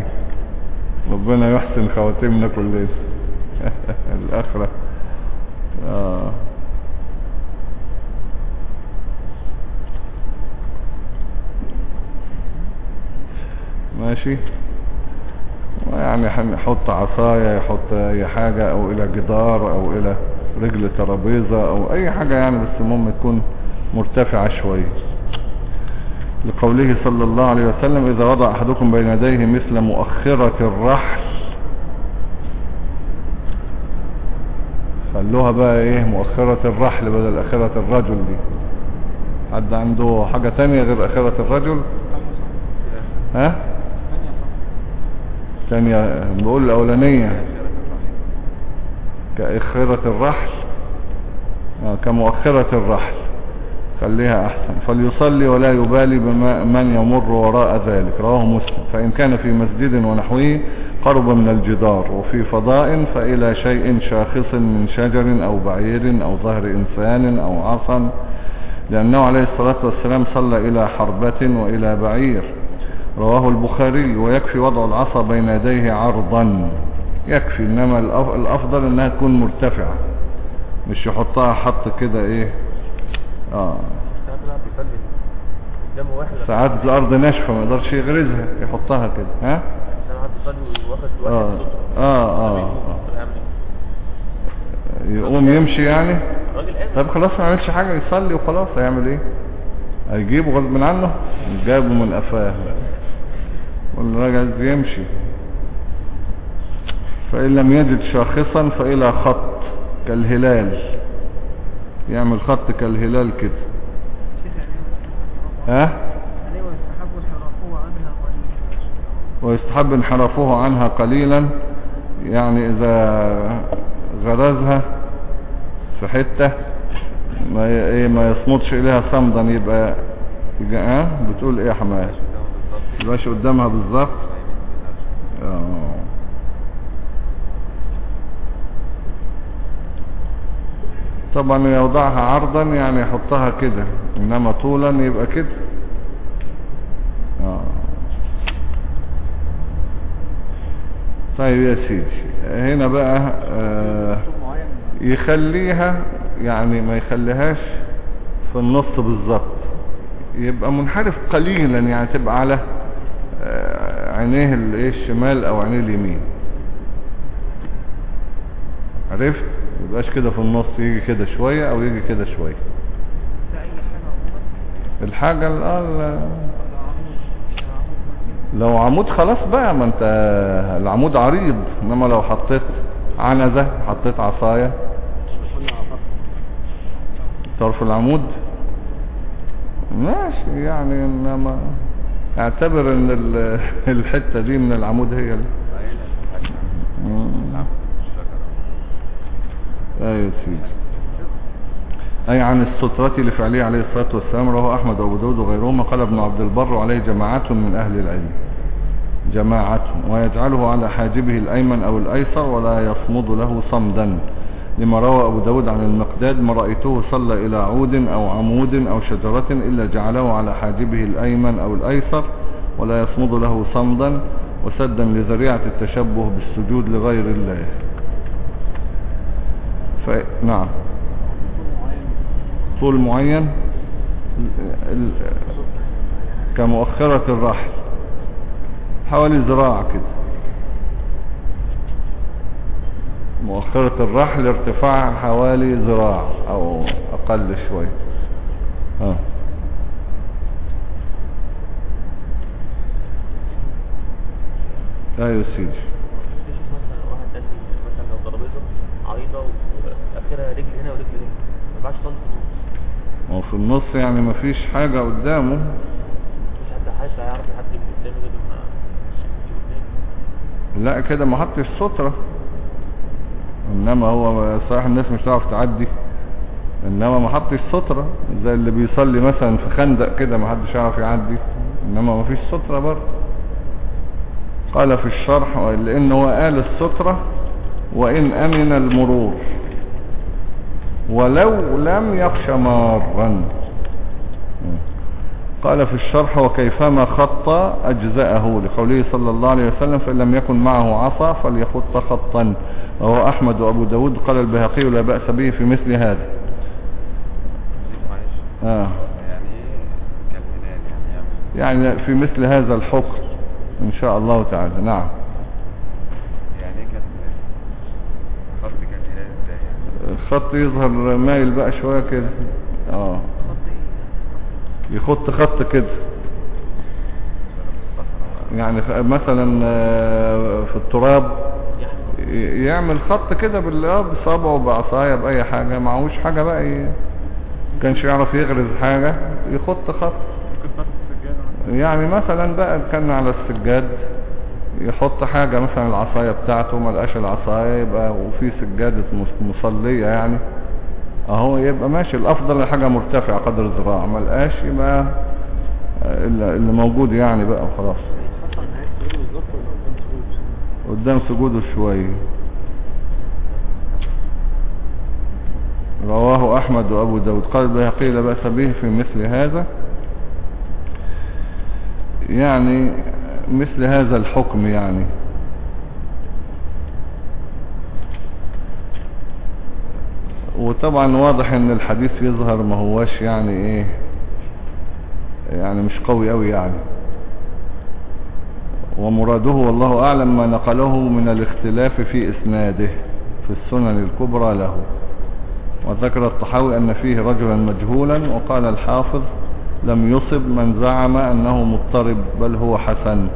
ربنا يحسن خواتمنا كلنا الآخرة. آه. ماشي. يعني يحط عصاية يحط أي حاجة أو إلى جدار أو إلى رجل ترابيزة أو أي حاجة يعني بس المهم تكون مرتفعة شوية. لقوله صلى الله عليه وسلم إذا وضع أحدكم بين يديه مثل مؤخرة الرحل خلوها بقى إيه مؤخرة الرحل بدل آخرة الرجل دي. حد عنده حاجة تانية غير آخرة الرجل؟ ها؟ تانية بقول الأولانية كإخرة الرحل آه كمؤخرة الرحل خليها أحسن. فليصلي ولا يبالي بما من يمر وراء ذلك. رواه مسلم. فإن كان في مسجد ونحوه قرب من الجدار وفي فضاء فإلى شيء شاخص من شجر أو بعير أو ظهر إنسان أو عصا لأنه عليه الصلاة والسلام صلى إلى حربة وإلى بعير. رواه البخاري ويكفي وضع العصا بين يديه عرضا. يكفي إنما الأفضل إنها تكون مرتفعة. مش يحطها حط كده إيه؟ آه.
ساعات
الأرض ناشفة ما يقدرش يغرزها يحطها كده ها؟
طب يعمل إيه؟
يقوم يمشي يعني. طب خلاص ما يعملش حاجة يصلي وخلاص هيعمل إيه؟ هيجيبه غصب عنه جابه من قفاه. والراجل عايز يمشي. فإن لم يجد شاخصا فإلى خط كالهلال. يعمل خط كالهلال كده. ها؟ ويستحب انحرافه عنها قليلا. يعني إذا غرزها في حتة ما ما يصمدش إليها صمدا يبقى بتقول إيه يا حماس؟ يبقاش قدامها بالظبط آه. طبعا يوضعها عرضا يعني يحطها كده إنما طولا يبقى كده آه. طيب يا سيدي هنا بقى آه يخليها يعني ما يخليهاش في النص بالظبط يبقى منحرف قليلا يعني تبقى على عينيه الايه الشمال أو عينيه اليمين. عرفت؟ يبقاش كده في النص يجي كده شوية أو يجي كده شوية. الحاجة ال- آه، لو عمود خلاص بقى ما أنت العمود عريض. إنما لو حطيت عنزة حطيت عصاية. طرف العمود؟ ماشي يعني إنما اعتبر ان ال- الحتة دي من العمود هي. أيوه سيدي. أي عن السترة لفعله عليه الصلاة والسلام رواه أحمد وأبو داود وغيرهما قال ابن عبد البر وعليه جماعات من أهل العلم. جماعة ويجعله على حاجبه الأيمن أو الأيسر ولا يصمد له صمدا. لما روى أبو داود عن المقداد ما رأيته صلى إلى عود أو عمود أو شجرة إلا جعله على حاجبه الأيمن أو الأيسر ولا يصمد له صمدا وسدا لذريعة التشبه بالسجود لغير الله. ف... نعم. طول معين ال- كمؤخرة الرحل حوالي ذراع كده. مؤخرة الرحل ارتفاعها حوالي ذراع أو أقل شوية ها. أيوه سيدي. هو في النص يعني مفيش حاجة قدامه.
مش حد حاسس هيعرف قدامه
لا كده ما حطش سترة إنما هو صراحة الناس مش هتعرف تعدي. إنما ما حطش سترة زي اللي بيصلي مثلا في خندق كده ما حدش يعرف يعدي. إنما ما فيش سترة برضه. قال في الشرح لأن هو قال السترة وإن أمن المرور. ولو لم يخش مارا. قال في الشرح وكيفما خط أجزأه لقوله صلى الله عليه وسلم فإن لم يكن معه عصا فليخط خطا. وهو أحمد وأبو داود قال البهقي لا بأس به في مثل هذا. آه.
يعني يعني.
يعني في مثل هذا الحكم إن شاء الله تعالى. نعم.
يعني خط
الخط يظهر مايل بقى شوية كده. آه. يخط خط كده. يعني مثلا آه، في التراب يعمل خط كده بصابعه بعصايه بأي حاجة معهوش حاجة بقى ي... كانش يعرف يغرز حاجة يخط خط. يعني مثلا بقى كان على السجاد يحط حاجة مثلا العصاية بتاعته ما لقاش العصاية يبقى وفي سجادة مص- مصلية يعني. أهو يبقى ماشي الأفضل حاجة مرتفعة قدر الذراع ما لقاش يبقى اللي موجود يعني بقى وخلاص
خط على نهاية السجود بالظبط ولا قدام سجود
قدام سجوده شوية. رواه أحمد وأبو داود. قال البيهقي لا بأس به في مثل هذا. يعني مثل هذا الحكم يعني. وطبعا واضح إن الحديث يظهر ما هواش يعني إيه. يعني مش قوي قوي يعني. ومراده والله أعلم ما نقله من الاختلاف في إسناده في السنن الكبرى له. وذكر الطحاوي أن فيه رجلا مجهولا وقال الحافظ لم يصب من زعم أنه مضطرب بل هو حسن.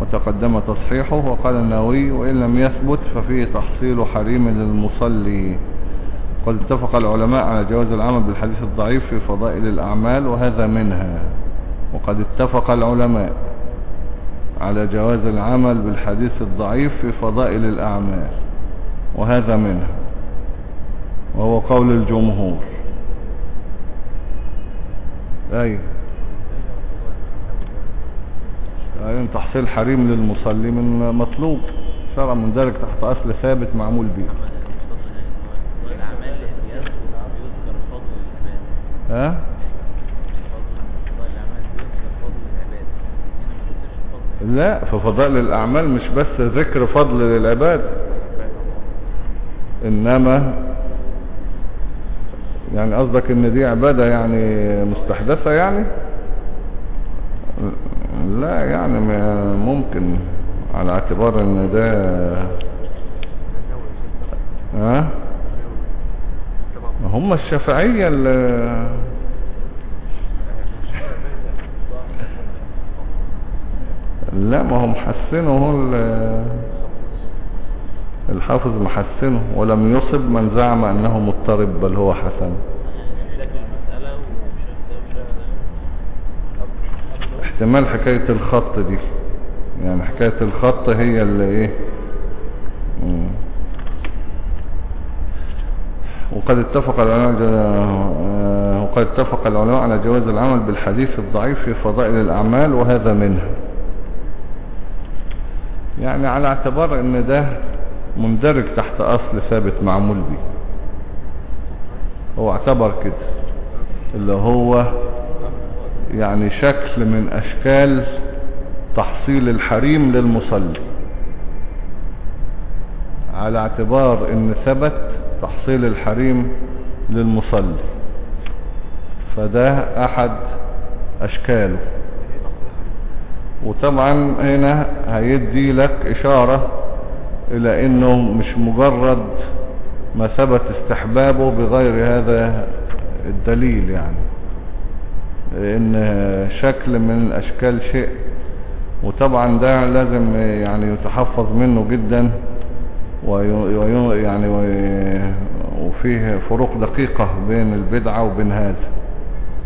وتقدم تصحيحه وقال النووي وإن لم يثبت ففيه تحصيل حريم للمصلي. قد اتفق العلماء على جواز العمل بالحديث الضعيف في فضائل الأعمال وهذا منها. وقد اتفق العلماء. على جواز العمل بالحديث الضعيف في فضائل الأعمال وهذا منها وهو قول الجمهور. أي؟ أي تحصيل حريم للمصلي من مطلوب شرع مندرج تحت أصل ثابت معمول به. ها
فضل الأعمال يذكر فضل العباد هنا ما ذكرش فضل
لا في فضائل الأعمال مش بس ذكر فضل للعباد إنما يعني قصدك إن دي عبادة يعني مستحدثة يعني؟ لا يعني ممكن على اعتبار إن ده ها؟ هم الشافعية اللي لا ما هم حسنوا هو ال- الحافظ محسنه ولم يصب من زعم أنه مضطرب بل هو حسن. احتمال حكاية الخط دي. يعني حكاية الخط هي اللي إيه. وقد اتفق العلماء آه، وقد اتفق العلماء على جواز العمل بالحديث الضعيف في فضائل الأعمال وهذا منها. يعني على اعتبار ان ده مندرج تحت اصل ثابت معمول به هو اعتبر كده. اللي هو يعني شكل من اشكال تحصيل الحريم للمصلي. على اعتبار ان ثبت تحصيل الحريم للمصلي. فده احد اشكاله. وطبعا هنا هيدي لك إشارة إلى إنه مش مجرد ما ثبت استحبابه بغير هذا الدليل يعني. ان شكل من اشكال شيء وطبعا ده لازم يعني يتحفظ منه جدا وي وي- يعني وي- وفيه فروق دقيقة بين البدعة وبين هذا.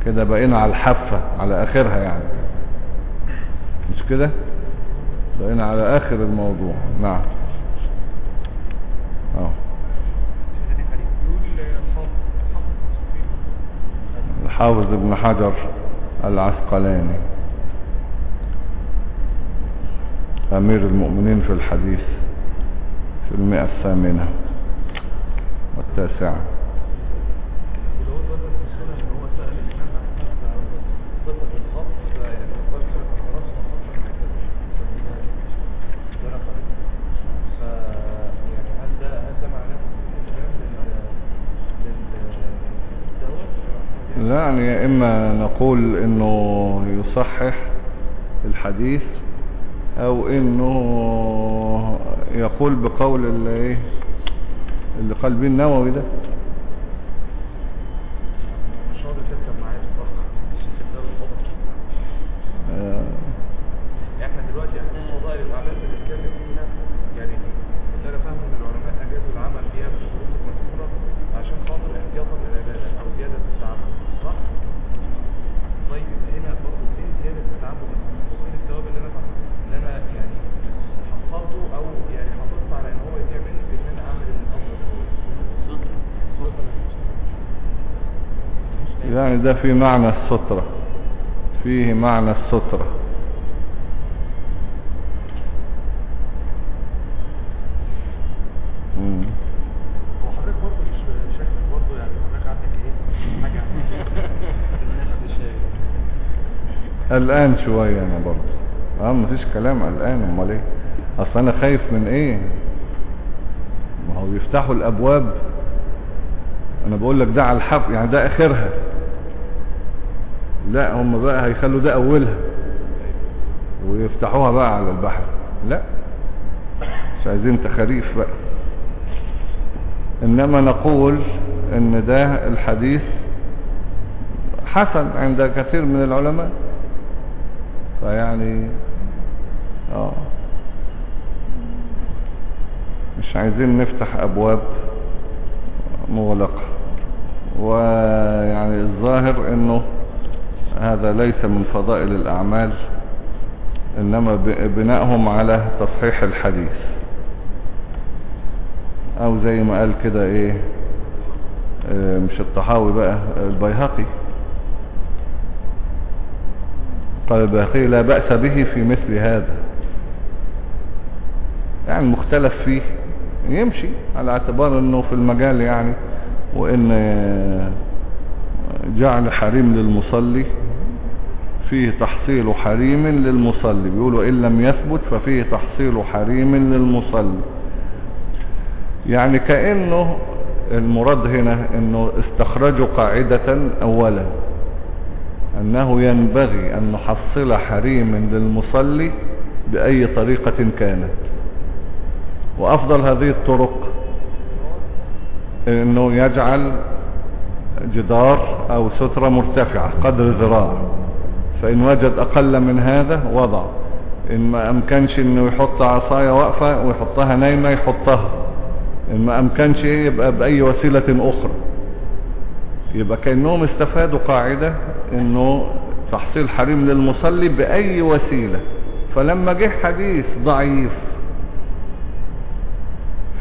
كده بقينا على الحافة على آخرها يعني. كده؟ بقينا على آخر الموضوع. نعم. آه الحافظ ابن حجر العسقلاني. أمير المؤمنين في الحديث في المئة الثامنة والتاسعة
ولو هو ثبت في السنة ان هو سأل الإمام أحمد عن صفة الخط
يعني يا إما نقول إنه يصحح الحديث أو إنه يقول بقول اللي إيه اللي قال بيه النووي ده
مش راضي تركب معايا بصراحة الشيخ الدار الفضل
آه،
إحنا دلوقتي يعني في فضائل الاعمال بنتكلم فيها يعني اللي أنا فاهمه ان العلماء اجازوا العمل بيها بالشروط المذكوره عشان خاطر احتياطا للعباده أو زياده في التعبد صح؟ طيب هنا برضه فين زياده في التعبد وفين الثواب اللي أنا اللي أنا يعني حصلته أو يعني حافظت على ان هو يضيع مني في ان أنا اعمل الامر
يعني ده في معنى السترة. فيه معنى السترة.
برضه يعني إيه؟
قلقان شوية أنا برضه. آه مفيش كلام. قلقان أمال إيه؟ أصل أنا خايف من إيه؟ ما هو يفتحوا الأبواب. أنا بقول لك ده على الحق يعني ده آخرها. لا هم بقى هيخلوا ده أولها. ويفتحوها بقى على البحر. لا مش عايزين تخاريف بقى. إنما نقول إن ده الحديث حسن عند كثير من العلماء. فيعني آه مش عايزين نفتح أبواب مغلقة. ويعني الظاهر إنه هذا ليس من فضائل الأعمال إنما ب- بنائهم على تصحيح الحديث. أو زي ما قال كده إيه آه، مش الطحاوي بقى البيهقي. قال البيهقي لا بأس به في مثل هذا. يعني مختلف فيه. يمشي على اعتبار إنه في المجال يعني وإن آه، جعل حريم للمصلي فيه تحصيل حريم للمصلي. بيقولوا إن لم يثبت ففيه تحصيل حريم للمصلي. يعني كأنه المراد هنا إنه استخرجوا قاعدة اولا. أنه ينبغي أن نحصل حريم للمصلي بأي طريقة كانت. وأفضل هذه الطرق إنه يجعل جدار أو سترة مرتفعة قدر ذراع. فإن وجد أقل من هذا وضع. إن ما أمكنش إنه يحط عصاية واقفة ويحطها نايمة يحطها. إن ما أمكنش إيه يبقى بأي وسيلة أخرى. يبقى كأنهم استفادوا قاعدة إنه تحصيل حريم للمصلي بأي وسيلة. فلما جه حديث ضعيف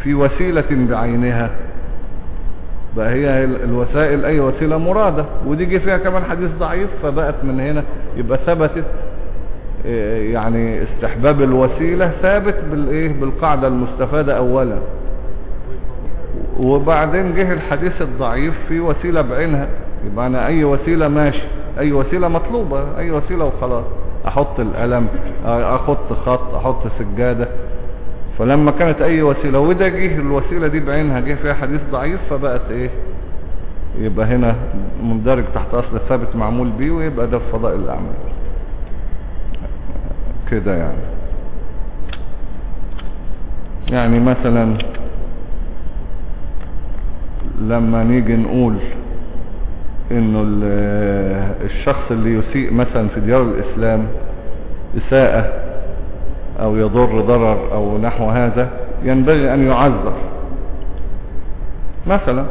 في وسيلة بعينها بقى هي ال- الوسائل أي وسيلة مرادة ودي فيها كمان حديث ضعيف فبقت من هنا يبقى ثبتت إيه، يعني استحباب الوسيلة ثابت بالايه بالقاعدة المستفادة اولا. وبعدين جه الحديث الضعيف في وسيلة بعينها يبقى أنا أي وسيلة ماشي أي وسيلة مطلوبة أي وسيلة وخلاص. أحط القلم أحط خط أحط سجادة فلما كانت أي وسيلة وده جه الوسيلة دي بعينها جه فيها حديث ضعيف فبقت إيه؟ يبقى هنا مندرج تحت أصل ثابت معمول بيه ويبقى ده فضائل الاعمال كده يعني. يعني مثلا لما نيجي نقول إنه ال- الشخص اللي يسيء مثلا في ديار الإسلام إساءة أو يضر ضرر أو نحو هذا ينبغي أن يعذر. مثلا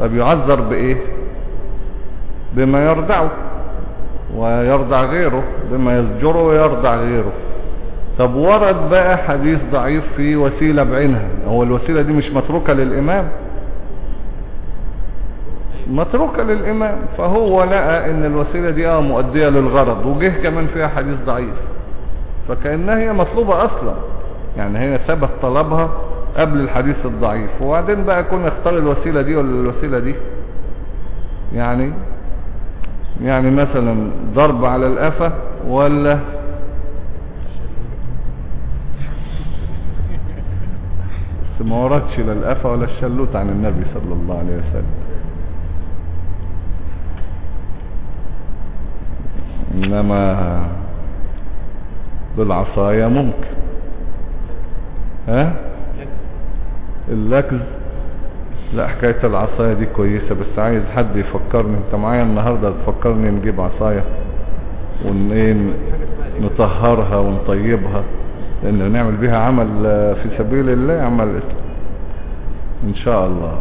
طب يعذر بإيه؟ بما يردعه ويرضع غيره بما يزجره ويرضع غيره. طب ورد بقى حديث ضعيف في وسيلة بعينها. هو الوسيلة دي مش متروكة للإمام؟ متروكة للإمام فهو لقى إن الوسيلة دي آه مؤدية للغرض وجه كمان فيها حديث ضعيف. فكأنها هي مطلوبة أصلا. يعني هي ثبت طلبها قبل الحديث الضعيف. وبعدين بقى كنا اختار الوسيلة دي ولا الوسيلة دي. يعني يعني مثلا ضرب على القفا ولا ما وردش لا القفا ولا الشلوت عن النبي صلى الله عليه وسلم. إنما بالعصاية ممكن. ها؟ اللكز؟ لا حكاية العصاية دي كويسة بس عايز حد يفكرني. انت معايا النهاردة تفكرني نجيب عصاية ون إيه نطهرها ونطيبها لأن نعمل بيها عمل آه، في سبيل الله عمل إن شاء الله.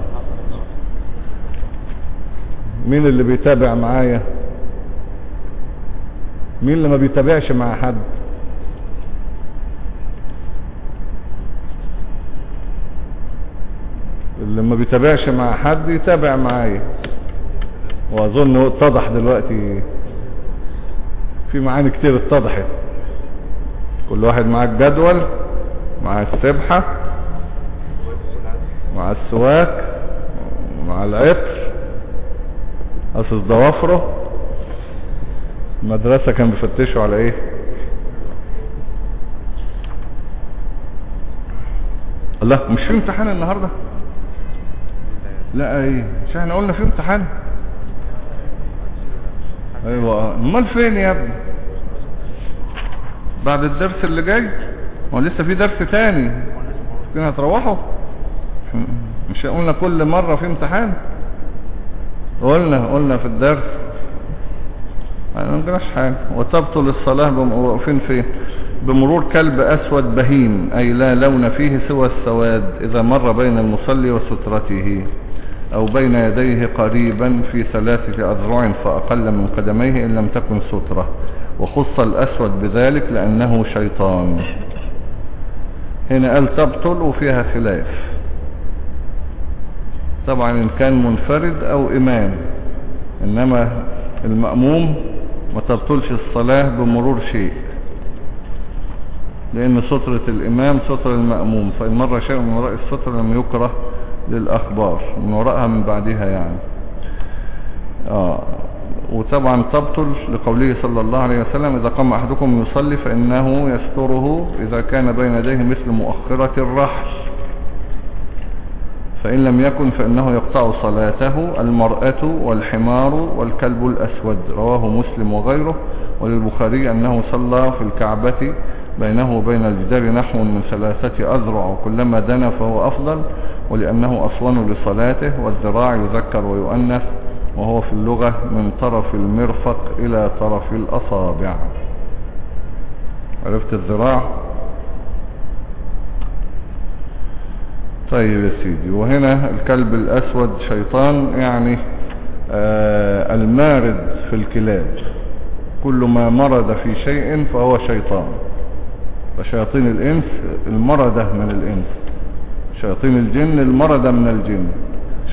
مين اللي بيتابع معايا؟ مين اللي ما بيتابعش مع حد؟ اللي ما بيتابعش مع حد يتابع معايا. وأظن اتضح دلوقتي في معاني كتير اتضحت. كل واحد معاه الجدول مع السبحة مع السواك مع العطر قصص ضوافره. المدرسة كان بيفتشوا على إيه؟ الله مش في امتحان النهاردة؟ لا إيه مش إحنا قلنا في امتحان. أيوه. أمال فين يا ابني؟ بعد الدرس اللي جاي؟ هو لسه في درس تاني. كنا هتروحوا مش قلنا كل مرة في امتحان؟ قلنا قلنا في الدرس. ما نقراش حاجة. وتبطل الصلاة واقفين فين بمرور كلب أسود بهيم أي لا لون فيه سوى السواد إذا مر بين المصلي وسترته. أو بين يديه قريبا في ثلاثة أذرع فأقل من قدميه إن لم تكن سترة. وخص الأسود بذلك لأنه شيطان. هنا قال تبطل وفيها خلاف. طبعا إن كان منفرد أو إمام. إنما المأموم ما تبطلش الصلاة بمرور شيء. لأن سترة الإمام ستر المأموم. فإن مر شيء من وراء السترة لم يكره للأخبار من وراءها من بعدها يعني. آه وطبعا تبطل لقوله صلى الله عليه وسلم إذا قام أحدكم يصلي فإنه يستره إذا كان بين يديه مثل مؤخرة الرحل. فإن لم يكن فإنه يقطع صلاته المرأة والحمار والكلب الأسود. رواه مسلم وغيره. وللبخاري أنه صلى في الكعبة بينه وبين الجدار نحو من ثلاثة أذرع وكلما دنا فهو أفضل. ولأنه أصون لصلاته والذراع يذكر ويؤنث وهو في اللغة من طرف المرفق إلى طرف الأصابع. عرفت الذراع؟ طيب يا سيدي وهنا الكلب الأسود شيطان يعني آه المارد في الكلاب. كل ما مرض في شيء فهو شيطان. فشياطين الإنس المردة من الإنس. شياطين الجن المردة من الجن.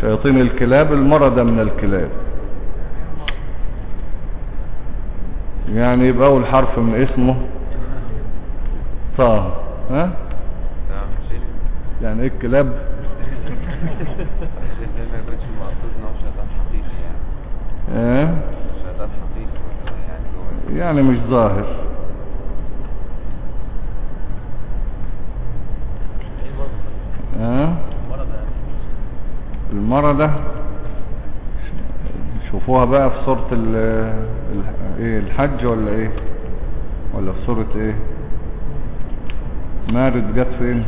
شياطين الكلاب المردة من الكلاب. يعني يبقى أول حرف من اسمه طه. ها؟ يعني إيه الكلاب؟
شيء ما يكونش مقصود ان هو شيطان حقيقي يعني
ها
شيطان حقيقي مثلا يعني جوه
يعني مش ظاهر ها؟ شوفوها بقى في ال- إيه الحج ولا إيه؟ ولا في سورة إيه؟ مارد جت فين؟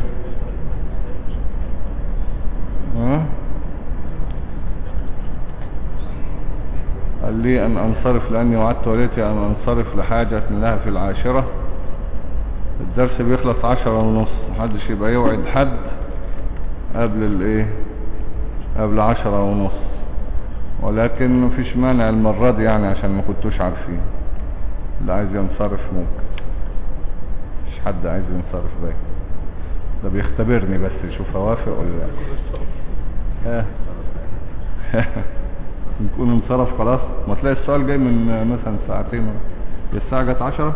ها؟ قال لي أن أنصرف لأني وعدت والدتي أن أنصرف لحاجة لها في العاشرة. الدرس بيخلص عشرة ونص محدش يبقى يوعد حد. قبل الايه؟ قبل عشرة ونص. ولكن مفيش مانع المرة دي يعني عشان ما كنتوش عارفين. اللي عايز ينصرف ممكن. مش حد عايز ينصرف باين ده بيختبرني بس يشوف اوافق ولا لا. ها؟ نكون انصرف خلاص. ما تلاقي السؤال جاي من مثلا ساعتين. الساعة جت عشرة؟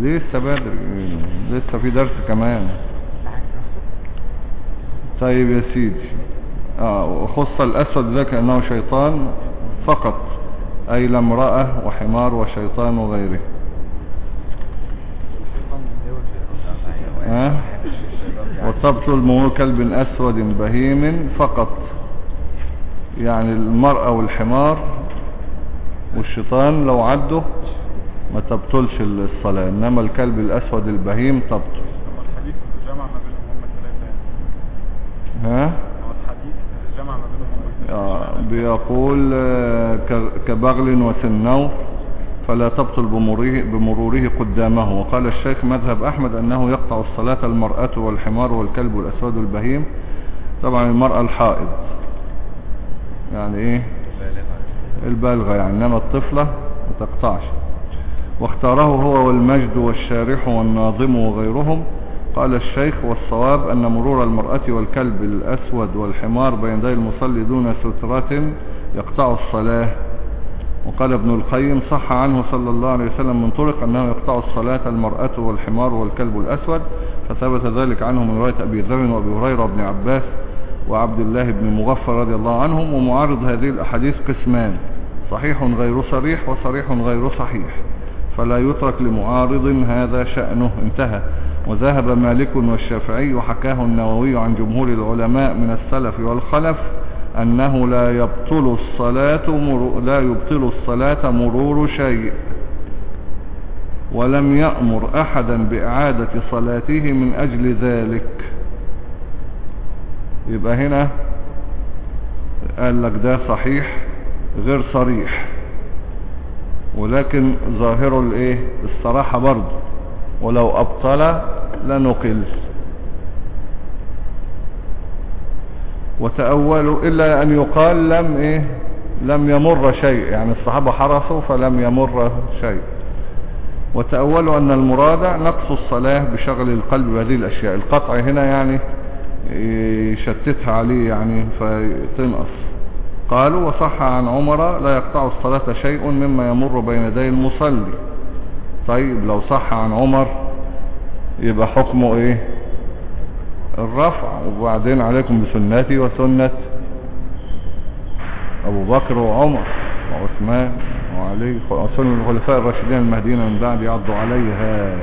لسه بدري. لسه في درس كمان. طيب يا سيدي. آه وخص الاسود ذاك أنه شيطان فقط أي لا امرأة وحمار وشيطان وغيره. ها؟ وتبطل مور كلب أسود بهيم فقط. يعني المرأة والحمار والشيطان لو عده ما تبطلش الصلاة إنما الكلب الأسود البهيم تبطل
هو الحديث جمع ما بينهم هم الثلاثة يعني
ها؟ آه، بيقول آه، كبغل وسنور فلا تبطل بمروره, بمروره قدامه. وقال الشيخ مذهب أحمد أنه يقطع الصلاة المرأة والحمار والكلب والأسود البهيم طبعا المرأة الحائض. يعني إيه؟
بالغة
البالغة يعني إنما الطفلة ما تقطعش. واختاره هو والمجد والشارح والناظم وغيرهم. قال الشيخ والصواب أن مرور المرأة والكلب الأسود والحمار بين يدي المصلي دون سترة يقطع الصلاة. وقال ابن القيم صح عنه صلى الله عليه وسلم من طرق أنه يقطع الصلاة المرأة والحمار والكلب الأسود فثبت ذلك عنه من رواية أبي ذر وأبي هريرة وابن عباس وعبد الله بن مغفر رضي الله عنهم ومعارض هذه الأحاديث قسمان صحيح غير صريح وصريح غير صحيح فلا يترك لمعارض هذا شأنه انتهى. وذهب مالك والشافعي وحكاه النووي عن جمهور العلماء من السلف والخلف أنه لا يبطل الصلاة. لا يبطل الصلاة مرور شيء ولم يأمر أحدا بإعادة صلاته من أجل ذلك يبقى هنا قال لك ده صحيح غير صريح ولكن ظاهره الإيه الصراحة برضه ولو أبطل لنقل. وتأولوا إلا أن يقال لم إيه؟ لم يمر شيء. يعني الصحابة حرصوا فلم يمر شيء. وتأولوا أن المراد نقص الصلاة بشغل القلب بهذه الأشياء. القطع هنا يعني يشتتها عليه يعني فتنقص قالوا وصح عن عمر لا يقطع الصلاة شيء مما يمر بين يدي المصلي. طيب لو صح عن عمر يبقى حكمه إيه؟ الرفع. وبعدين عليكم بسنتي وسنة أبو بكر وعمر وعثمان وعلي وسنة الخلفاء الراشدين المهديين من بعد يعضوا عليها.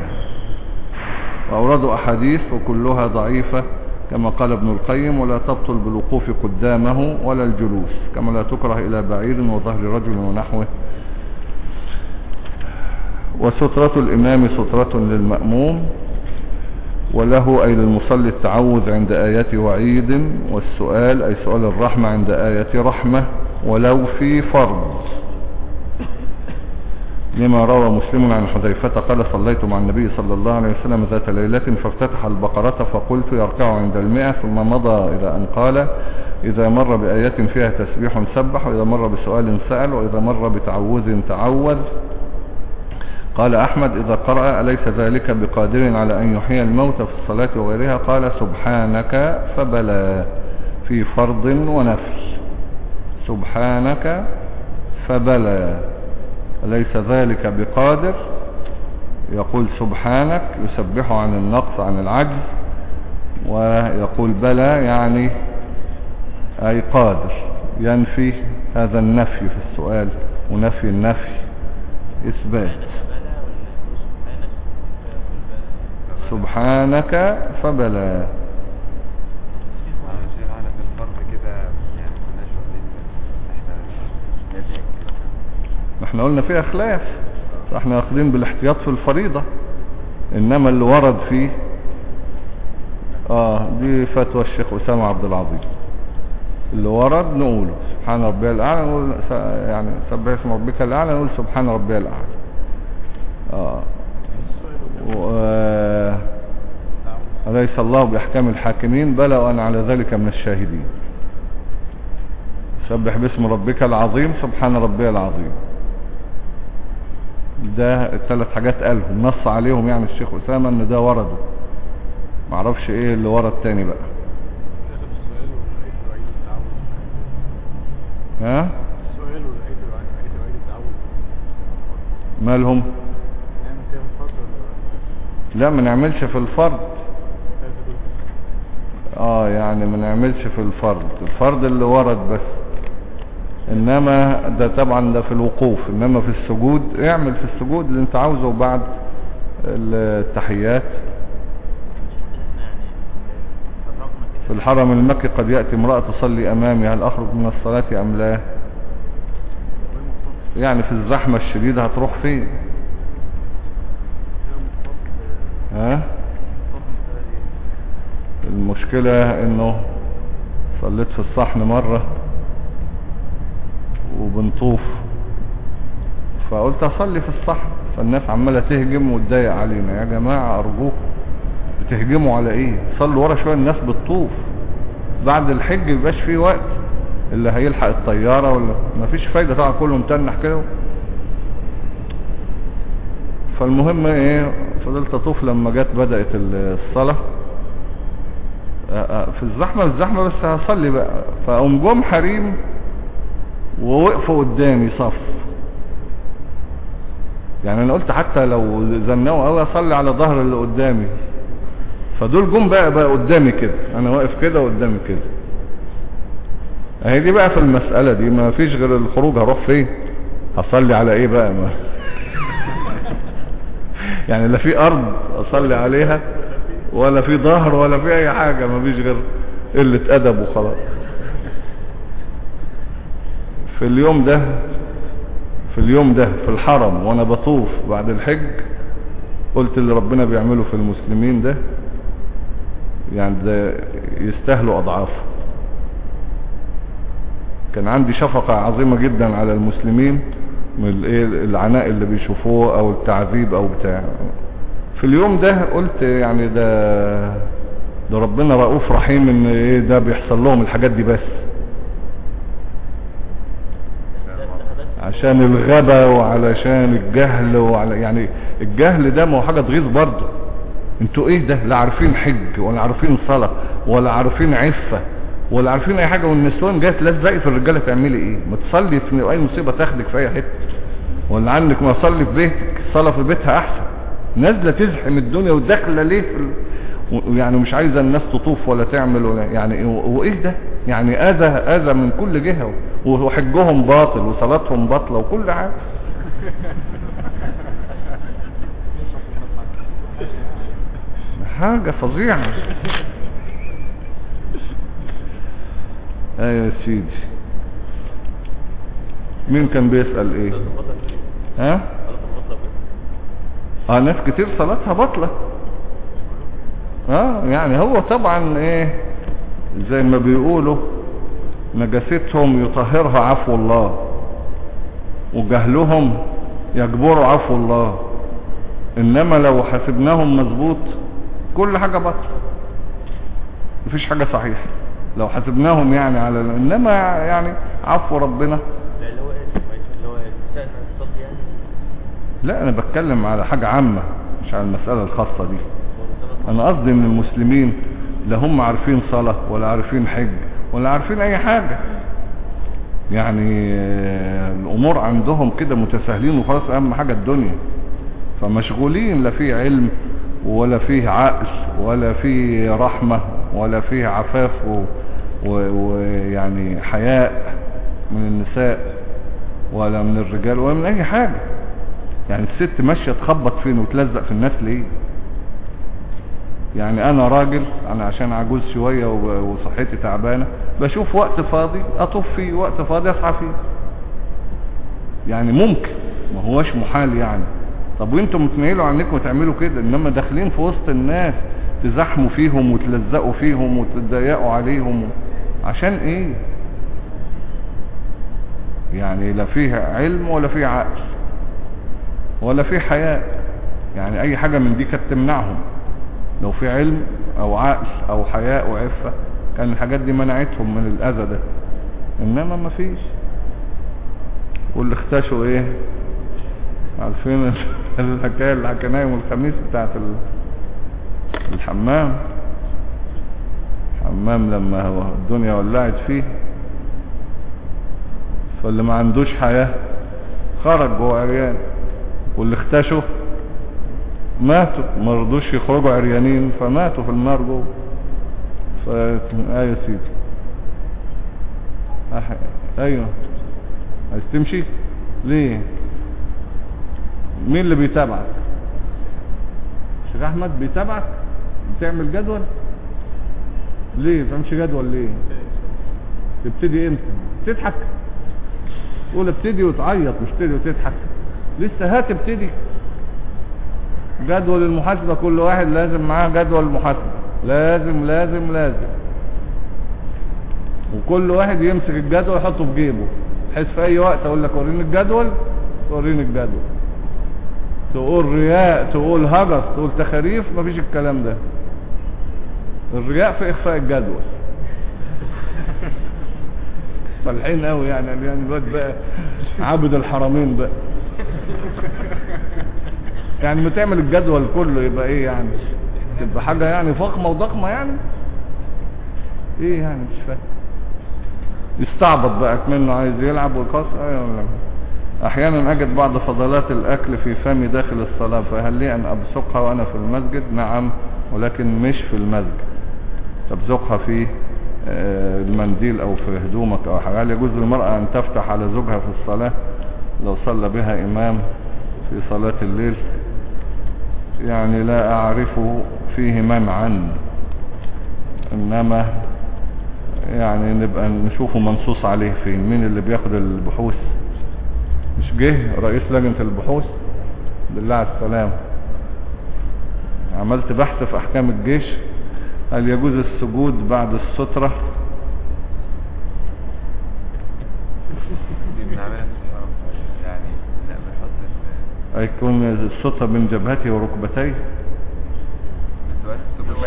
وأوردوا أحاديث وكلها ضعيفة كما قال ابن القيم ولا تبطل بالوقوف قدامه ولا الجلوس كما لا تكره إلى بعير وظهر رجل ونحوه. وسترة الإمام سترة للمأموم وله أي للمصلي التعوذ عند آيات وعيد والسؤال أي سؤال الرحمة عند آيات رحمة ولو في فرض. لما روى مسلم عن حذيفة قال صليت مع النبي صلى الله عليه وسلم ذات ليلة فافتتح البقرة فقلت يركع عند المئة ثم مضى إلى أن قال إذا مر بآيات فيها تسبيح سبح وإذا مر بسؤال سأل وإذا مر بتعوذ تعوذ قال أحمد إذا قرأ أليس ذلك بقادر على أن يحيي الموت في الصلاة وغيرها؟ قال سبحانك فبلى في فرض ونفل سبحانك فبلى. أليس ذلك بقادر؟ يقول سبحانك يسبح عن النقص عن العجز ويقول بلى يعني أي قادر. ينفي هذا النفي في السؤال ونفي النفي إثبات سبحانك فبلى
معلش شيخ إحنا في الفرض كده يعني كناش واخدين إحنا نادي
ما إحنا قلنا فيها خلاف فاحنا واخدين بالاحتياط في الفريضة. انما اللي ورد فيه آه دي فتوى الشيخ أسامة عبد العظيم. اللي ورد نقوله سبحان ربي الأعلى نقول يعني سبح اسم ربك الأعلى نقول سبحان ربي الأعلى. آه. و... آه، أليس الله بأحكام الحاكمين بلى وأنا على ذلك من الشاهدين سبح باسم ربك العظيم سبحان ربي العظيم ده الثلاث حاجات قالهم نص عليهم يعني الشيخ أسامة ان ده ورده معرفش إيه اللي ورد تاني بقى ها مالهم
نعمل فيها من فترة ولا
لا ما نعملش في الفرد. آه يعني ما نعملش في الفرد. الفرد اللي ورد بس. إنما ده طبعا ده في الوقوف. إنما في السجود اعمل في السجود اللي أنت عاوزه بعد التحيات. في الحرم المكي قد يأتي امرأة تصلي أمامي. هل أخرج من الصلاة أم لا؟ يعني في الزحمة الشديدة هتروح فين؟ ها؟ المشكلة إنه صليت في الصحن مرة وبنطوف. فقلت أصلي في الصحن. فالناس عمالة تهجم وتضايق علينا. يا جماعة أرجوكم. بتهجموا على إيه؟ صلوا ورا شوية الناس بتطوف. بعد الحج مبقاش فيه وقت. اللي هيلحق الطيارة ولا مفيش فايدة. طبعا كله متنح كده. فالمهم إيه؟ فضلت اطوف لما جت بدأت الصلاة. في الزحمة الزحمة بس هصلي بقى. فقوم جم حريم ووقفوا قدامي صف. يعني أنا قلت حتى لو زنوا قوي أصلي على ظهر اللي قدامي. فدول جم بقى بقى قدامي كده. أنا واقف كده قدامي كده. أهي دي بقى في المسألة دي. ما فيش غير الخروج. هروح فين؟ هصلي على إيه بقى؟ يعني لا في أرض أصلي عليها ولا في ظهر ولا في أي حاجة ما فيش غير قلة أدب وخلاص. في اليوم ده في اليوم ده في الحرم وأنا بطوف بعد الحج قلت اللي ربنا بيعمله في المسلمين ده يعني ده يستاهلوا أضعاف. كان عندي شفقة عظيمة جدا على المسلمين من الايه العناء اللي بيشوفوه أو التعذيب أو بتاع. في اليوم ده قلت يعني ده ده ربنا رؤوف رحيم إن إيه ده بيحصل لهم الحاجات دي بس. عشان الغبا وعلشان الجهل وعلى يعني الجهل ده ما هو حاجة تغيظ برضه. أنتوا إيه ده؟ لا عارفين حج ولا عارفين صلاة ولا عارفين عفة. ولا عارفين أي حاجة والنسوان تلزقي في الرجالة تعملي إيه؟ ما تصلي في أي مصيبة تاخدك في أي حتة. ولا عنك ما تصلي في بيتك الصلاة في بيتها أحسن. نازلة تزحم الدنيا وداخلة ليه. يعني مش عايزة الناس تطوف ولا تعمل ولا يعني وإيه ده؟ يعني آذى آذى من كل جهة. وحجهم باطل وصلاتهم باطلة وكل حاجة. حاجة فظيعة. إيه يا سيدي. مين كان بيسأل إيه؟ ها؟ آه ناس كتير صلاتها بطلة آه يعني هو طبعا إيه زي ما بيقولوا نجاستهم يطهرها عفو الله وجهلهم يجبروا عفو الله. إنما لو حسبناهم مظبوط كل حاجة بطل مفيش حاجة صحيحة. لو حسبناهم يعني على إنما يعني عفو ربنا.
لا استنى تصلي يعني؟
لا أنا بتكلم على حاجة عامة مش على المسألة الخاصة دي. أنا قصدي إن المسلمين لا هم عارفين صلاة ولا عارفين حج ولا عارفين أي حاجة. يعني آه، الأمور عندهم كده متساهلين وخلاص أهم حاجة الدنيا. فمشغولين لا فيه علم ولا فيه عقل ولا فيه رحمة ولا فيه عفاف ويعني حياء من النساء ولا من الرجال ولا من أي حاجة. يعني الست ماشية تخبط فين وتلزق في الناس ليه؟ يعني أنا راجل أنا عشان عجوز شوية و- وصحتي تعبانة بشوف وقت فاضي أطوف فيه وقت فاضي أصحى فيه. يعني ممكن ما هوش محال يعني. طب وإنتم متنيلوا عنكم وتعملوا كده إنما داخلين في وسط الناس تزحموا فيهم وتلزقوا فيهم وتضايقوا عليهم عشان إيه؟ يعني لا فيه علم ولا فيه عقل ولا فيه حياء يعني أي حاجة من دي كانت تمنعهم. لو في علم أو عقل أو حياء وعفة كان الحاجات دي منعتهم من الأذى ده. إنما ما فيش. واللي اختشوا إيه؟ عارفين الحكاية اللي حكيناها يوم الخميس بتاعت ال- الحمام. حمام لما هو الدنيا ولعت فيه فاللي ما عندوش حياة خرج جوه عريان واللي اختشوا ماتوا ما رضوش يخرجوا عريانين فماتوا في النار جوه. ف أيوه سيدي. أح... أيوه. عايز تمشي؟ ليه؟ مين اللي بيتابعك؟ شيخ أحمد بيتابعك؟ بتعمل جدول؟ ليه؟ ما بتعملش جدول ليه؟ تبتدي إمتى؟ تضحك. تقول ابتدي وتعيط مش تبتدي وتضحك. لسه هتبتدي جدول المحاسبة كل واحد لازم معاه جدول المحاسبة لازم لازم لازم. وكل واحد يمسك الجدول يحطه في جيبه. بحيث في أي وقت أقول لك وريني الجدول وريني الجدول. تقول رياء تقول هجس تقول تخاريف مفيش الكلام ده. الرياء في إخفاء الجدول. فالحين قوي يعني يعني الواد بقى عابد الحرمين بقى. يعني ما تعمل الجدول كله يبقى إيه يعني؟ تبقى حاجة يعني فخمة وضخمة يعني؟ إيه يعني؟ مش فاهم. يستعبط بقى منه عايز يلعب ويقص أيوه. أحيانا أجد بعض فضلات الأكل في فمي داخل الصلاة فهل لي أن أبصقها وأنا في المسجد؟ نعم ولكن مش في المسجد. تبزقها في آه، المنديل أو في هدومك أو حاجة. هل يجوز للمرأة أن تفتح على زوجها في الصلاة لو صلى بها إمام في صلاة الليل؟ يعني لا أعرف فيه منعا إنما يعني نبقى نشوفه منصوص عليه فين مين اللي بياخد البحوث؟ مش جه رئيس لجنة البحوث؟ بالله على السلام عملت بحث في أحكام الجيش؟ هل يجوز السجود بعد السترة؟ هيكون السترة بين جبهته وركبتيه؟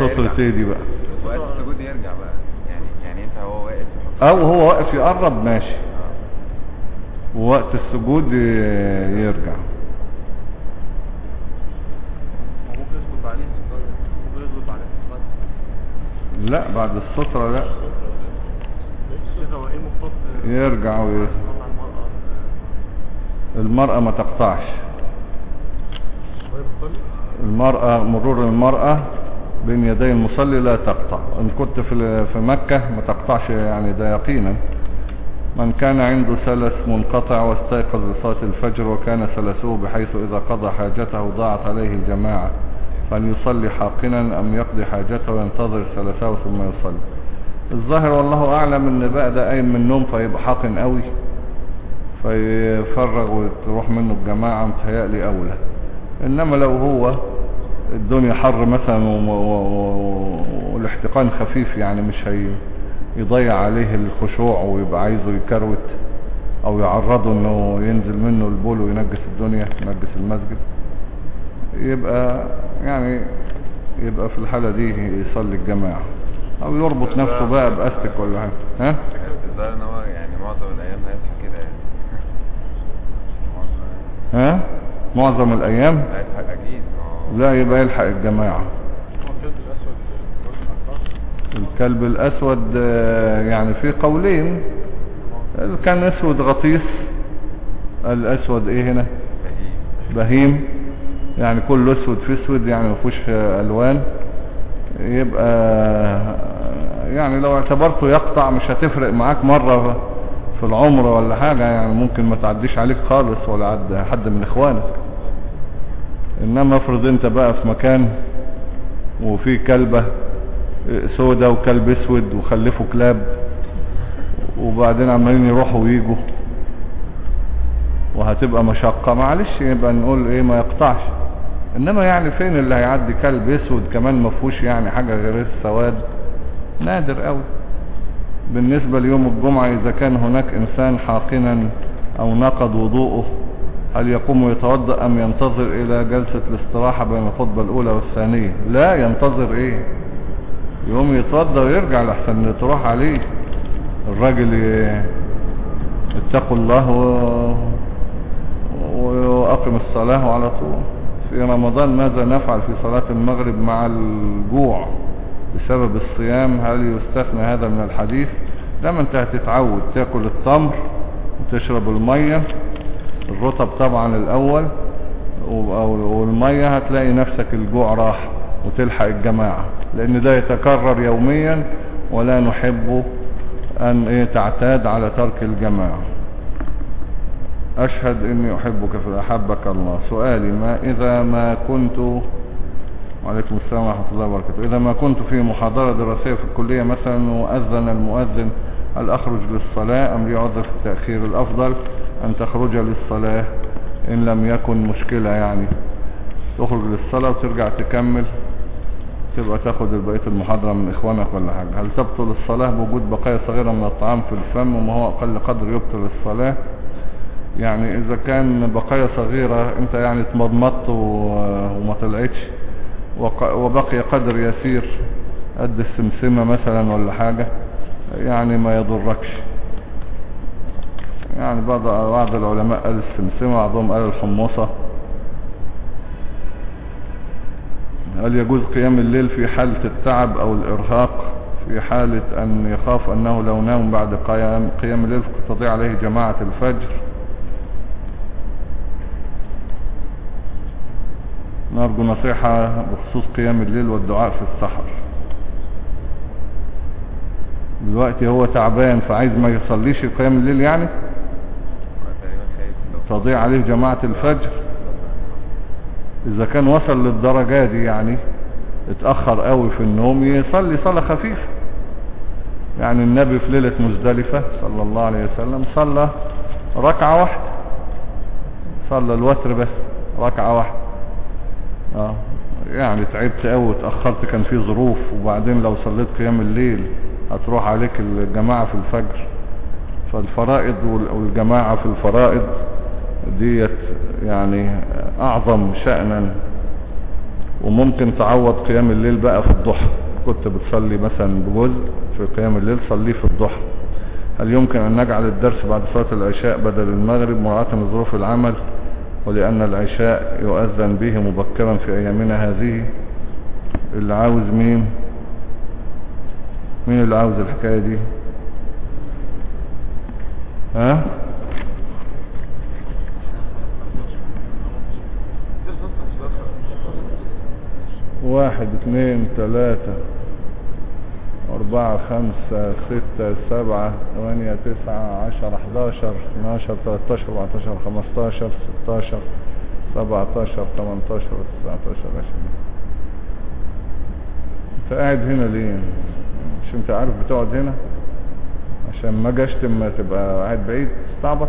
السترة دي بقى
وقت السجود يرجع بقى. يعني يعني انت هو واقف
أو هو واقف يقرب ماشي. ووقت السجود يرجع
هو ممكن يسكت بعدين في الصلاة ممكن يسكت بعدين في الصلاة
لا بعد السترة لا. يرجع وي...
قطع المرأة
ما تقطعش. المرأة مرور المرأة بين يدي المصلي لا تقطع. إن كنت في في مكة ما تقطعش يعني ده يقينا. من كان عنده سلس منقطع واستيقظ لصلاة الفجر وكان سلسه بحيث إذا قضى حاجته ضاعت عليه الجماعة فليصلي حاقنا أم يقضي حاجته وينتظر سلسه ثم يصلي. الظاهر والله أعلم إن بقى ده قايم من النوم فيبقى حاقن قوي فيفرغ وتروح منه الجماعة متهيألي أولى. إنما لو هو الدنيا حر مثلا والاحتقان خفيف يعني مش هي يضيع عليه الخشوع ويبقى عايزه يكروت أو يعرضه إنه ينزل منه البول وينجس الدنيا ينجس المسجد. يبقى يعني يبقى في الحالة دي يصلي الجماعة. أو يربط نفسه بقى بأستك ولا حاجة. ها؟
الظاهر إن هو يعني معظم الأيام هيصحى كده يعني.
ها؟ معظم الأيام؟
هيصحى أكيد. هو
لا يبقى يلحق الجماعة.
الكلب
الأسود آه، يعني في قولين. كان أسود غطيس. الأسود إيه هنا؟
بهيم.
بهيم. يعني كله أسود في أسود يعني ما فيهوش ألوان. يبقى يعني لو اعتبرته يقطع مش هتفرق معاك مرة في العمر ولا حاجة يعني ممكن ما تعديش عليك خالص ولا عد حد من إخوانك. إنما افرض أنت بقى في مكان وفي كلبة سودة وكلب أسود وخلفوا كلاب وبعدين عمالين يروحوا ويجوا وهتبقى مشقة. معلش يبقى نقول إيه ما يقطعش. إنما يعني فين اللي هيعدي كلب أسود كمان ما فيهوش يعني حاجة غير السواد؟ نادر قوي بالنسبة ليوم الجمعة إذا كان هناك إنسان حاقنا أو نقض وضوءه هل يقوم ويتوضأ أم ينتظر إلى جلسة الاستراحة بين الخطبة الأولى والثانية؟ لا ينتظر إيه؟ يقوم يتوضأ ويرجع لحسن تروح عليه. الراجل اتقوا الله و... وأقم الصلاة على طول. في رمضان ماذا نفعل في صلاة المغرب مع الجوع بسبب الصيام؟ هل يستثنى هذا من الحديث؟ لما انت هتتعود تأكل التمر وتشرب المية. الرطب طبعا الأول. والمية هتلاقي نفسك الجوع راح وتلحق الجماعة لأن ده يتكرر يوميا ولا نحب أن إيه تعتاد على ترك الجماعة. أشهد إني أحبك في أحبك الله. سؤالي ما إذا ما كنت وعليكم السلام ورحمة الله وبركاته. إذا ما كنت في محاضرة دراسية في الكلية مثلا وأذن المؤذن هل أخرج للصلاة أم لي عذر في التأخير الأفضل أن تخرج للصلاة إن لم يكن مشكلة يعني؟ تخرج للصلاة وترجع تكمل تبقى تاخد بقية المحاضرة من إخوانك ولا حاجة. هل تبطل الصلاة بوجود بقايا صغيرة من الطعام في الفم وما هو أقل قدر يبطل الصلاة؟ يعني إذا كان بقايا صغيرة أنت يعني اتمضمضت و- وما طلعتش. وبقي قدر يسير قد السمسمة مثلا ولا حاجة يعني ما يضركش. يعني بعض بعض العلماء قال السمسمة بعضهم قال الحمصة. هل يجوز قيام الليل في حالة التعب أو الإرهاق في حالة أن يخاف أنه لو نام بعد قيام, قيام الليل تضيع عليه جماعة الفجر؟ نرجو نصيحة بخصوص قيام الليل والدعاء في السحر. دلوقتي هو تعبان فعايز ما يصليش قيام الليل يعني؟ تضيع عليه جماعة الفجر. إذا كان وصل للدرجة دي يعني اتأخر قوي في النوم يصلي صلاة خفيفة. يعني النبي في ليلة مزدلفة صلى الله عليه وسلم صلى ركعة واحدة. صلى الوتر بس ركعة واحدة. آه. يعني تعبت قوي واتأخرت كان في ظروف وبعدين لو صليت قيام الليل هتروح عليك الجماعة في الفجر. فالفرائض وال- والجماعة في الفرائض ديت يعني أعظم شأنا. وممكن تعوض قيام الليل بقى في الضحى. كنت بتصلي مثلا بجزء في قيام الليل صليه في الضحى. هل يمكن أن نجعل الدرس بعد صلاة العشاء بدل المغرب مراعاة لظروف العمل؟ ولأن العشاء يؤذن به مبكرا في أيامنا هذه. اللي عاوز مين؟ مين اللي عاوز الحكاية دي؟ ها؟ واحد اثنين ثلاثة. أربعة خمسة ستة سبعة ثمانية تسعة عشر حداشر اثناشر تلاتاشر أربعتاشر خمستاشر ستاشر سبعتاشر تمنتاشر تسعتاشر عشرين. انت قاعد هنا ليه؟ مش انت عارف بتقعد هنا؟ عشان ما جاش ما تبقى قاعد بعيد تستعبط.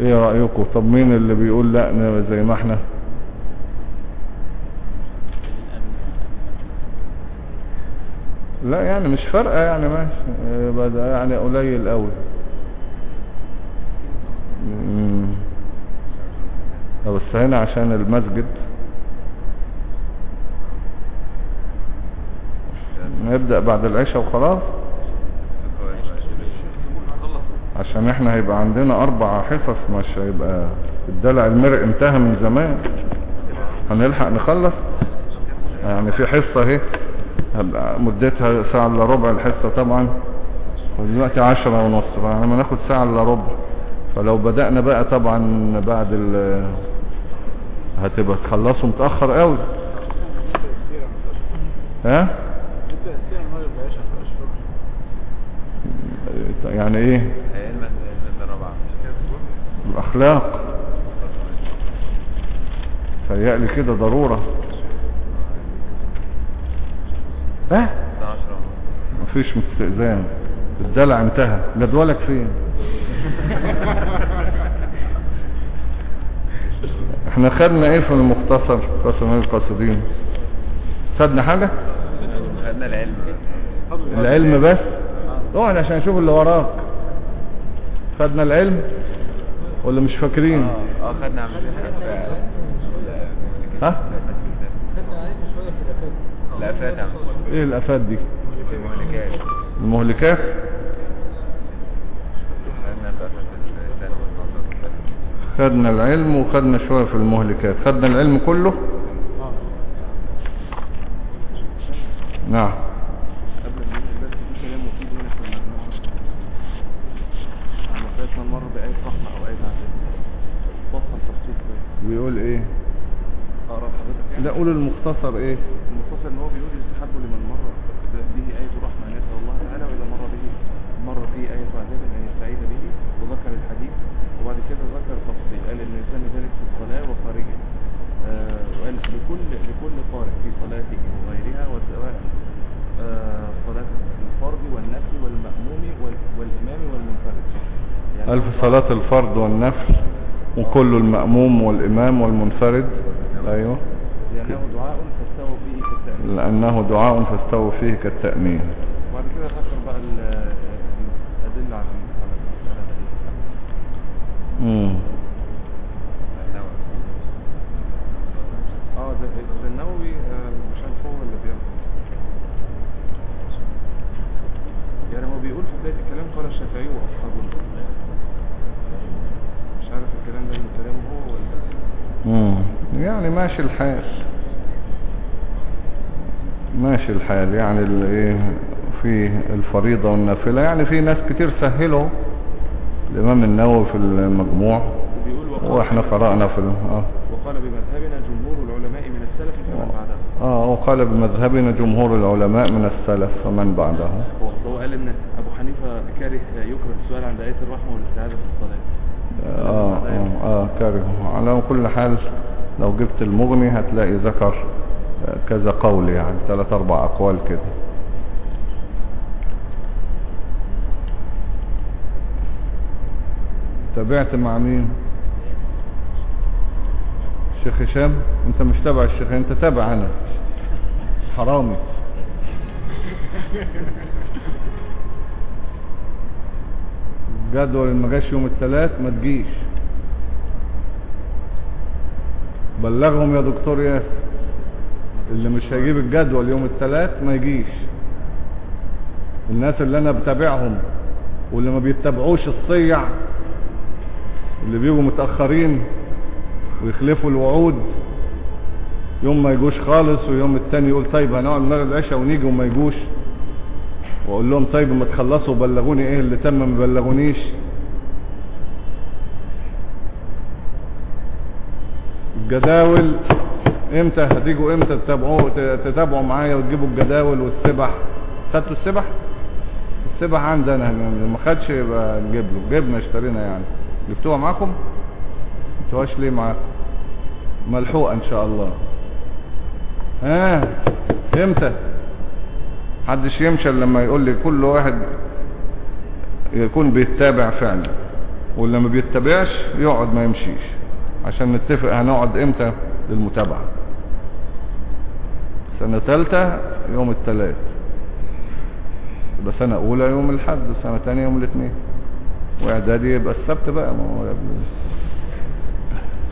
إيه رأيكم؟ طب مين اللي بيقول لا زي ما إحنا؟ لا يعني مش فارقة يعني ماشي. يبقى ده يعني قليل قوي. طب بس هنا عشان المسجد. نبدأ بعد العشاء وخلاص. عشان إحنا هيبقى عندنا أربع حصص مش هيبقى الدلع المرء انتهى من زمان. هنلحق نخلص؟ يعني في حصة اهي. مدتها ساعة إلا ربع الحصة طبعا ودلوقتي عشرة ونص فاحنا ما ناخد ساعة إلا ربع. فلو بدأنا بقى طبعا بعد ال هتبقى تخلصوا متأخر قوي. ها؟ يعني
إيه؟
الأخلاق. فيقلي كده ضرورة. ها؟ مفيش استئذان. الدلع انتهى. جدولك فين؟ إحنا خدنا إيه في المختصر قسم القاصدين؟ خدنا حاجة؟
خدنا العلم.
العلم بس؟ اقعد عشان أشوف اللي وراك. خدنا العلم ولا مش فاكرين؟
آه آه خدنا
ها؟
لا فات
إيه الأفات دي؟
المهلكات. خدنا
العلم وخدنا شوية في المهلكات. خدنا العلم كله؟ نعم.
قبل ما ننزل بس في كلام مفيد هنا في المجموعة عن فاتنا المرة بآية رحمة أو آية عذاب فصل تفصيل كويس
بيقول إيه
أقرأ لحضرتك يعني
لا قول المختصر إيه
المختصر ان هو بيقول يستحب لمن مر به آية رحمة أن يسأل الله تعالى وإذا مر به مر فيه آية عذاب أن يستعيذ به وذكر الحديث وبعد كده ذكر تفصيل قال إن الإنسان ذلك في الصلاة وخارجها آه وقال لكل لكل قارئ في صلاته وغيرها وسواء
آه، صلاة الفرض والنفل والمأموم وال- والإمام والمنفرد يعني
ألف صلاة الفرض والنفل وكل المأموم والإمام والمنفرد. أيوه.
لأنه دعاء فاستووا فيه كالتأمين.
لأنه دعاء فاستووا فيه كالتأمين
وبعد كده ذكر بقى ال- الأدلة على على المسألة دي
مم.
النووي.
آه ده ده النووي آه، مش عارف هو اللي بياخد يعني هو بيقول في بداية الكلام قال الشافعي وأصحابه مش عارف الكلام ده من كلامه هو ولا
مم. يعني ماشي الحال. ماشي الحال. يعني ال- إيه في الفريضة والنافلة. يعني في ناس كتير سهلوا. الإمام النووي في المجموع. وإحنا قرأنا في ال- آه.
وقال بمذهبنا جمهور العلماء من السلف فمن بعدهم
آه وقال بمذهبنا جمهور العلماء من السلف فمن بعده.
هو هو قال إن أبو حنيفة كاره يكره السؤال عند إيه الرحمة والإستعاذة في الصلاة.
آه آه, آه كاره. على كل حال لو جبت المغني هتلاقي ذكر كذا قول يعني ثلاث أربع أقوال كده. تابعت مع مين؟ الشيخ هشام؟ أنت مش تابع الشيخ أنت تابع أنا. حرامي. جدول ما جاش يوم الثلاث ما تجيش. بلغهم يا دكتور ياسر. اللي مش هيجيب الجدول يوم الثلاث ما يجيش. الناس اللي أنا بتابعهم واللي ما بيتبعوش الصيع اللي بيجوا متأخرين ويخلفوا الوعود يوم ما يجوش خالص ويوم التاني يقول طيب هنقعد نغد العشاء ونيجي وما يجوش. وأقول لهم طيب ما تخلصوا بلغوني إيه اللي تم ما بلغونيش. الجداول. إمتى هتيجوا؟ إمتى تتابعوا؟ تتابعوا معايا وتجيبوا الجداول والسبح. خدتوا السبح؟ السبح عندنا هنا. ما خدش يبقى نجيب له. جبنا اشترينا يعني. جبتوها معاكم؟ جبتوهاش ليه معاكم؟ ملحوقة إن شاء الله. ها؟ إمتى؟ محدش يمشي لما يقول لي كل واحد يكون بيتابع فعلا. واللي ما بيتابعش يقعد ما يمشيش. عشان نتفق هنقعد إمتى للمتابعة. سنة ثالثة يوم الثلاث يبقى سنة أولى يوم الحد سنة تانية يوم الاثنين. وإعدادي يبقى السبت بقى ما هو